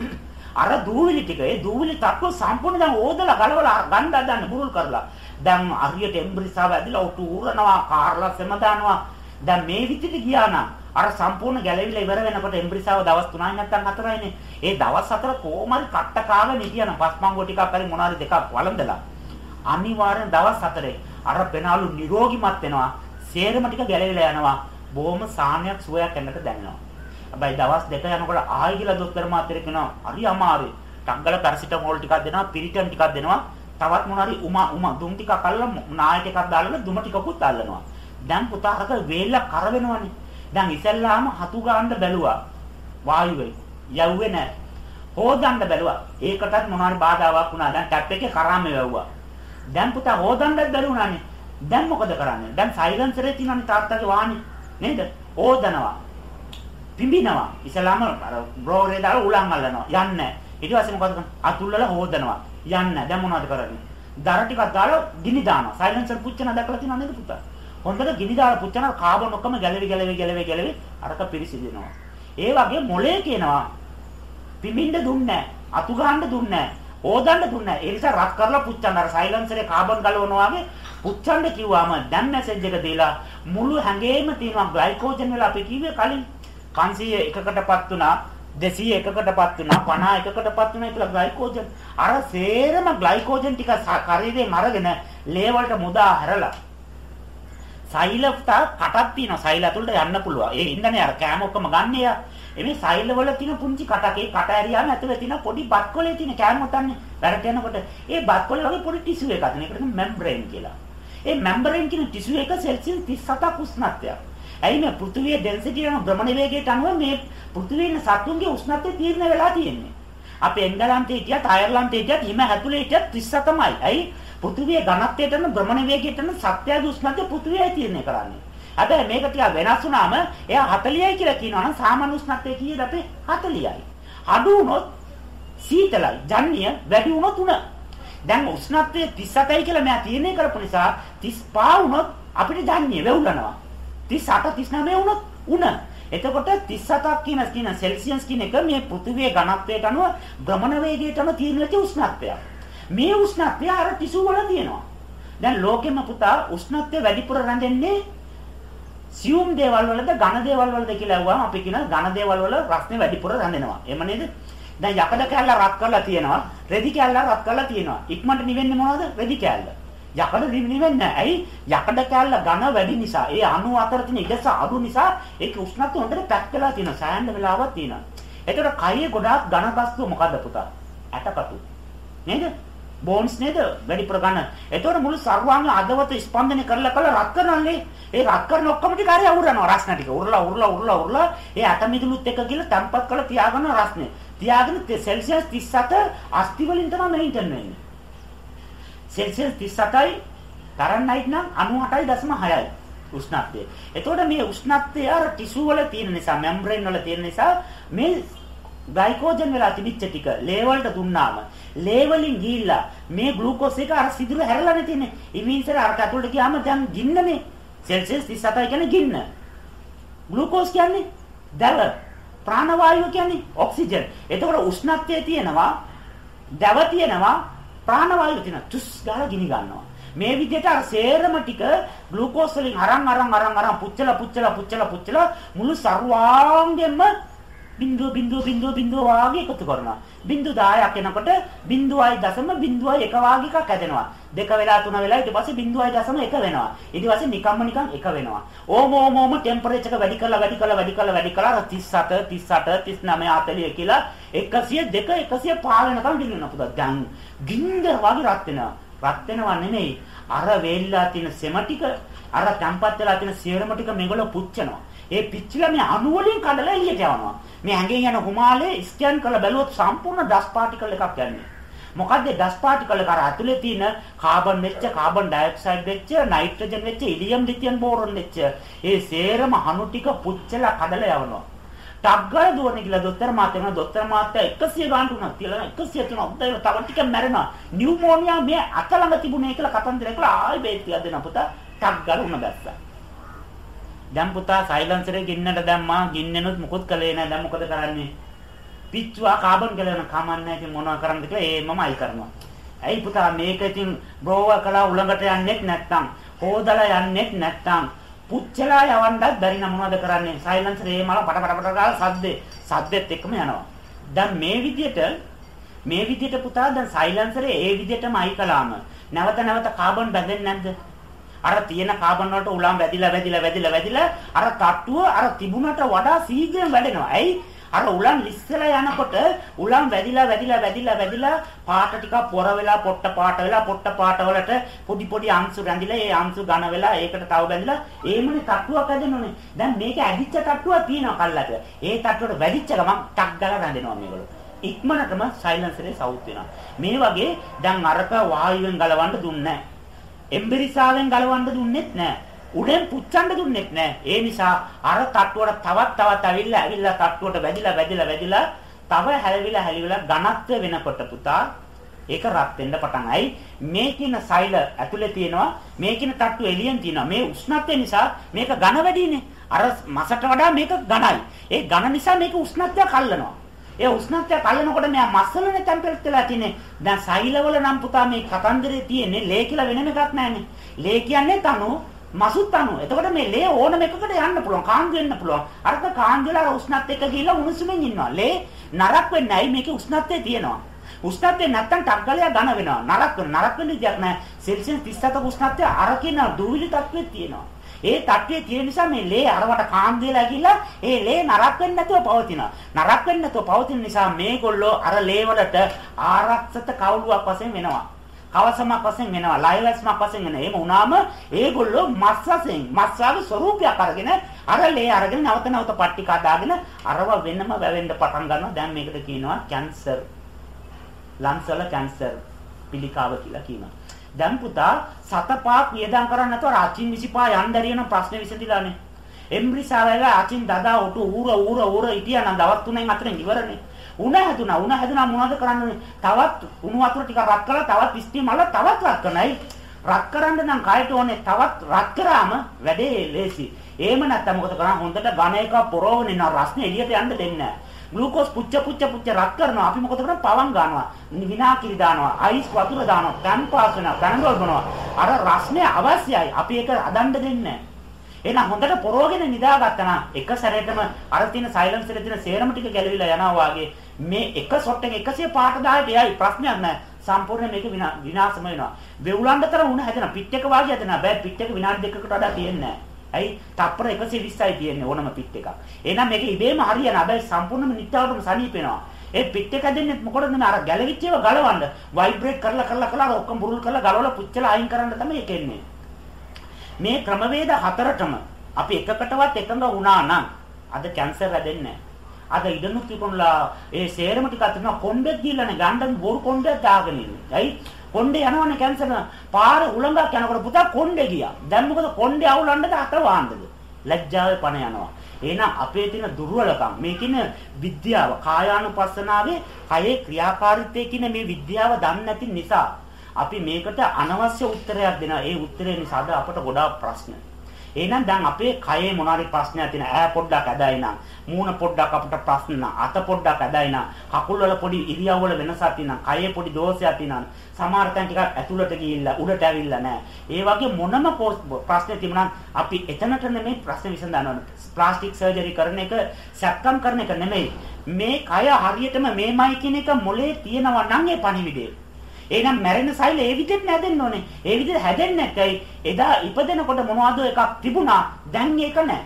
අර දූවිලි ටික ඒ දූවිලි තක්කෝ සම්පූර්ණ දැන් ඕදලා ගලවලා ගන්න හදන්න බුරුල් කරලා. දැන් හරියට එම්බිරිසාව ඇදලා උටු උරනවා, කාර්ලා සෙම දානවා. දැන් මේ විදිහට ගියා නම් අර සම්පූර්ණ ගැලවිලා ඉවර වෙනකොට එම්බ්‍රිසාව දවස් 3යි නැත්නම් 4යිනේ. ඒ දවස් 4 කොහොමරි කට්ට කාගෙන හිටියනම් පස්මංගෝ ටිකක් හරි මොනාරි දෙකක් වළඳලා අනිවාර්යෙන් දවස් 4 අර පෙනාලු නිරෝගිමත් වෙනවා. සේරම ටික ගැලවිලා යනවා. බොහොම සාහනයක් සුවයක් එන්නට දැනෙනවා. හැබැයි දවස් දෙක යනකොට ආයෙ කියලා දොස්තර මාත්‍රේ කියනවා හරි අමාරුයි. ටග්ගල පැරසිටමෝල් ටිකක් දෙනවා, පිරිටන් ටිකක් දෙනවා. තවත් මොනාරි උමා උමා දුම් ටිකක් අල්ලලා නායක එකක් දාලා දුම ටිකකුත් අල්ලනවා. දැන් පුතා අර වේල්ල කර වෙනවනේ. දැන් ඉස්සල්ලාම හතු ගන්න බැලුවා. වායුවේ. යව්වේ නැහැ. හොදන්න බැලුවා. ඒකටත් මොනවාරි බාධාවක් වුණා. දැන් ටැප් එකේ කරාම වැව්වා. දැන් පුතා හොදන්නත් බැරිුණානේ. දැන් මොකද කරන්නේ? දැන් සයිලන්සරේ තියෙනනේ තාත්තගේ වාහනේ. නේද? හොදනවා. පිඹිනවා. ඉස්සලාම අර බ්‍රෝරේ දාලා උලන් අල්ලනවා. යන්නේ නැහැ. ඊට පස්සේ මොකද කරන්නේ? අතුල්ලලා හොදනවා. යන්නේ නැහැ. දැන් මොනවද කරන්නේ? දර ටිකක් දාලා ගිනි දානවා. සයිලන්සර් පුච්චන දැකලා තියෙනව නේද පුතා? හොඳට ගිනි දාලා පුච්චන කාබන් ඔක්කොම ගැලවි ගැලවි ගැලවි ගැලවි අරක පිරිසිදුනවා. ඒ වගේ මොලේ කියනවා පිමින්ද දුන්නේ අතු ගන්න දුන්නේ ඕදන්න දුන්නේ ඒ නිසා රත් කරලා පුච්චන්න අර සයිලන්සරේ කාබන් ගලවනවා වගේ පුච්චන්න කිව්වම දැන් මැසේජ් එක දීලා මුළු හැඟේම තියෙනවා ග්ලයිකෝජන් වල අපි කිව්වේ කලින් 500 එකකටපත් වුණා 200 එකකටපත් වුණා 50 එකකටපත් වුණා කියලා ග්ලයිකෝජන් අර සේරම ග්ලයිකෝජන් ටික ශරීරයෙන් අරගෙන ලේ වලට මුදා හැරලා සෛලට කටක් තියෙනවා. සෛල ඇතුළට යන්න පුළුවන්. ඒ ඉන්නනේ අර කෑම ඔක්කොම ගන්න එයා. එමේ සෛල වල තියෙන පුංචි කටක් ඒ කට ඇරියාම ඇතුලේ තියෙන පොඩි බත් කොලේ තියෙන කෑම උතන්නේ. වැරට යනකොට ඒ බත් කොලේ වගේ පොඩි ටිෂු එකක් තියෙන. ඒකට මෙම්බ්‍රේන් කියලා. ඒ මෙම්බ්‍රේන් කියන ටිෂු එක සෙල්සියස් 37ක් උෂ්ණත්වයක්. ඇයි මේ පෘථිවියේ ඩෙන්සිටි යන භ්‍රමණ වේගයට අනුව මේ පෘථිවියේ ඉන්න සත්තුන්ගේ උෂ්ණත්වය තීරණය වෙලා තියෙන්නේ. අපි එංගලන්තේ හිටියත් අයර්ලන්තේ හිටියත් හිම ඇතුලේ හිටියත් 37යි. ඇයි? පෘථිවිය ඝනත්වයට යන භ්‍රමණ වේගයට යන සත්‍යය උෂ්ණත්වය පෘථිවියයි තීරණය කරන්නේ. හැබැයි මේක ටික වෙනස් වුණාම එයා 40යි කියලා කියනවා නම් සාමාන්‍ය උෂ්ණත්වය කීයද අපේ 40යි. අඩු වුණොත් සීතලයි. ජන්‍ය වැඩි වුණොත් උණ. දැන් උෂ්ණත්වය 37යි කියලා මෙයා තීරණය කරපු නිසා 35 වුණොත් අපිට ජන්‍ය වෙවුලනවා. 38 39 වුණොත් උණ. එතකොට 37ක් කියන කියන සෙල්සියස් කියන එක මේ පෘථිවියේ ඝනත්වයට අනුව භ්‍රමණ වේගයට අනුව තීරණය වෙච්ච උෂ්ණත්වයක්. මේ උෂ්ණත්වය අර ටිෂු වල තියෙනවා. දැන් ලෝකෙම පුතා උෂ්ණත්වය වැඩිපුර රැඳෙන්නේ සියුම් දේවල් වලද ඝන දේවල් වලද කියලා අහුවාම අපි කියන ඝන දේවල් වල රස්නේ වැඩිපුර රැඳෙනවා. එහෙම නේද? දැන් යකඩ කැල්ල රත් කරලා තියෙනවා. රෙදි කැල්ල රත් කරලා තියෙනවා. ඉක්මනට නිවෙන්නේ මොනවද? රෙදි කැල්ල. යකඩ නිවෙන්නේ නැහැ. ඇයි? යකඩ කැල්ල ඝන වැඩි නිසා. ඒ අණු අතර තියෙන ඉඩස අඩු නිසා ඒක උෂ්ණත්වය හොඳට පැක් වෙලා තියෙනවා. සෑහෙන වෙලාවක් තියෙනවා. එතකොට කයේ ගොඩාක් ඝන වස්තු මොකද්ද පුතා? ඇටකටු. නේද? බෝන්ස් නේද වැඩිපුර ගන්න. එතකොට මුළු සර්වාංග අදවත ස්පන්දනය කරලා කරලා රත් කරනල්ලේ. ඒ රත් කරන ඔක්කොම ටික හරි අවුරනවා රස්න ටික. උරලා උරලා උරලා උරලා ඒ ඇටමිදුලුත් එක කියලා තැම්පත් කරලා තියාගන්න රස්නේ. තියාගෙන සෙල්සියස් 37 අස්ති වලින් තමයි මෙයින්ටන් වෙන්නේ. සෙල්සියස් 37යි ෆැරන්හයිට් නම් 98.6යි උෂ්ණත්වය. එතකොට මේ උෂ්ණත්වය අර ටිෂු වල තියෙන නිසා මෙම්බ්‍රේන් වල තියෙන නිසා මේ ග්ලයිකෝජන් වෙලා තිබිච්ච ටික ලේ වලට දුන්නාම ලේ වලින් ගිහිල්ලා මේ ග්ලූකෝස් එක අර සිදුර හැරලා නැතිනේ. ඉමින්සර අර ඇතුළට ගියාම දැන් ගින්නනේ. සෙල්සියස් 37 කියන්නේ ගින්න. ග්ලූකෝස් කියන්නේ දැව. ප්‍රාණවායුව කියන්නේ ඔක්සිජන්. එතකොට උෂ්ණත්වයේ තියෙනවා දැව තියෙනවා ප්‍රාණවායුව තියෙනවා. තුස් ගාලා ගිනි ගන්නවා. මේ විදිහට අර සේරම ටික ග්ලූකෝස් වලින් අරන් අරන් අරන් අරන් පුච්චලා පුච්චලා පුච්චලා පුච්චලා මුළු සර්වාංගෙම බිඳුව බිඳුව බිඳුව බිඳුව වාගේ එකතු කරනවා. බිඳු 10ක් එනකොට 0.0.1 වාගේ එකක් හැදෙනවා. දෙක වෙලා තුන වෙලා ඊට පස්සේ 0.1 වෙනවා. ඊට පස්සේ නිකම්ම නිකන් එක වෙනවා. ඕම ඕම ඕම ටෙම්පරේචර් එක වැඩි කරලා වැඩි කරලා වැඩි කරලා වැඩි කරලා 37 38 39 40 කියලා 102 105 වෙනකම් දිනනවා පුතා. දැන් ගින්දර වගේ රත් වෙනවා. රත් වෙනවා නෙමෙයි. අර වේල්ලා තියෙන සෙම ටික අර තැම්පත් වෙලා තියෙන සියරම ටික මෙගොල්ලෝ පුච්චනවා. ඒ පිච්චිලා මේ අණු වලින් කඩලා එළියට යවනවා. මේ ඇඟෙන් යන හුමාලේ ස්කෑන් කරලා බැලුවොත් සම්පූර්ණ ඩස් පාටිකල් එකක් යන්නේ. මොකද්ද ඩස් පාටිකල් එක අර ඇතුලේ තියෙන කාබන් වෙච්ච කාබන් ඩයොක්සයිඩ් වෙච්ච නයිට්‍රජන් වෙච්ච ඉලියම් ලිතියම් බෝරොන් වෙච්ච ඒ සේරම අණු ටික පුච්චලා කඩලා යවනවා. ටග්ගල දුවන්නේ කියලා දොස්තර මාත් එනවා දොස්තර මාත් 100 ගානට උනක් තියලා 103 උදේට තව ටිකක් මැරෙනවා නියුමෝනියා මේ අත ළඟ තිබුණේ කියලා කතන්දර කියලා ආයෙ බේත් ටිකක් දෙන්න පුතා ටග්ගල උන බැස්සා දැන් පුතා සයිලන්සරේ ගින්නට දැම්මා ගින්නෙනුත් මුකුත් කළේ නැහැ දැන් මොකද කරන්නේ? පිච්චුවා කාබන් ගලන කමන්නේ ඉතින් මොනව කරන්නද කියලා ඒමම අයි කරනවා. ඇයි පුතා මේක ඉතින් බ්‍රෝව කළා උලඟට යන්නෙත් නැත්තම් හොදලා යන්නෙත් නැත්තම් පුච්චලා යවන්නත් බැරි නම් මොනවද කරන්නේ? සයිලන්සර් ඒ මල පට පට පට ගාලා සද්දේ. සද්දෙත් එක්කම යනවා. දැන් මේ විදිහට මේ විදිහට පුතා දැන් සයිලන්සරේ ඒ විදිහටම අයි කළාම නැවත නැවත කාබන් බැඳෙන්නේ නැද්ද? අර තියෙන කාබන් වලට උලම් වැදිලා වැදිලා වැදිලා වැදිලා අර තට්ටුව අර තිබුණට වඩා සීඝ්‍රයෙන් වැඩෙනවා. ඇයි? අර උලන් ලිස්සලා යනකොට උලන් වැදිලා වැදිලා වැදිලා වැදිලා පාට ටිකක් පොර වෙලා පොට්ට පාට වෙලා පොට්ට පාට වලට පොඩි පොඩි අංශු රැඳිලා ඒ අංශු ඝන වෙලා ඒකට තව බැඳිලා ඒමනේ තට්ටුවක් හැදෙනෝනේ. දැන් මේක ඇදිච්ච තට්ටුවක් තියෙනවා කල්ලට. ඒ තට්ටුවට වැදිච්ච ගමන් ටක් ගාලා රැඳෙනවා මේගොල්ලෝ. ඉක්මනටම සයිලන්සරේ සවුත් වෙනවා. මේ වගේ දැන් අරක වායුවෙන් ගලවන්න දුන්නේ නැහැ. එම්බිරිසාවෙන් ගලවන්න දුන්නෙත් නැහැ. උඩෙන් පුච්චන්න දුන්නෙත් නැහැ. ඒ නිසා අර තට්ටුවට තවත් තවත් ඇවිල්ලා ඇවිල්ලා තට්ටුවට වැදිලා වැදිලා වැදිලා තව හැලවිලා හැලවිලා ඝනත්ව වෙනකොට පුතා ඒක රත් වෙන්න පටන් අයි. මේ කියන සෛල ඇතුලේ තියෙනවා. මේ කියන තට්ටු එළියෙන් තියෙනවා. මේ උෂ්ණත්වය නිසා මේක ඝන වැඩිනේ. අර මසට වඩා මේක ඝනයි. ඒ ඝන නිසා මේක උෂ්ණත්වය කල්ලනවා ඒ උෂ්ණත්වය කලනකොට මෙයා මස්සලනේ ටෙම්පරේචර් වෙලා තියෙන්නේ. දැන් සෛලවල නම් පුතා මේ කතන්දරේ තියෙන්නේ ලේ කියලා වෙනම එකක් නැහැනේ. ලේ කියන්නේ තනු මසුත් තනු. එතකොට මේ ලේ ඕනම එකකට යන්න පුළුවන්. කාන්දු වෙන්න පුළුවන්. අරක කාන්දු වල උෂ්ණත් එක්ක ගිහිල්ලා උණුසුමින් ඉන්නවා. ලේ නරක් වෙන්නේ නැයි මේකේ උෂ්ණත්වය තියෙනවා. උෂ්ණත්වය නැත්තම් ටග්ගලයා ඝන වෙනවා. නරක් වෙන නරක් වෙන විදියක් නැහැ. සෙල්සියස් 37ක උෂ්ණත්වය අර කියන දුවිලි තත්ත්වෙත් තියෙනවා. ඒ තට්ටුවේ තියෙන නිසා මේ ලේ අරවට කාම් දීලා ගිහිල්ලා ඒ ලේ නරක් වෙන්නේ නැතුව පවතිනවා. නරක් වෙන්නේ නැතුව පවතින නිසා මේගොල්ලෝ අර ලේ වලට ආරක්ෂිත කවුළුවක් වශයෙන් වෙනවා. කවසමක් වශයෙන් වෙනවා. ලයිවස්මක් වශයෙන් වෙනවා. එහෙම වුණාම ඒගොල්ලෝ මස් වශයෙන් මස්වාගේ ස්වરૂපයක් අරගෙන අර ලේ අරගෙන නැවත නැවත පට්ටි කඩාගෙන අරව වෙනම වැවෙන්න පටන් ගන්නවා. දැන් මේකට කියනවා කැන්සර්. ලන්ස් වල කැන්සර් පිළිකාව කියලා කියනවා. දැන් පුතා සතපාක් වියදම් කරන්නේ නැතුව රාචින් 25 යන්න දරියන ප්‍රශ්නේ විසඳිලානේ. එම්බ්‍රිසාවල ආචින් දදා උටු ඌර ඌර ඌර හිටියා නම් දවස් තුනෙන් අතරින් ඉවරනේ. උණ හැදුනා උණ හැදුනා මොනවද කරන්නේ? තවත් උණු වතුර ටිකක් රත් කරලා තවත් ස්ටීම් අල්ල තවත් රත් කරනයි. රත් කරන්න නම් කයට ඕනේ තවත් රත් කරාම වැඩේ ලේසි. එහෙම නැත්නම් මොකද කරන්නේ? හොඳට ඝන එක පොරවගෙන ඉන්න රස්නේ එළියට යන්න දෙන්නේ නැහැ. ග්ලූකෝස් පුච්ච පුච්ච පුච්ච රත් කරනවා. අපි මොකද කරන්නේ? පවන් ගන්නවා. විනාකිරි දානවා. අයිස් වතුර දානවා. තන් පාස් වෙනවා. තනඩෝල් බොනවා. අර රස්නේ අවශ්‍යයි. අපි ඒක අදන්න දෙන්නේ නැහැ. එහෙනම් හොඳට පොරවගෙන නිදාගත්තා නම් එක සැරේටම අර තියෙන සයිලන්ස් එකේ තියෙන සේරම ටික ගැලවිලා යනවා වගේ මේ එක ෂොට් එක 150ට එයයි ප්‍රශ්නයක් නැහැ. සම්පූර්ණ මේක විනාශම වෙනවා. වෙවුලන්ඩතර උණ හැදෙන පිට් එක වාගේ හැදෙනවා. බෑ පිට් එක විනාඩි දෙකකට වඩා තියෙන්නේ නැහැ. ඇයි? තප්පර 120යි තියෙන්නේ ඕනම පිට් එකක්. එහෙනම් මේක ඉබේම හරියන හැබැයි සම්පූර්ණයෙන්ම නිත්‍යවටම සනීප වෙනවා. ඒ පිට් එක දෙන්නේ මොකටද මේ අර ගැලවිච්ච ඒවා ගලවන්න වයිබ්‍රේට් කරලා කරලා කරලා ඔක්කොම බුරුල් කරලා ගලවලා පුච්චලා අයින් කරන්න තමයි ඒක එන්නේ. මේ ක්‍රමවේද හතරටම අපි එකකටවත් එකඟ වුණා නම් අද කැන්සර් හැදෙන්නේ අද ඉදනුත් විකුණලා ඒ සේරම ටික අතන කොණ්ඩෙත් ගිල්ලනේ ගණ්ඩන් බොරු කොණ්ඩයක් දාගෙන ඉන්නේ. ඇයි? කොණ්ඩේ යනවනේ කැන්සර් පාර උලඟක් යනකොට පුතා කොණ්ඩේ ගියා. දැන් මොකද කොණ්ඩේ අවුලන්නද අත වාන්නද? ලැජ්ජාවේ පණ යනවා. එහෙනම් අපේ තියෙන දුර්වලකම් මේ කියන විද්‍යාව කායානුපස්සනාවේ කයේ ක්‍රියාකාරීත්වයේ කියන මේ විද්‍යාව දන්නේ නැති නිසා අපි මේකට අනවශ්‍ය උත්තරයක් දෙනවා. ඒ උත්තරේ නිසා අපට ගොඩාක් ප්‍රශ්න. එහෙනම් දැන් අපේ කයේ මොනවාරි ප්‍රශ්නයක් තියෙන ඈ පොඩ්ඩක් ඇදයි නම් මූණ පොඩ්ඩක් අපිට ප්‍රශ්න අත පොඩ්ඩක් ඇදයි නම් කකුල් වල පොඩි ඉරියව් වල වෙනසක් තියෙනවා කයේ පොඩි දෝෂයක් තියෙනවා සමහර තැන් ටිකක් ඇතුළට ගිහිල්ලා උඩට ඇවිල්ලා නැහැ ඒ වගේ මොනම ප්‍රශ්නේ තිබුණත් අපි එතනට නෙමෙයි ප්‍රශ්න විසඳන්න ප්ලාස්ටික් සර්ජරි කරන එක සැක්කම් කරන එක නෙමෙයි. මේ කය හරියටම මේමයි කියන එක මොලේ තියෙනවා නම් ඒ පණිවිඩේ. එහෙනම් මැරෙන සෛල ඒ විදිහට නැදෙන්න ඕනේ. ඒ විදිහට හැදෙන්නේ නැත්යි එදා ඉපදෙනකොට මොනවද එකක් තිබුණා දැන් ඒක නැහැ.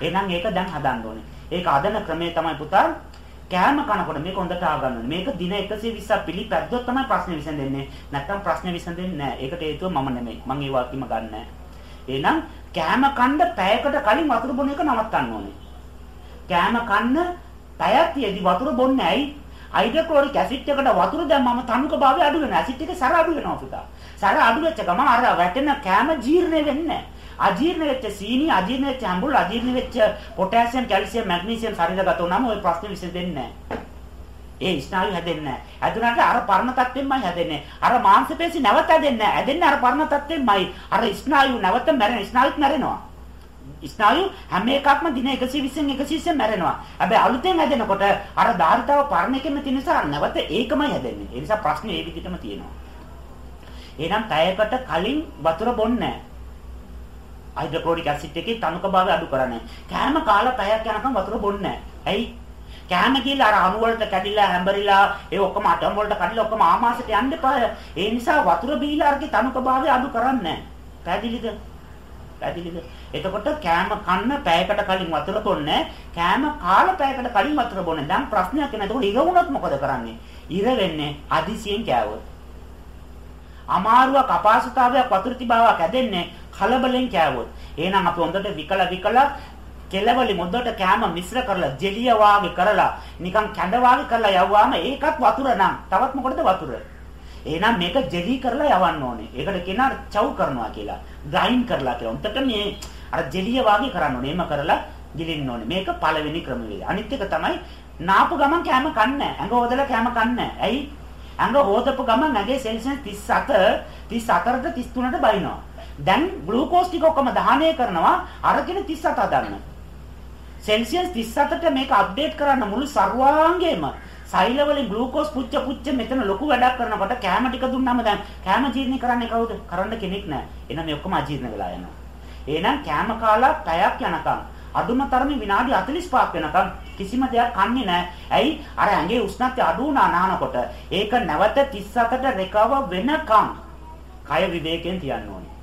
එහෙනම් ඒක දැන් හදන්න ඕනේ. ඒක හදන ක්‍රමය තමයි පුතා කෑම කනකොට මේක හොඳට ආගන්න ඕනේ. මේක දින 120ක් පිළිපැද්දොත් තමයි ප්‍රශ්නේ විසඳෙන්නේ. නැත්තම් ප්‍රශ්නේ විසඳෙන්නේ නැහැ. ඒකට හේතුව මම නෙමෙයි. මම ඒ වාක්‍යෙම ගන්නෑ. එහෙනම් කෑම කන්න පැයකට කලින් වතුර බොන එක නවත්තන්න ඕනේ. කෑම කන්න පැයක් තියදී වතුර බොන්නේ ඇයි? හයිඩ්‍රොක්ලොරික් ඇසිඩ් එකට වතුර දැම්මම තනුක භාවය අඩු වෙනවා. ඇසිඩ් එක සැර අඩු වෙනවා පුතා. සැර අඩු වෙච්ච ගමන් අර වැටෙන කෑම ජීර්ණය වෙන්නේ නැහැ. අජීර්ණ වෙච්ච සීනි, අජීර්ණ වෙච්ච අඹුල්, අජීර්ණ වෙච්ච පොටෑසියම්, කැල්සියම්, මැග්නීසියම් ශරීරගත වුණාම ওই ප්‍රශ්නේ විසඳෙන්නේ නැහැ. ඒ ස්නායු හැදෙන්නේ නැහැ. හැදුනට අර පරණ තත්ත්වෙමයි හැදෙන්නේ. අර මාංශ පේශි නැවත හැදෙන්නේ නැහැ. හැදෙන්නේ අර පරණ තත්ත්වෙමයි. අර ස්නායු නැවත මැරෙන ස්නායුත් මැරෙනවා. ස්නායු හැම එකක්ම දින 120න් 120න් මැරෙනවා. හැබැයි අලුතෙන් හැදෙනකොට අර ධාරිතාව පරණ එකෙම තියෙන නිසා නැවත ඒකමයි හැදෙන්නේ. ඒ නිසා ප්‍රශ්නේ ඒ විදිහටම තියෙනවා. එහෙනම් පැයකට කලින් වතුර බොන්නේ නැහැ. හයිඩ්‍රොක්ලොරික් ඇසිඩ් එකේ තනුකභාවය අඩු කරන්නේ. කෑම කාලා පැයක් යනකම් වතුර බොන්නේ නැහැ. ඇයි? කෑම කියලා අර අණු වලට කැඩිලා හැඹරිලා ඒ ඔක්කොම අටම් වලට කඩිලා ඔක්කොම ආමාශයට යන්න එපා. ඒ නිසා වතුර බීලා අරගේ තනුකභාවය අඩු කරන්නේ නැහැ. පැහැදිලිද? පැහැදිලිද? එතකොට කෑම කන්න පැයකට කලින් වතුර බොන්නේ කෑම කාලා පැයකට කලින් වතුර බොන්නේ. දැන් ප්‍රශ්නයක් නෑ. එතකොට ඉර වුණොත් මොකද කරන්නේ? ඉර වෙන්නේ අදිසියෙන් කෑවොත්. අමාරුවක් අපහසුතාවයක් වතුර තිබාවක් ඇදෙන්නේ කලබලෙන් කෑවොත්. එහෙනම් අපි හොඳට විකල විකල කෙලවලි මොද්දට කෑම මිශ්‍ර කරලා ජෙලිය වාගේ කරලා නිකන් කැඳ වාගේ කරලා යවුවාම ඒකත් වතුර නම් තවත් මොකටද වතුර? එහෙනම් මේක ජෙලි කරලා යවන්න ඕනේ. ඒකට කියනවා චව් කරනවා කියලා. ග්‍රයින්ඩ් කරලා කියලා. උන්ට මේ අර ජෙලිය වාගේ කරන්න ඕනේ. එහෙම කරලා ගිලින්න ඕනේ. මේක පළවෙනි ක්‍රමවේදය. අනිත් එක තමයි නාපු ගමන් කෑම කන්නේ ඇඟ හොදලා කෑම කන්නේ ඇයි? ඇඟ හොදපු ගමන් ඇඟේ සෙල්සියස් 37 34ට 33ට බයිනවා. දැන් ග්ලූකෝස් ටික ඔක්කොම දහනය කරනවා අරගෙන 37 හදන්න. සෙල්සියස් 37ට මේක අප්ඩේට් කරන්න මුළු සර්වාංගයේම සෛල වලින් ග්ලූකෝස් පුච්ච පුච්ච මෙතන ලොකු වැඩක් කරනකොට කැම ටික දුන්නාම දැන් කැම ජීර්ණ කරන්නේ කවුද? කරන්න කෙනෙක් නැහැ. එහෙනම් මේ ඔක්කොම අජීර්ණ වෙලා යනවා. එහෙනම් කැම කාලා පැයක් යනකම් අඩුම තරමේ විනාඩි 45ක් වෙනකම් කිසිම දෙයක් කන්නේ නැහැ. ඇයි? අර ඇඟේ උෂ්ණත්වය අඩු වුණා නානකොට ඒක නැවත 37ට රෙකවර් වෙනකම් කය විවේකයෙන් තියන්න ඕනේ.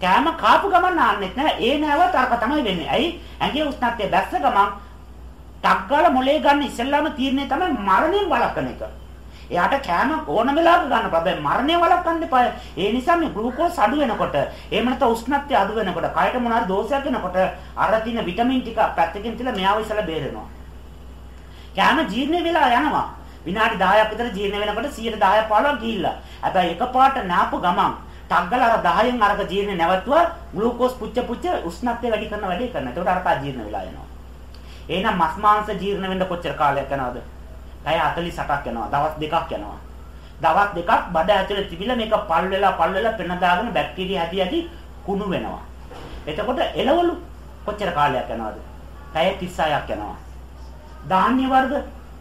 කෑම කාපු ගමන් නාන්නෙත් නැහැ. ඒ නැවත අරක තමයි වෙන්නේ. ඇයි? ඇඟේ උෂ්ණත්වය බැස්ස ගමන් ටක්ගාල මොලේ ගන්න ඉස්සෙල්ලාම තීරණය තමයි මරණයෙන් වළක්වන එක. එයාට කෑම ඕන වෙලාවක ගන්න බෑ. මරණය වළක්වන්න එපා. ඒ නිසා මේ ග්ලූකෝස් අඩු වෙනකොට, එහෙම නැත්නම් උෂ්ණත්වය අඩු වෙනකොට, කයට මොනවාරි දෝෂයක් වෙනකොට අර තියෙන විටමින් ටික පැත්තකින් තියලා මෙයාව ඉස්සලා බේරෙනවා. කෑම ජීර්ණ වෙලා යනවා. විනාඩි 10ක් විතර ජීර්ණ වෙනකොට 10 15ක් ගිහිල්ලා. හැබැයි එකපාරට නාපු ගමන් ටග්ගල අර 10න් අරක ජීර්ණ නැවතුවා ග්ලූකෝස් පුච්ච පුච්ච උෂ්ණත්වය වැඩි කරන වැඩේ කරනවා. ඒකට අරක ජීර්ණ වෙලා යනවා. එහෙනම් මස් මාංශ ජීර්ණ වෙන්න කොච්චර කාලයක් යනවද? පැය 48ක් යනවා. දවස් දෙකක් යනවා. දවස් දෙකක් බඩ ඇතුලේ තිබිලා මේක පල් වෙලා පල් වෙලා පෙන දාගෙන බැක්ටීරියා ඇති ඇති කුණු වෙනවා. එතකොට එළවලු කොච්චර කාලයක් යනවද? පැය 36ක් යනවා. ධාන්‍ය වර්ග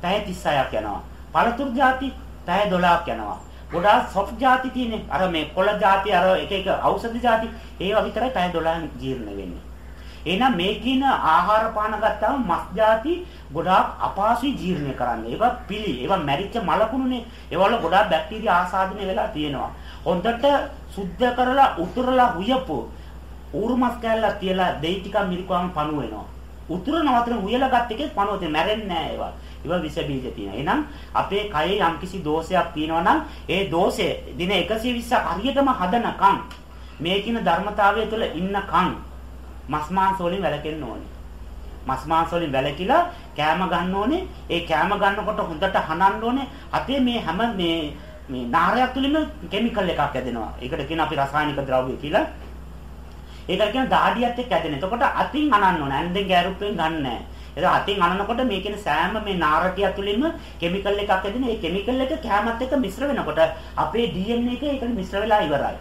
පැය 36ක් යනවා. පළතුරු ಜಾති පැය 12ක් යනවා. ගොඩාක් සොෆ්ට් ಜಾති තියෙන්නේ. අර මේ කොළ ಜಾති අර එක එක ඖෂධ ಜಾති ඒවා විතරයි පැය 12 ජීර්ණ වෙන්නේ. එහෙනම් මේ කින ආහාර පාන ගත්තාම මස් ಜಾති ගොඩාක් අපහසුයි ජීර්ණය කරන්න. ඒවා පිළි, ඒවා මැරිච්ච මලකුණුනේ. ඒවල ගොඩාක් බැක්ටීරියා ආසාදනය වෙලා තියෙනවා. හොඳට සුද්ධ කරලා උතුරලා හුයපු ඌරු මස් කෑල්ලක් තියලා දෙයි ටිකක් මිරිකුවාම පණු වෙනවා. උතුර නවතන හුයලා ගත්ත එකේ පණුව තියෙන මැරෙන්නේ නැහැ ඒවා. ඒවා විස බීජ තියෙනවා. එහෙනම් අපේ කයේ යම්කිසි දෝෂයක් තියෙනවා නම් ඒ දෝෂය දින 120ක් හරියටම හදනකම් මේ කින ධර්මතාවය තුළ ඉන්නකම් මස් මාංශ වලින් වැළකෙන්න ඕනේ. මස් මාංශ වලින් වැළකීලා කෑම ගන්න ඕනේ. ඒ කෑම ගන්නකොට හොඳට හනන්න ඕනේ. අපේ මේ හැම මේ මේ නාරයක් තුලින්ම කිමිකල් එකක් ඇදෙනවා. ඒකට කියන අපි රසායනික ද්‍රව්‍ය කියලා. ඒකට කියන දාඩියත් එක්ක ඇදෙන. එතකොට අතින් අනන්න ඕනේ. ඇඳෙන් ගෑරුප්පෙන් ගන්න නැහැ. ඒක අතින් අනනකොට මේ කියන සෑම මේ නාරකය තුලින්ම කිමිකල් එකක් ඇදෙන. ඒ කිමිකල් එක කෑමත් එක්ක මිශ්‍ර වෙනකොට අපේ DNA එක ඒකට මිශ්‍ර වෙලා ඉවරයි.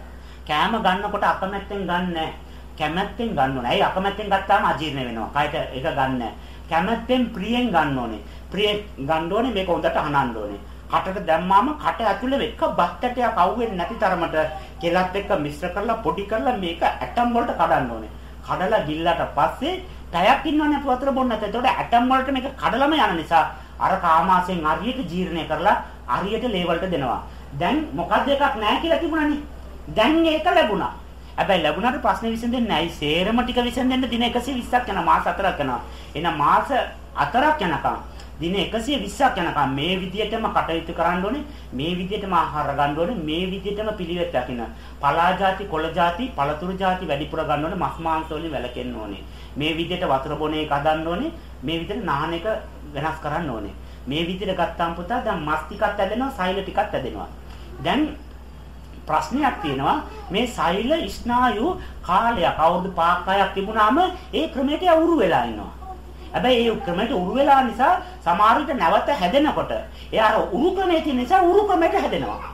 කෑම ගන්නකොට අකමැත්තෙන් ගන්න නැහැ. කැමැත්තෙන් ගන්න ඕනේ. ඇයි අකමැත්තෙන් ගත්තාම අජීර්ණ වෙනවා. කයට ඒක ගන්න කැමැත්තෙන් ප්‍රියෙන් ගන්න ඕනේ. ප්‍රියෙන් ගන්න ඕනේ මේක හොඳට අහනන්න ඕනේ. කටට දැම්මාම කට ඇතුලේ එක බත්තටයක් අවුෙන්නේ නැති තරමට කෙලත් එක්ක මිශ්‍ර කරලා පොඩි කරලා මේක ඇටම් වලට කඩන්න ඕනේ. කඩලා ගිල්ලට පස්සේ පැයක් ඉන්නවනේ අපි වතුර බොන්න නැත්නම් ඒතකොට ඇටම් වලට මේක කඩලම යන නිසා අර කාමාසයෙන් හරියට ජීර්ණය කරලා හරියට ලේවලට දෙනවා. දැන් මොකක්ද එකක් නැහැ කියලා තිබුණානේ. දැන් ඒක ලැබුණා. හැබැයි ලැබුණාට ප්‍රශ්නේ විසඳෙන්නේ නැහැ. සේරම ටික විසඳෙන්න දින 120ක් යනවා. මාස 4ක් යනවා. එහෙනම් මාස 4ක් යනකම් දින 120ක් යනකම් මේ විදියටම කටයුතු කරන්න ඕනේ මේ විදියටම ආහාර ගන්න ඕනේ මේ විදියටම පිළිවෙත් දකින්න පලා જાති කොළ જાති පළතුරු જાති වැඩිපුර ගන්න ඕනේ මස් මාංශ වලින් වැළකෙන්න ඕනේ මේ විදියට වතුර බොන එක හදන්න ඕනේ මේ විදියට නාන එක වෙනස් කරන්න ඕනේ මේ විදියට ගත්තාම පුතා දැන් මස් ටිකක් ඇදෙනවා සෛල ටිකක් ඇදෙනවා දැන් ප්‍රශ්නයක් තියෙනවා මේ සෛල ස්නායු කාලයක් අවුරුදු 5ක් 6ක් තිබුණාම ඒ ක්‍රමයට උරු වෙලා ඉනවා. හැබැයි ඒ ක්‍රමයට උරු වෙලා නිසා සමහර විට නැවත හැදෙනකොට ඒ අර උරු ක්‍රමයේ තියෙන නිසා උරු ක්‍රමයට හැදෙනවා.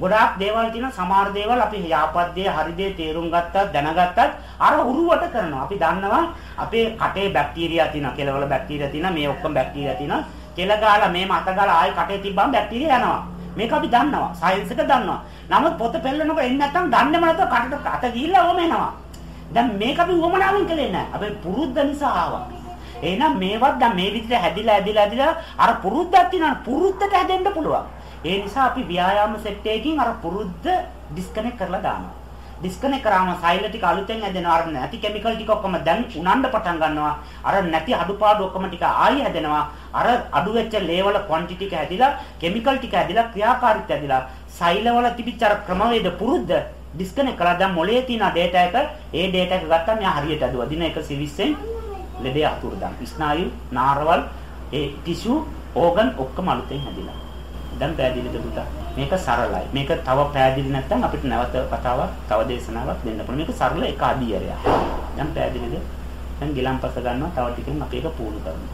ගොඩාක් දේවල් තියෙන සමහර දේවල් අපි යාපත් දේ හරි දේ තේරුම් ගත්තත් දැනගත්තත් අර උරුවට කරනවා. අපි දන්නවා අපේ කටේ බැක්ටීරියා තියෙනවා. කෙලවල බැක්ටීරියා තියෙනවා. මේ ඔක්කොම බැක්ටීරියා තියෙනවා. කෙල ගාලා මේ මත ගාලා ආයෙ කටේ තිබ්බම බැක්ටීරියා යනවා. මේක අපි දන්නවා. සයන්ස් එක දන්නවා. නමුත් පොත පෙන්නනකොට එන්නේ නැත්නම් දන්නේම නැතුව කටට අත ගිහිල්ලා ඕම එනවා. දැන් මේක අපි උවමනාවෙන් කළේ නැහැ. අපි පුරුද්ද නිසා ආවා. එහෙනම් මේවත් දැන් මේ විදිහට හැදිලා හැදිලා හැදිලා අර පුරුද්දක් තියෙනවා. පුරුද්දට හැදෙන්න පුළුවන්. ඒ නිසා අපි ව්‍යායාම සෙට් එකකින් අර පුරුද්ද ඩිස්කනෙක්ට් කරලා දානවා. ඩිස්කනෙක්ට් කරාම සෛල ටික අලුතෙන් හැදෙනවා. අර නැති කිමිකල් ටික ඔක්කොම දැන් උනන්න පටන් ගන්නවා. අර නැති අඩුපාඩු ඔක්කොම ටික ආයෙ හැදෙනවා. අර අඩු වෙච්ච ලේවල ක්වොන්ටිටි ටික හැදිලා කිමිකල් ටික හැදිලා ක්‍රියාකාරීත්වය හැදිලා සෛලවල තිබිච්ච අර ක්‍රමවේද පුරුද්ද ඩිස්කනෙක්ට් කළා දැන් මොලේ තියෙන data එක ඒ data එක ගත්තාම මෙයා හරියට ඇදුවා. දින 120න් ලෙඩේ අතුරුදන්. ස්නායු, නාරවල්, ඒ ටිෂු, ඕගන් ඔක්කොම අලුතෙන් හැදිලා. දැන් පැහැදිලිද පුතා? මේක සරලයි. මේක තව පැහැදිලි නැත්නම් අපිට නැවත කතාවක්, තව දේශනාවක් දෙන්න පුළුවන්. මේක සරල එක අඩියරයක්. දැන් පැහැදිලිද? දැන් ගිලම්පස ගන්නවා තව ටිකකින් අපි ඒක පුහුණු කරනවා.